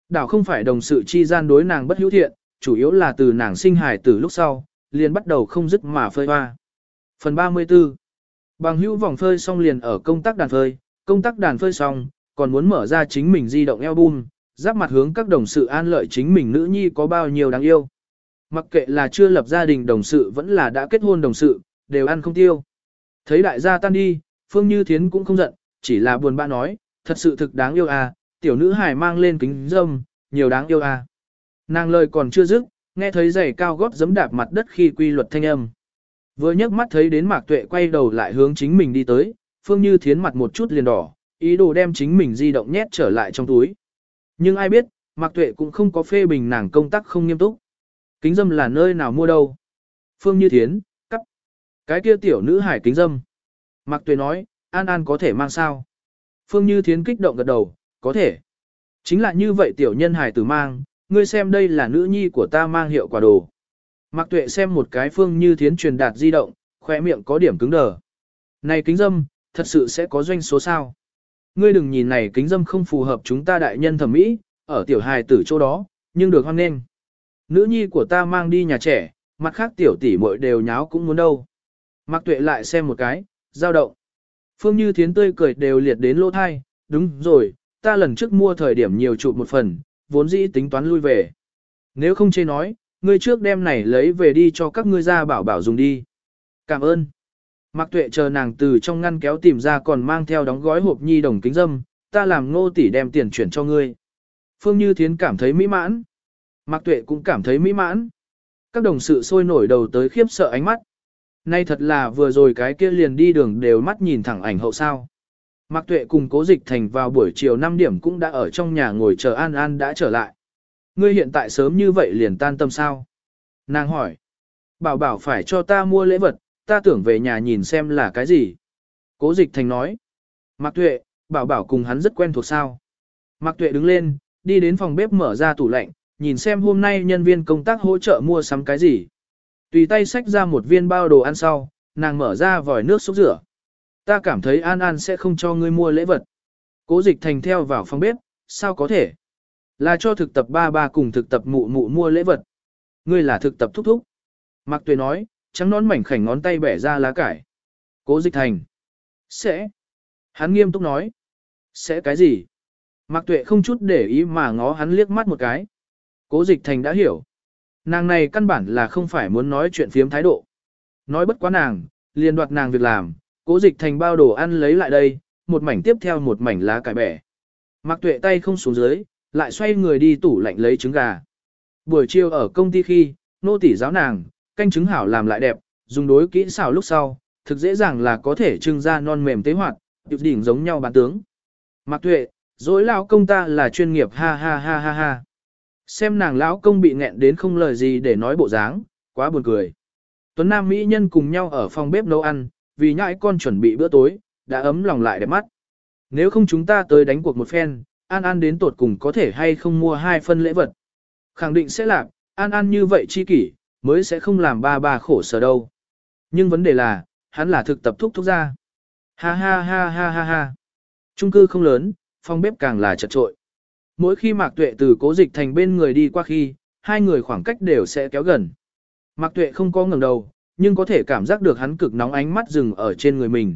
Đảo không phải đồng sự chi gian đối nàng bất hữu thiện, chủ yếu là từ nàng sinh hài từ lúc sau, liền bắt đầu không dứt mà phơi hoa. Phần 34 Bằng hữu vòng phơi xong liền ở công tác đàn phơi, công tác đàn phơi xong, còn muốn mở ra chính mình di động album, giáp mặt hướng các đồng sự an lợi chính mình nữ nhi có bao nhiêu đáng yêu. Mặc kệ là chưa lập gia đình đồng sự vẫn là đã kết hôn đồng sự, đều ăn không tiêu. Thấy đại gia tan đi, Phương Như Thiến cũng không giận, chỉ là buồn bã nói, thật sự thực đáng yêu à, tiểu nữ hài mang lên kính dâm, nhiều đáng yêu à. Nàng lời còn chưa dứt, nghe thấy giày cao gót giấm đạp mặt đất khi quy luật thanh âm. Vừa nhấc mắt thấy đến Mạc Tuệ quay đầu lại hướng chính mình đi tới, Phương Như Thiến mặt một chút liền đỏ, ý đồ đem chính mình di động nhét trở lại trong túi. Nhưng ai biết, Mạc Tuệ cũng không có phê bình nàng công tác không nghiêm túc. Kính dâm là nơi nào mua đâu? Phương Như Thiến, cắt. Cái kia tiểu nữ hải kính dâm. Mạc Tuệ nói, An An có thể mang sao? Phương Như Thiến kích động gật đầu, có thể. Chính là như vậy tiểu nhân hải tử mang, ngươi xem đây là nữ nhi của ta mang hiệu quả đồ. Mạc Tuệ xem một cái Phương Như Thiến truyền đạt di động, khóe miệng có điểm cứng đờ. Này kính dâm, thật sự sẽ có doanh số sao? Ngươi đừng nhìn này kính dâm không phù hợp chúng ta đại nhân thẩm mỹ, ở tiểu hài tử chỗ đó, nhưng được hoan nghênh. Nữ nhi của ta mang đi nhà trẻ, mặt khác tiểu tỷ muội đều nháo cũng muốn đâu. Mạc Tuệ lại xem một cái, dao động. Phương Như Thiến tươi cười đều liệt đến lỗ thai, đúng rồi, ta lần trước mua thời điểm nhiều chụp một phần, vốn dĩ tính toán lui về. Nếu không chê nói, ngươi trước đem này lấy về đi cho các ngươi ra bảo bảo dùng đi. Cảm ơn. Mạc Tuệ chờ nàng từ trong ngăn kéo tìm ra còn mang theo đóng gói hộp nhi đồng kính dâm, ta làm ngô tỷ đem tiền chuyển cho ngươi. Phương Như Thiến cảm thấy mỹ mãn. Mạc Tuệ cũng cảm thấy mỹ mãn. Các đồng sự sôi nổi đầu tới khiếp sợ ánh mắt. Nay thật là vừa rồi cái kia liền đi đường đều mắt nhìn thẳng ảnh hậu sao. Mạc Tuệ cùng Cố Dịch Thành vào buổi chiều 5 điểm cũng đã ở trong nhà ngồi chờ An An đã trở lại. Ngươi hiện tại sớm như vậy liền tan tâm sao? Nàng hỏi. Bảo bảo phải cho ta mua lễ vật, ta tưởng về nhà nhìn xem là cái gì. Cố Dịch Thành nói. Mạc Tuệ, bảo bảo cùng hắn rất quen thuộc sao. Mạc Tuệ đứng lên, đi đến phòng bếp mở ra tủ lạnh, nhìn xem hôm nay nhân viên công tác hỗ trợ mua sắm cái gì. Tùy tay xách ra một viên bao đồ ăn sau, nàng mở ra vòi nước xúc rửa. Ta cảm thấy An An sẽ không cho ngươi mua lễ vật. Cố dịch thành theo vào phòng bếp, sao có thể? Là cho thực tập ba ba cùng thực tập mụ mụ mua lễ vật. Ngươi là thực tập thúc thúc. Mạc Tuệ nói, trắng nón mảnh khảnh ngón tay bẻ ra lá cải. Cố dịch thành. Sẽ. Hắn nghiêm túc nói. Sẽ cái gì? Mạc Tuệ không chút để ý mà ngó hắn liếc mắt một cái. Cố dịch thành đã hiểu. Nàng này căn bản là không phải muốn nói chuyện phiếm thái độ. Nói bất quá nàng, liền đoạt nàng việc làm, cố dịch thành bao đồ ăn lấy lại đây, một mảnh tiếp theo một mảnh lá cải bẻ. Mặc tuệ tay không xuống dưới, lại xoay người đi tủ lạnh lấy trứng gà. Buổi chiều ở công ty khi, nô tỷ giáo nàng, canh trứng hảo làm lại đẹp, dùng đối kỹ xào lúc sau, thực dễ dàng là có thể trưng ra non mềm tế hoạt, điệp đỉnh giống nhau bán tướng. Mặc tuệ, dối lão công ta là chuyên nghiệp ha ha ha ha ha. Xem nàng lão công bị nghẹn đến không lời gì để nói bộ dáng, quá buồn cười. Tuấn Nam Mỹ nhân cùng nhau ở phòng bếp nấu ăn, vì nhãi con chuẩn bị bữa tối, đã ấm lòng lại đẹp mắt. Nếu không chúng ta tới đánh cuộc một phen, An An đến tột cùng có thể hay không mua hai phân lễ vật. Khẳng định sẽ làm, An An như vậy chi kỷ, mới sẽ không làm ba ba khổ sở đâu. Nhưng vấn đề là, hắn là thực tập thúc thúc ra. Ha ha ha ha ha ha. Trung cư không lớn, phòng bếp càng là chật trội. Mỗi khi Mạc Tuệ từ cố dịch thành bên người đi qua khi, hai người khoảng cách đều sẽ kéo gần. Mạc Tuệ không có ngẩng đầu, nhưng có thể cảm giác được hắn cực nóng ánh mắt dừng ở trên người mình.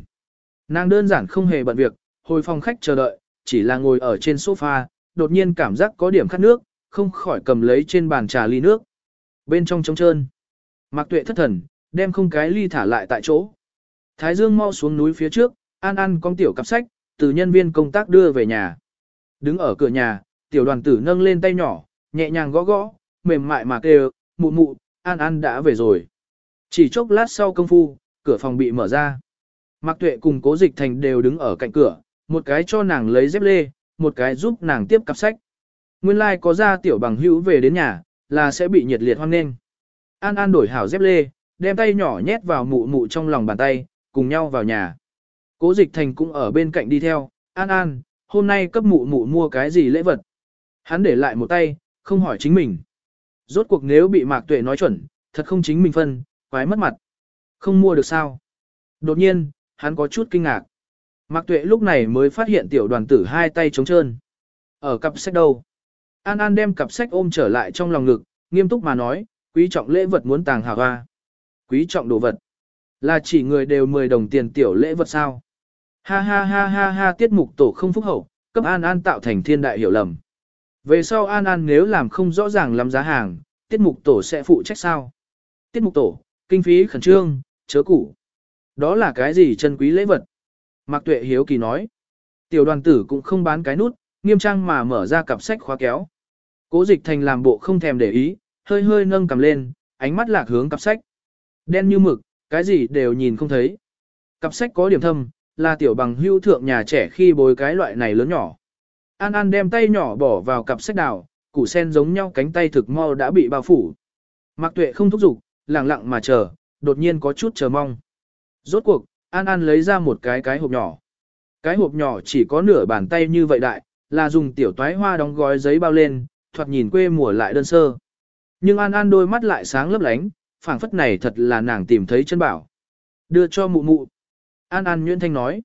Nàng đơn giản không hề bận việc, hồi phòng khách chờ đợi, chỉ là ngồi ở trên sofa, đột nhiên cảm giác có điểm khát nước, không khỏi cầm lấy trên bàn trà ly nước. Bên trong trống trơn, Mạc Tuệ thất thần, đem không cái ly thả lại tại chỗ. Thái Dương mau xuống núi phía trước, An An con tiểu cặp sách, từ nhân viên công tác đưa về nhà. Đứng ở cửa nhà, tiểu đoàn tử nâng lên tay nhỏ, nhẹ nhàng gõ gõ, mềm mại mà kêu, mụ mụ, An An đã về rồi. Chỉ chốc lát sau công phu, cửa phòng bị mở ra. Mạc Tuệ cùng Cố Dịch Thành đều đứng ở cạnh cửa, một cái cho nàng lấy dép lê, một cái giúp nàng tiếp cặp sách. Nguyên lai like có ra tiểu bằng hữu về đến nhà, là sẽ bị nhiệt liệt hoan nghênh. An An đổi hảo dép lê, đem tay nhỏ nhét vào mụ mụ trong lòng bàn tay, cùng nhau vào nhà. Cố Dịch Thành cũng ở bên cạnh đi theo, An An, hôm nay cấp mụ mụ mua cái gì lễ vật. Hắn để lại một tay, không hỏi chính mình. Rốt cuộc nếu bị Mạc Tuệ nói chuẩn, thật không chính mình phân, quái mất mặt. Không mua được sao? Đột nhiên, hắn có chút kinh ngạc. Mạc Tuệ lúc này mới phát hiện tiểu đoàn tử hai tay trống trơn. Ở cặp sách đâu? An An đem cặp sách ôm trở lại trong lòng ngực, nghiêm túc mà nói, quý trọng lễ vật muốn tàng hào hoa. Quý trọng đồ vật. Là chỉ người đều 10 đồng tiền tiểu lễ vật sao? Ha ha ha ha ha tiết mục tổ không phúc hậu, cấp An An tạo thành thiên đại hiểu lầm. Về sau An An nếu làm không rõ ràng lắm giá hàng, tiết mục tổ sẽ phụ trách sao? Tiết mục tổ, kinh phí khẩn trương, chớ củ. Đó là cái gì chân quý lễ vật? Mạc Tuệ hiếu kỳ nói. Tiểu đoàn tử cũng không bán cái nút, nghiêm trang mà mở ra cặp sách khóa kéo. Cố dịch thành làm bộ không thèm để ý, hơi hơi nâng cầm lên, ánh mắt lạc hướng cặp sách. Đen như mực, cái gì đều nhìn không thấy. Cặp sách có điểm thâm, là tiểu bằng hưu thượng nhà trẻ khi bồi cái loại này lớn nhỏ. An An đem tay nhỏ bỏ vào cặp sách đào, củ sen giống nhau cánh tay thực mau đã bị bao phủ. Mạc Tuệ không thúc giục, lặng lặng mà chờ, đột nhiên có chút chờ mong. Rốt cuộc, An An lấy ra một cái cái hộp nhỏ. Cái hộp nhỏ chỉ có nửa bàn tay như vậy đại, là dùng tiểu toái hoa đóng gói giấy bao lên, thoạt nhìn quê mùa lại đơn sơ. Nhưng An An đôi mắt lại sáng lấp lánh, phảng phất này thật là nàng tìm thấy chân bảo. Đưa cho mụ mụ. An An Nguyễn Thanh nói.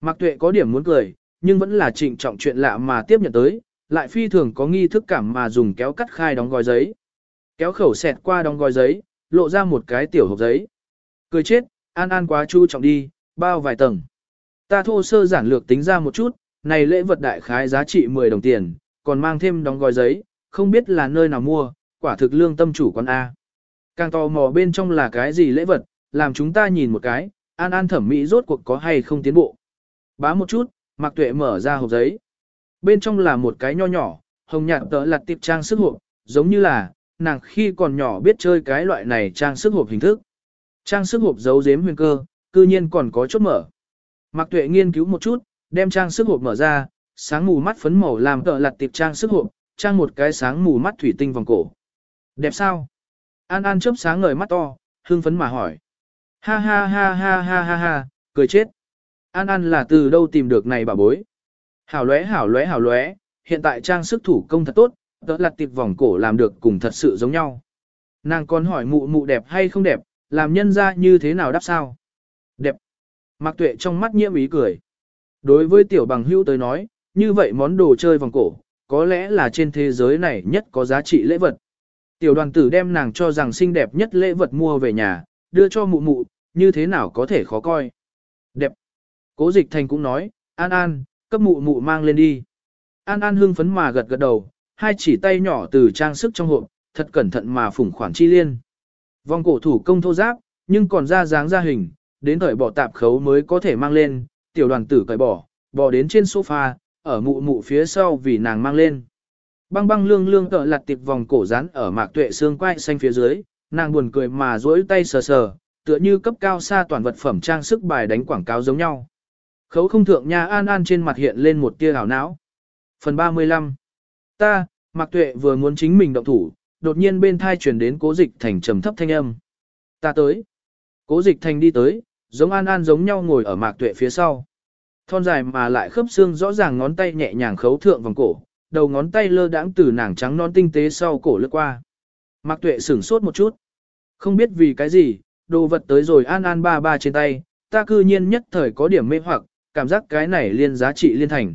Mạc Tuệ có điểm muốn cười, nhưng vẫn là trịnh trọng chuyện lạ mà tiếp nhận tới, lại phi thường có nghi thức cảm mà dùng kéo cắt khai đóng gói giấy. Kéo khẩu xẹt qua đóng gói giấy, lộ ra một cái tiểu hộp giấy. Cười chết, An An quá chu trọng đi, bao vài tầng. Ta thô sơ giản lược tính ra một chút, này lễ vật đại khái giá trị 10 đồng tiền, còn mang thêm đóng gói giấy, không biết là nơi nào mua, quả thực lương tâm chủ quán A. Càng tò mò bên trong là cái gì lễ vật, làm chúng ta nhìn một cái, An An thẩm mỹ rốt cuộc có hay không tiến bộ. Bá một chút, Mạc Tuệ mở ra hộp giấy. Bên trong là một cái nho nhỏ, hồng nhạt tớ lặt tiệp trang sức hộp, giống như là, nàng khi còn nhỏ biết chơi cái loại này trang sức hộp hình thức. Trang sức hộp giấu giếm huyền cơ, cư nhiên còn có chốt mở. Mạc Tuệ nghiên cứu một chút, đem trang sức hộp mở ra, sáng mù mắt phấn màu làm tợ lật tiệp trang sức hộp, trang một cái sáng mù mắt thủy tinh vòng cổ. Đẹp sao? An An chớp sáng ngời mắt to, hưng phấn mà hỏi. Ha ha ha ha ha ha ha, cười chết. An An là từ đâu tìm được này bà bối? Hảo lóe hảo lóe hảo lóe, hiện tại trang sức thủ công thật tốt, tợ lật tiệp vòng cổ làm được cùng thật sự giống nhau. Nàng còn hỏi mụ mụ đẹp hay không đẹp, làm nhân ra như thế nào đáp sao? Đẹp. Mạc Tuệ trong mắt nhiễm ý cười. Đối với tiểu bằng hữu tới nói, như vậy món đồ chơi vòng cổ, có lẽ là trên thế giới này nhất có giá trị lễ vật. Tiểu đoàn tử đem nàng cho rằng xinh đẹp nhất lễ vật mua về nhà, đưa cho mụ mụ, như thế nào có thể khó coi. Đẹp. Cố dịch thành cũng nói, An An, cấp mụ mụ mang lên đi. An An hưng phấn mà gật gật đầu, hai chỉ tay nhỏ từ trang sức trong hộp, thật cẩn thận mà phủng khoản chi liên. Vòng cổ thủ công thô giáp, nhưng còn ra dáng ra hình, đến thời bỏ tạp khấu mới có thể mang lên, tiểu đoàn tử cởi bỏ, bỏ đến trên sofa, ở mụ mụ phía sau vì nàng mang lên. Băng băng lương lương tợ lặt tiệp vòng cổ rán ở mạc tuệ xương quai xanh phía dưới, nàng buồn cười mà duỗi tay sờ sờ, tựa như cấp cao xa toàn vật phẩm trang sức bài đánh quảng cáo giống nhau. Khấu không thượng nha an an trên mặt hiện lên một tia hào não. Phần 35 Ta, mạc tuệ vừa muốn chính mình động thủ, đột nhiên bên thai chuyển đến cố dịch thành trầm thấp thanh âm. Ta tới. Cố dịch thành đi tới, giống an an giống nhau ngồi ở mạc tuệ phía sau. Thon dài mà lại khớp xương rõ ràng ngón tay nhẹ nhàng khấu thượng vòng cổ, đầu ngón tay lơ đãng từ nàng trắng non tinh tế sau cổ lướt qua. Mạc tuệ sửng sốt một chút. Không biết vì cái gì, đồ vật tới rồi an an ba ba trên tay, ta cư nhiên nhất thời có điểm mê hoặc, cảm giác cái này liên giá trị liên thành.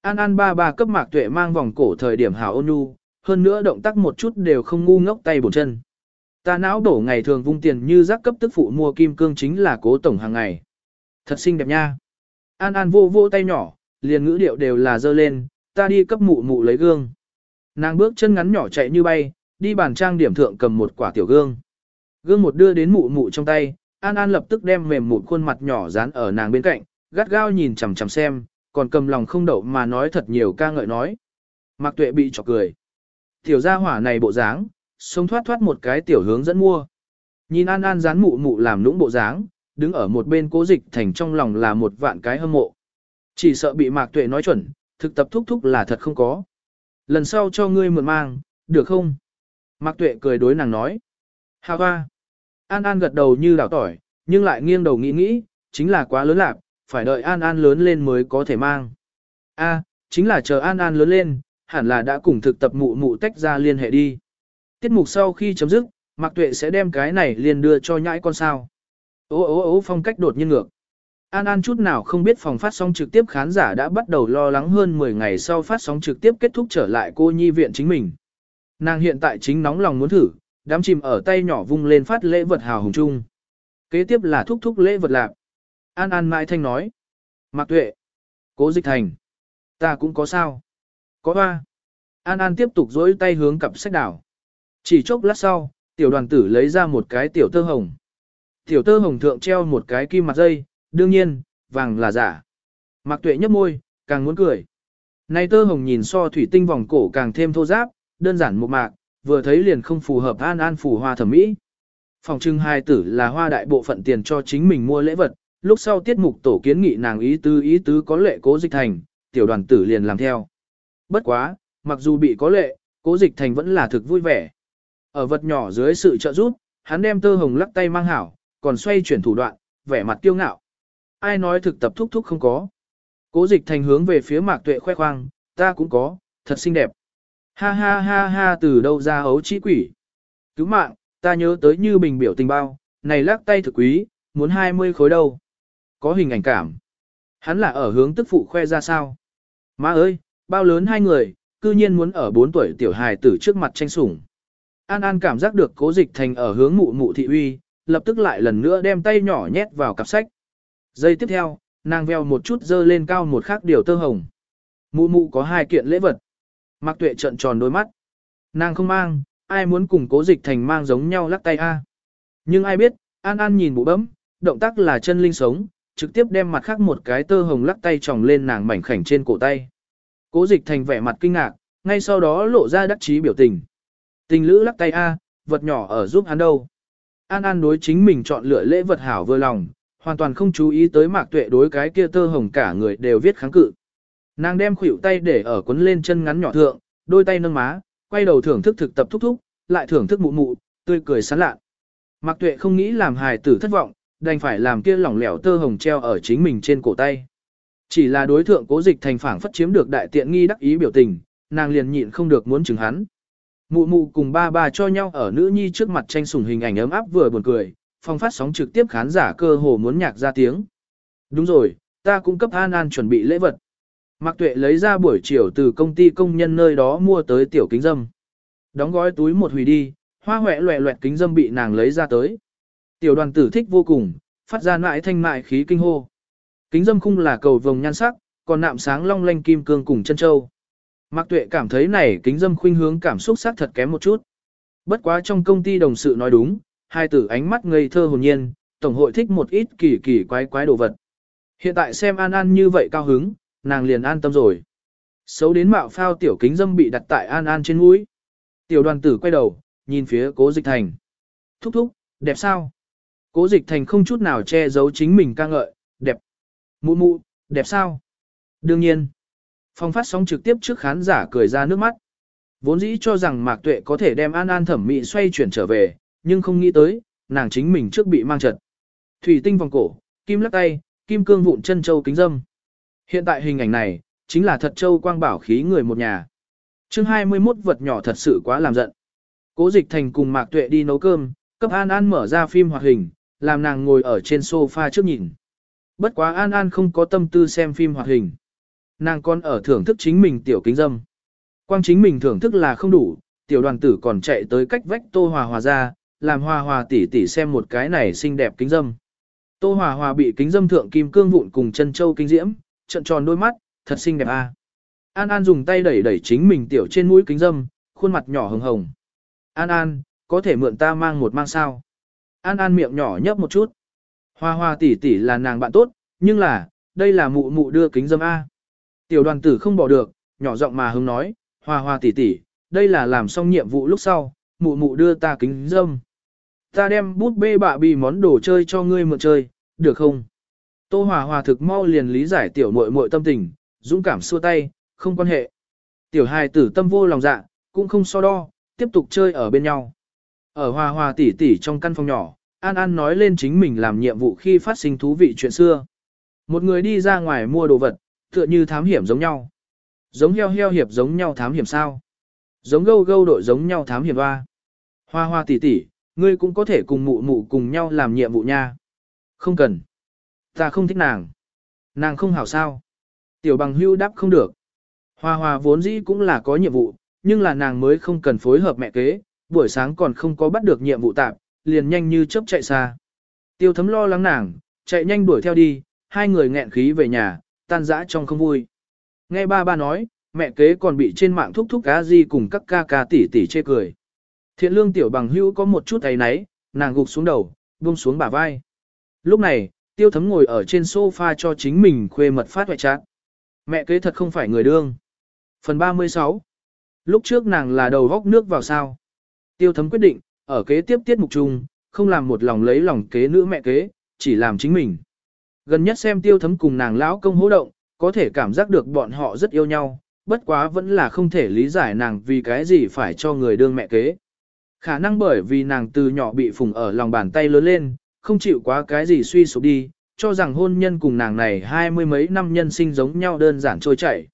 An An ba ba cấp mạc tuệ mang vòng cổ thời điểm hảo ôn nhu, hơn nữa động tác một chút đều không ngu ngốc tay bổn chân. Ta não đổ ngày thường vung tiền như rác cấp tức phụ mua kim cương chính là cố tổng hàng ngày. Thật xinh đẹp nha. An An vô vô tay nhỏ, liền ngữ điệu đều là dơ lên, ta đi cấp mụ mụ lấy gương. Nàng bước chân ngắn nhỏ chạy như bay, đi bàn trang điểm thượng cầm một quả tiểu gương. Gương một đưa đến mụ mụ trong tay, An An lập tức đem mềm một khuôn mặt nhỏ dán ở nàng bên cạnh, gắt gao nhìn chằm chằm xem, còn cầm lòng không đậu mà nói thật nhiều ca ngợi nói. Mạc Tuệ bị chọc cười. Tiểu gia hỏa này bộ dáng, sống thoát thoát một cái tiểu hướng dẫn mua. Nhìn An An dán mụ mụ làm lũng bộ dáng, đứng ở một bên cố dịch thành trong lòng là một vạn cái hâm mộ. Chỉ sợ bị Mạc Tuệ nói chuẩn, thực tập thúc thúc là thật không có. Lần sau cho ngươi mượn mang, được không? Mạc Tuệ cười đối nàng nói. Hào hoa. An An gật đầu như đảo tỏi, nhưng lại nghiêng đầu nghĩ nghĩ, chính là quá lớn lạc, phải đợi An An lớn lên mới có thể mang. A, chính là chờ An An lớn lên, hẳn là đã cùng thực tập mụ mụ tách ra liên hệ đi. Tiết mục sau khi chấm dứt, Mạc Tuệ sẽ đem cái này liền đưa cho nhãi con sao. Ô ô ô phong cách đột nhiên ngược. An An chút nào không biết phòng phát sóng trực tiếp khán giả đã bắt đầu lo lắng hơn 10 ngày sau phát sóng trực tiếp kết thúc trở lại cô nhi viện chính mình. Nàng hiện tại chính nóng lòng muốn thử, đám chìm ở tay nhỏ vung lên phát lễ vật hào hùng chung. Kế tiếp là thúc thúc lễ vật lạc. An An Mai Thanh nói. Mạc Tuệ. Cố dịch thành. Ta cũng có sao. Có hoa. An An tiếp tục dối tay hướng cặp sách đảo. Chỉ chốc lát sau, tiểu đoàn tử lấy ra một cái tiểu tơ hồng. Tiểu tơ hồng thượng treo một cái kim mặt dây, đương nhiên, vàng là giả. Mạc Tuệ nhấp môi, càng muốn cười. Này tơ hồng nhìn so thủy tinh vòng cổ càng thêm thô giáp, đơn giản một mạc, vừa thấy liền không phù hợp an an phù hoa thẩm mỹ. Phòng trưng hai tử là hoa đại bộ phận tiền cho chính mình mua lễ vật, lúc sau tiết mục tổ kiến nghị nàng ý tứ ý tứ có lệ cố dịch thành, tiểu đoàn tử liền làm theo. Bất quá, mặc dù bị có lệ, cố dịch thành vẫn là thực vui vẻ. Ở vật nhỏ dưới sự trợ giúp, hắn đem tơ hồng lắc tay mang hảo, còn xoay chuyển thủ đoạn, vẻ mặt kiêu ngạo. Ai nói thực tập thúc thúc không có. Cố dịch thành hướng về phía mạc tuệ khoe khoang, ta cũng có, thật xinh đẹp. Ha ha ha ha từ đâu ra ấu trí quỷ. Cứu mạng, ta nhớ tới như bình biểu tình bao, này lắc tay thực quý, muốn 20 khối đâu. Có hình ảnh cảm. Hắn là ở hướng tức phụ khoe ra sao. Má ơi, bao lớn hai người, cư nhiên muốn ở 4 tuổi tiểu hài tử trước mặt tranh sủng. An An cảm giác được cố dịch thành ở hướng mụ mụ thị uy, lập tức lại lần nữa đem tay nhỏ nhét vào cặp sách. Giây tiếp theo, nàng veo một chút dơ lên cao một khắc điều tơ hồng. Mụ mụ có hai kiện lễ vật. Mạc Tuệ trợn tròn đôi mắt. Nàng không mang, ai muốn cùng cố dịch thành mang giống nhau lắc tay a. Nhưng ai biết, An An nhìn bụ bấm, động tác là chân linh sống, trực tiếp đem mặt khác một cái tơ hồng lắc tay tròng lên nàng mảnh khảnh trên cổ tay. Cố dịch thành vẻ mặt kinh ngạc, ngay sau đó lộ ra đắc chí biểu tình. Tình lữ lắc tay a, vật nhỏ ở giúp hắn đâu. An An đối chính mình chọn lựa lễ vật hảo vừa lòng, hoàn toàn không chú ý tới mạc tuệ đối cái kia tơ hồng cả người đều viết kháng cự. Nàng đem khuỷu tay để ở quấn lên chân ngắn nhỏ thượng, đôi tay nâng má, quay đầu thưởng thức thực tập thúc thúc, lại thưởng thức mụ mụ, tươi cười sán lạ. Mạc Tuệ không nghĩ làm hài tử thất vọng, đành phải làm kia lỏng lẻo tơ hồng treo ở chính mình trên cổ tay. Chỉ là đối thượng Cố Dịch thành phảng phất chiếm được đại tiện nghi đắc ý biểu tình, nàng liền nhịn không được muốn chừng hắn. Mụ mụ cùng ba bà cho nhau ở nữ nhi trước mặt tranh sủng hình ảnh ấm áp vừa buồn cười, phong phát sóng trực tiếp khán giả cơ hồ muốn nhạc ra tiếng. Đúng rồi, ta cũng cấp An An chuẩn bị lễ vật. Mạc Tuệ lấy ra buổi chiều từ công ty công nhân nơi đó mua tới tiểu kính dâm. Đóng gói túi một hủy đi, hoa hoẹ loẹ loẹt kính dâm bị nàng lấy ra tới. Tiểu đoàn tử thích vô cùng, phát ra mãi thanh mại khí kinh hô. Kính dâm khung là cầu vồng nhan sắc, còn nạm sáng long lanh kim cương cùng chân châu. Mạc Tuệ cảm thấy này kính dâm khuynh hướng cảm xúc sắc thật kém một chút. Bất quá trong công ty đồng sự nói đúng, hai tử ánh mắt ngây thơ hồn nhiên, tổng hội thích một ít kỳ kỳ quái quái đồ vật. Hiện tại xem An An như vậy cao hứng, nàng liền an tâm rồi. Xấu đến mạo phao tiểu kính dâm bị đặt tại An An trên mũi. Tiểu đoàn tử quay đầu, nhìn phía cố dịch thành. Thúc thúc, đẹp sao? Cố dịch thành không chút nào che giấu chính mình ca ngợi. Mụ mụ, đẹp sao? Đương nhiên. Phong phát sóng trực tiếp trước khán giả cười ra nước mắt. Vốn dĩ cho rằng Mạc Tuệ có thể đem An An thẩm mỹ xoay chuyển trở về, nhưng không nghĩ tới, nàng chính mình trước bị mang trật. Thủy tinh vòng cổ, kim lắc tay, kim cương vụn chân châu kính dâm. Hiện tại hình ảnh này, chính là thật châu quang bảo khí người một nhà. chương 21 vật nhỏ thật sự quá làm giận. Cố dịch thành cùng Mạc Tuệ đi nấu cơm, cấp An An mở ra phim hoạt hình, làm nàng ngồi ở trên sofa trước nhìn. Bất quá An An không có tâm tư xem phim hoạt hình. Nàng còn ở thưởng thức chính mình tiểu kính dâm. Quang chính mình thưởng thức là không đủ, tiểu đoàn tử còn chạy tới cách vách tô hòa hòa ra, làm hòa hòa tỉ tỉ xem một cái này xinh đẹp kính dâm. Tô hòa hòa bị kính dâm thượng kim cương vụn cùng chân châu kinh diễm, trận tròn đôi mắt, thật xinh đẹp a. An An dùng tay đẩy đẩy chính mình tiểu trên mũi kính dâm, khuôn mặt nhỏ hồng hồng. An An, có thể mượn ta mang một mang sao? An An miệng nhỏ nhấp một chút. Hoa hoa tỷ tỷ là nàng bạn tốt, nhưng là, đây là mụ mụ đưa kính dâm A. Tiểu đoàn tử không bỏ được, nhỏ giọng mà hứng nói, hoa hoa tỷ tỷ, đây là làm xong nhiệm vụ lúc sau, mụ mụ đưa ta kính dâm. Ta đem bút bê bạ bì món đồ chơi cho ngươi mượn chơi, được không? Tô Hòa Hòa thực mau liền lý giải tiểu muội muội tâm tình, dũng cảm xua tay, không quan hệ. Tiểu hài tử tâm vô lòng dạ, cũng không so đo, tiếp tục chơi ở bên nhau. Ở Hòa Hòa tỷ tỷ trong căn phòng nhỏ, An An nói lên chính mình làm nhiệm vụ khi phát sinh thú vị chuyện xưa. Một người đi ra ngoài mua đồ vật, tựa như thám hiểm giống nhau. Giống heo heo hiệp giống nhau thám hiểm sao? Giống gâu gâu đội giống nhau thám hiểm hoa. Hoa hoa tỷ tỷ, ngươi cũng có thể cùng mụ mụ cùng nhau làm nhiệm vụ nha. Không cần. Ta không thích nàng. Nàng không hảo sao. Tiểu bằng hưu đáp không được. Hoa hoa vốn dĩ cũng là có nhiệm vụ, nhưng là nàng mới không cần phối hợp mẹ kế, buổi sáng còn không có bắt được nhiệm vụ tạm, liền nhanh như chớp chạy xa. Tiêu thấm lo lắng nàng, chạy nhanh đuổi theo đi, hai người nghẹn khí về nhà, tan rã trong không vui. Nghe ba ba nói, mẹ kế còn bị trên mạng thúc thúc cá gì cùng các ca ca tỷ tỷ chê cười. Thiện lương tiểu bằng hữu có một chút ấy náy, nàng gục xuống đầu, buông xuống bả vai. Lúc này, tiêu thấm ngồi ở trên sofa cho chính mình khuê mật phát hoại chát. Mẹ kế thật không phải người đương. Phần 36 Lúc trước nàng là đầu góc nước vào sao. Tiêu thấm quyết định, ở kế tiếp tiết mục chung, không làm một lòng lấy lòng kế nữ mẹ kế, chỉ làm chính mình. Gần nhất xem tiêu thấm cùng nàng lão công hỗ động, có thể cảm giác được bọn họ rất yêu nhau, bất quá vẫn là không thể lý giải nàng vì cái gì phải cho người đương mẹ kế. Khả năng bởi vì nàng từ nhỏ bị phùng ở lòng bàn tay lớn lên, không chịu quá cái gì suy sụp đi, cho rằng hôn nhân cùng nàng này hai mươi mấy năm nhân sinh giống nhau đơn giản trôi chảy.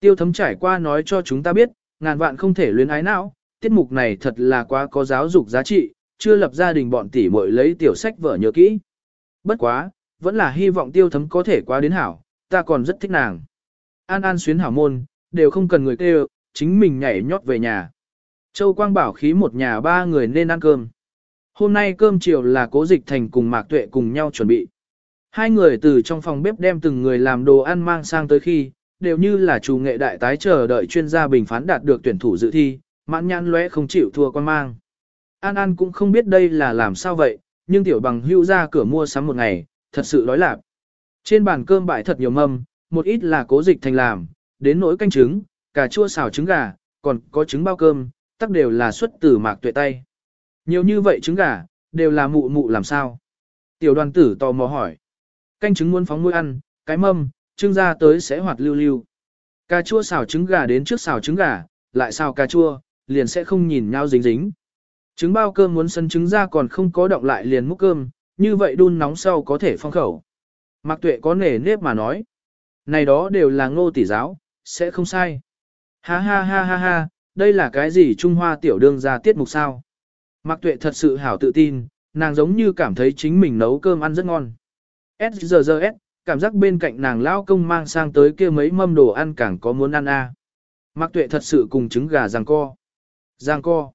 Tiêu thấm trải qua nói cho chúng ta biết, ngàn vạn không thể luyến ái não, tiết mục này thật là quá có giáo dục giá trị, chưa lập gia đình bọn tỷ muội lấy tiểu sách vở nhớ kỹ. Bất quá, vẫn là hy vọng tiêu thấm có thể qua đến hảo, ta còn rất thích nàng. An An xuyến hảo môn, đều không cần người kêu, chính mình nhảy nhót về nhà. Châu Quang bảo khí một nhà ba người nên ăn cơm. Hôm nay cơm chiều là cố dịch thành cùng Mạc Tuệ cùng nhau chuẩn bị. Hai người từ trong phòng bếp đem từng người làm đồ ăn mang sang tới khi, đều như là chủ nghệ đại tái chờ đợi chuyên gia bình phán đạt được tuyển thủ dự thi, mãn nhãn lóe không chịu thua quan mang. An An cũng không biết đây là làm sao vậy, nhưng tiểu bằng hưu ra cửa mua sắm một ngày, thật sự đói lạc. Trên bàn cơm bãi thật nhiều mâm, một ít là cố dịch thành làm, đến nỗi canh trứng, cà chua xào trứng gà, còn có trứng bao cơm, tất đều là xuất từ mạc tuệ tay. Nhiều như vậy trứng gà, đều là mụ mụ làm sao? Tiểu đoàn tử tò mò hỏi. Canh trứng muốn phóng môi ăn, cái mâm, trưng ra tới sẽ hoạt lưu lưu. Cà chua xào trứng gà đến trước xào trứng gà, lại xào cà chua, liền sẽ không nhìn nhau dính dính. Trứng bao cơm muốn sân trứng ra còn không có động lại liền múc cơm, như vậy đun nóng sau có thể phong khẩu. Mạc tuệ có nể nếp mà nói. Này đó đều là ngô tỷ giáo, sẽ không sai. Ha ha ha ha ha, đây là cái gì Trung Hoa tiểu đương ra tiết mục sao? Mạc Tuệ thật sự hảo tự tin, nàng giống như cảm thấy chính mình nấu cơm ăn rất ngon. SGGS, cảm giác bên cạnh nàng lao công mang sang tới kia mấy mâm đồ ăn càng có muốn ăn a. À. Mạc Tuệ thật sự cùng trứng gà giằng co. Giang co.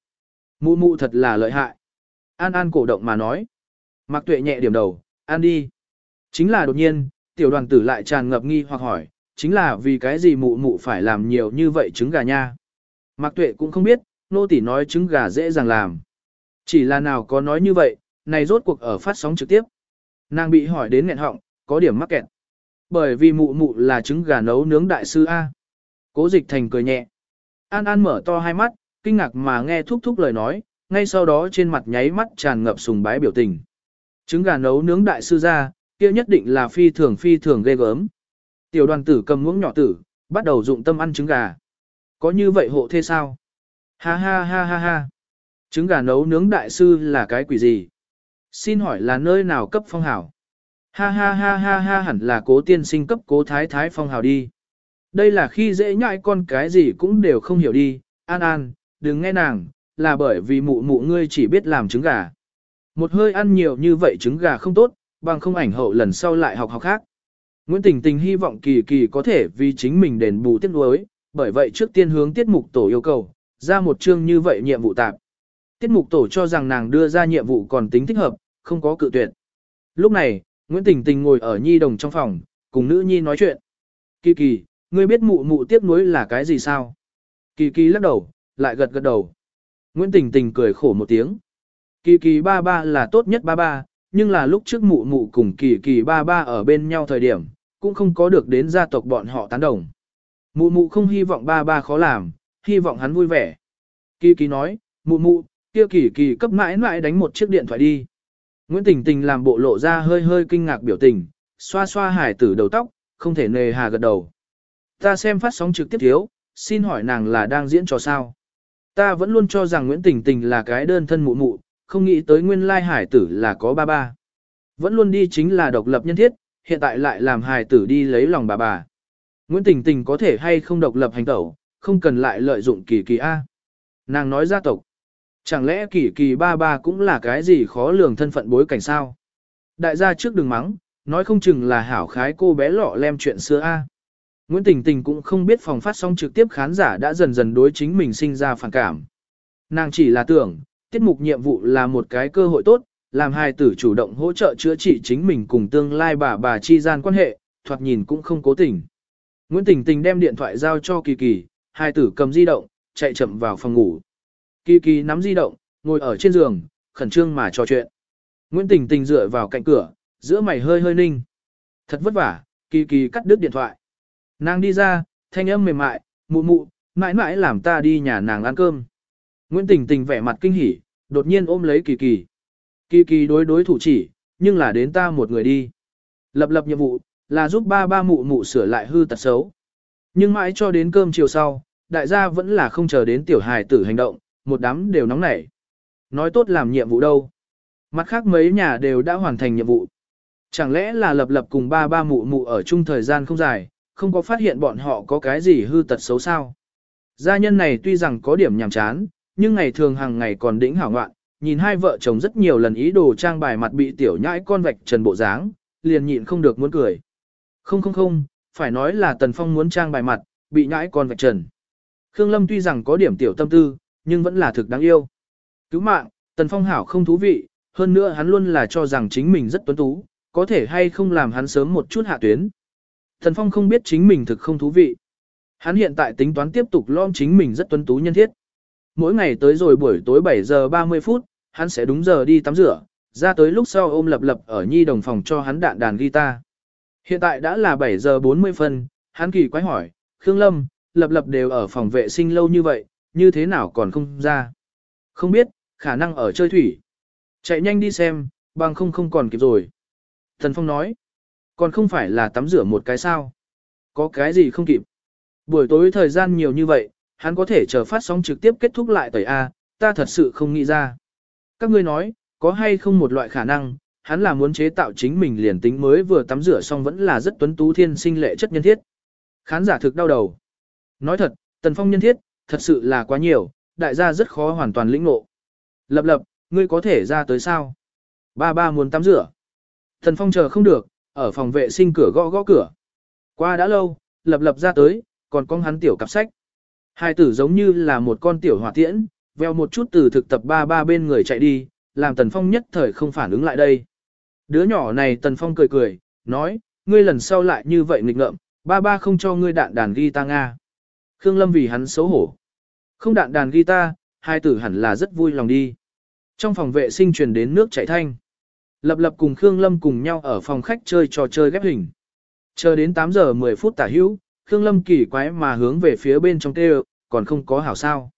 Mụ mụ thật là lợi hại. An An cổ động mà nói. Mạc Tuệ nhẹ điểm đầu, an đi. Chính là đột nhiên, tiểu đoàn tử lại tràn ngập nghi hoặc hỏi, chính là vì cái gì mụ mụ phải làm nhiều như vậy trứng gà nha. Mạc Tuệ cũng không biết, nô tỳ nói trứng gà dễ dàng làm. Chỉ là nào có nói như vậy, này rốt cuộc ở phát sóng trực tiếp. Nàng bị hỏi đến nghẹn họng, có điểm mắc kẹt. Bởi vì mụ mụ là trứng gà nấu nướng đại sư A. Cố dịch thành cười nhẹ. An An mở to hai mắt, kinh ngạc mà nghe thúc thúc lời nói, ngay sau đó trên mặt nháy mắt tràn ngập sùng bái biểu tình. Trứng gà nấu nướng đại sư ra, kia nhất định là phi thường phi thường ghê gớm. Tiểu đoàn tử cầm muỗng nhỏ tử, bắt đầu dụng tâm ăn trứng gà. Có như vậy hộ thế sao? Ha ha ha ha ha. Trứng gà nấu nướng đại sư là cái quỷ gì? Xin hỏi là nơi nào cấp phong hảo? Ha ha ha ha ha hẳn là cố tiên sinh cấp cố thái thái phong hảo đi. Đây là khi dễ nhại con cái gì cũng đều không hiểu đi. An an, đừng nghe nàng, là bởi vì mụ mụ ngươi chỉ biết làm trứng gà. Một hơi ăn nhiều như vậy trứng gà không tốt, bằng không ảnh hậu lần sau lại học học khác. Nguyễn Tình Tình hy vọng kỳ kỳ có thể vì chính mình đền bù tiết nuối, bởi vậy trước tiên hướng tiết mục tổ yêu cầu, ra một chương như vậy nhiệm vụ tạp. Tiết mục tổ cho rằng nàng đưa ra nhiệm vụ còn tính thích hợp, không có cự tuyệt. Lúc này, Nguyễn Tình Tình ngồi ở Nhi Đồng trong phòng, cùng nữ Nhi nói chuyện. Kỳ kỳ, ngươi biết mụ mụ tiếc nuối là cái gì sao? Kỳ kỳ lắc đầu, lại gật gật đầu. Nguyễn Tình Tình cười khổ một tiếng. Kỳ kỳ ba ba là tốt nhất ba ba, nhưng là lúc trước mụ mụ cùng kỳ kỳ ba ba ở bên nhau thời điểm, cũng không có được đến gia tộc bọn họ tán đồng. Mụ mụ không hy vọng ba ba khó làm, hy vọng hắn vui vẻ. Kỳ kỳ nói, mụ mụ, kia kỳ kỳ cấp mãi mãi đánh một chiếc điện thoại đi. Nguyễn Tình Tình làm bộ lộ ra hơi hơi kinh ngạc biểu tình, xoa xoa hải tử đầu tóc, không thể nề hà gật đầu. Ta xem phát sóng trực tiếp thiếu, xin hỏi nàng là đang diễn trò sao. Ta vẫn luôn cho rằng Nguyễn Tình Tình là cái đơn thân mụ mụ, không nghĩ tới nguyên lai hải tử là có ba ba. Vẫn luôn đi chính là độc lập nhân thiết, hiện tại lại làm hải tử đi lấy lòng bà bà. Nguyễn Tình Tình có thể hay không độc lập hành tẩu, không cần lại lợi dụng kỳ kỳ A. Nàng nói gia tộc. Chẳng lẽ kỳ kỳ ba ba cũng là cái gì khó lường thân phận bối cảnh sao? Đại gia trước đừng mắng, nói không chừng là hảo khái cô bé lọ lem chuyện xưa A. Nguyễn Tình Tình cũng không biết phòng phát sóng trực tiếp khán giả đã dần dần đối chính mình sinh ra phản cảm. Nàng chỉ là tưởng, tiết mục nhiệm vụ là một cái cơ hội tốt, làm hai tử chủ động hỗ trợ chữa trị chính mình cùng tương lai bà bà chi gian quan hệ, thoạt nhìn cũng không cố tình. Nguyễn Tình Tình đem điện thoại giao cho Kỳ Kỳ, hai tử cầm di động, chạy chậm vào phòng ngủ. Kỳ Kỳ nắm di động, ngồi ở trên giường, khẩn trương mà trò chuyện. Nguyễn Tình Tình dựa vào cạnh cửa, giữa mày hơi hơi ninh. Thật vất vả, Kỳ Kỳ cắt đứt điện thoại. Nàng đi ra, thanh âm mềm mại, mụ mụ, mãi mãi làm ta đi nhà nàng ăn cơm. Nguyễn Tình Tình vẻ mặt kinh hỉ, đột nhiên ôm lấy Kỳ Kỳ. Kỳ Kỳ đối đối thủ chỉ, nhưng là đến ta một người đi. Lập lập nhiệm vụ, là giúp ba ba mụ mụ sửa lại hư tật xấu. Nhưng mãi cho đến cơm chiều sau, đại gia vẫn là không chờ đến tiểu hài tử hành động, một đám đều nóng nảy. Nói tốt làm nhiệm vụ đâu. Mặt khác mấy nhà đều đã hoàn thành nhiệm vụ. Chẳng lẽ là lập lập cùng ba ba mụ mụ ở chung thời gian không dài, không có phát hiện bọn họ có cái gì hư tật xấu sao. Gia nhân này tuy rằng có điểm nhàm chán, nhưng ngày thường hàng ngày còn đỉnh hảo ngoạn, nhìn hai vợ chồng rất nhiều lần ý đồ trang bài mặt bị tiểu nhãi con vạch trần bộ dáng, liền nhịn không được muốn cười. Không không không, phải nói là Tần Phong muốn trang bài mặt, bị nhãi con vạch trần. Khương Lâm tuy rằng có điểm tiểu tâm tư, nhưng vẫn là thực đáng yêu. Cứu mạng, Tần Phong hảo không thú vị, hơn nữa hắn luôn là cho rằng chính mình rất tuấn tú, có thể hay không làm hắn sớm một chút hạ tuyến. Thần Phong không biết chính mình thực không thú vị. Hắn hiện tại tính toán tiếp tục lom chính mình rất tuấn tú nhân thiết. Mỗi ngày tới rồi buổi tối 7 giờ 30 phút, hắn sẽ đúng giờ đi tắm rửa, ra tới lúc sau ôm lập lập ở nhi đồng phòng cho hắn đạn đàn guitar. Hiện tại đã là 7 giờ 40 phân, hắn kỳ quái hỏi, Khương Lâm, lập lập đều ở phòng vệ sinh lâu như vậy, như thế nào còn không ra? Không biết, khả năng ở chơi thủy. Chạy nhanh đi xem, bằng không không còn kịp rồi. Thần Phong nói, còn không phải là tắm rửa một cái sao? Có cái gì không kịp? Buổi tối thời gian nhiều như vậy, hắn có thể chờ phát sóng trực tiếp kết thúc lại tẩy A, ta thật sự không nghĩ ra. Các ngươi nói, có hay không một loại khả năng, hắn là muốn chế tạo chính mình liền tính mới vừa tắm rửa xong vẫn là rất tuấn tú thiên sinh lệ chất nhân thiết. Khán giả thực đau đầu. Nói thật, Tần Phong nhân thiết, thật sự là quá nhiều, đại gia rất khó hoàn toàn lĩnh ngộ. Lập lập, ngươi có thể ra tới sao? Ba ba muốn tắm rửa. Tần Phong chờ không được, ở phòng vệ sinh cửa gõ gõ cửa. Qua đã lâu, lập lập ra tới, còn con hắn tiểu cặp sách. Hai tử giống như là một con tiểu hỏa tiễn, veo một chút từ thực tập ba ba bên người chạy đi, làm Tần Phong nhất thời không phản ứng lại đây. Đứa nhỏ này Tần Phong cười cười, nói, ngươi lần sau lại như vậy nghịch ngợm, ba ba không cho ngươi đạn đàn guitar Nga. Khương Lâm vì hắn xấu hổ. Không đạn đàn guitar, hai tử hẳn là rất vui lòng đi. Trong phòng vệ sinh truyền đến nước chảy thanh. Lập lập cùng Khương Lâm cùng nhau ở phòng khách chơi trò chơi ghép hình. Chờ đến 8 giờ 10 phút tả hữu, Khương Lâm kỳ quái mà hướng về phía bên trong tê còn không có hảo sao.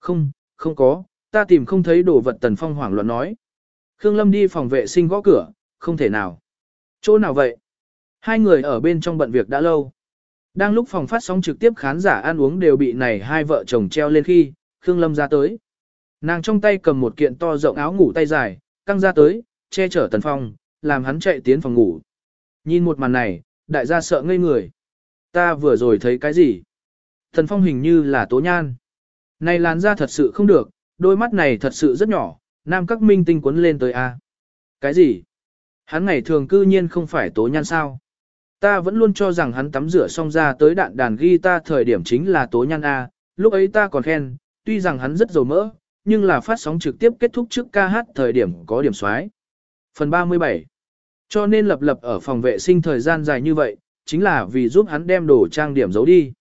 Không, không có, ta tìm không thấy đồ vật Tần Phong hoảng loạn nói. Khương Lâm đi phòng vệ sinh gõ cửa, không thể nào. Chỗ nào vậy? Hai người ở bên trong bận việc đã lâu. Đang lúc phòng phát sóng trực tiếp khán giả ăn uống đều bị này hai vợ chồng treo lên khi, Khương Lâm ra tới. Nàng trong tay cầm một kiện to rộng áo ngủ tay dài, căng ra tới, che chở Tần Phong, làm hắn chạy tiến phòng ngủ. Nhìn một màn này, đại gia sợ ngây người. Ta vừa rồi thấy cái gì? Tần Phong hình như là tố nhan. Này làn da thật sự không được, đôi mắt này thật sự rất nhỏ, nam các minh tinh quấn lên tới A. Cái gì? Hắn ngày thường cư nhiên không phải tố nhan sao? Ta vẫn luôn cho rằng hắn tắm rửa xong ra tới đạn đàn ghi ta thời điểm chính là tố nhan A, lúc ấy ta còn khen, tuy rằng hắn rất dầu mỡ, nhưng là phát sóng trực tiếp kết thúc trước ca hát thời điểm có điểm xoái. Phần 37 Cho nên lập lập ở phòng vệ sinh thời gian dài như vậy, chính là vì giúp hắn đem đồ trang điểm giấu đi.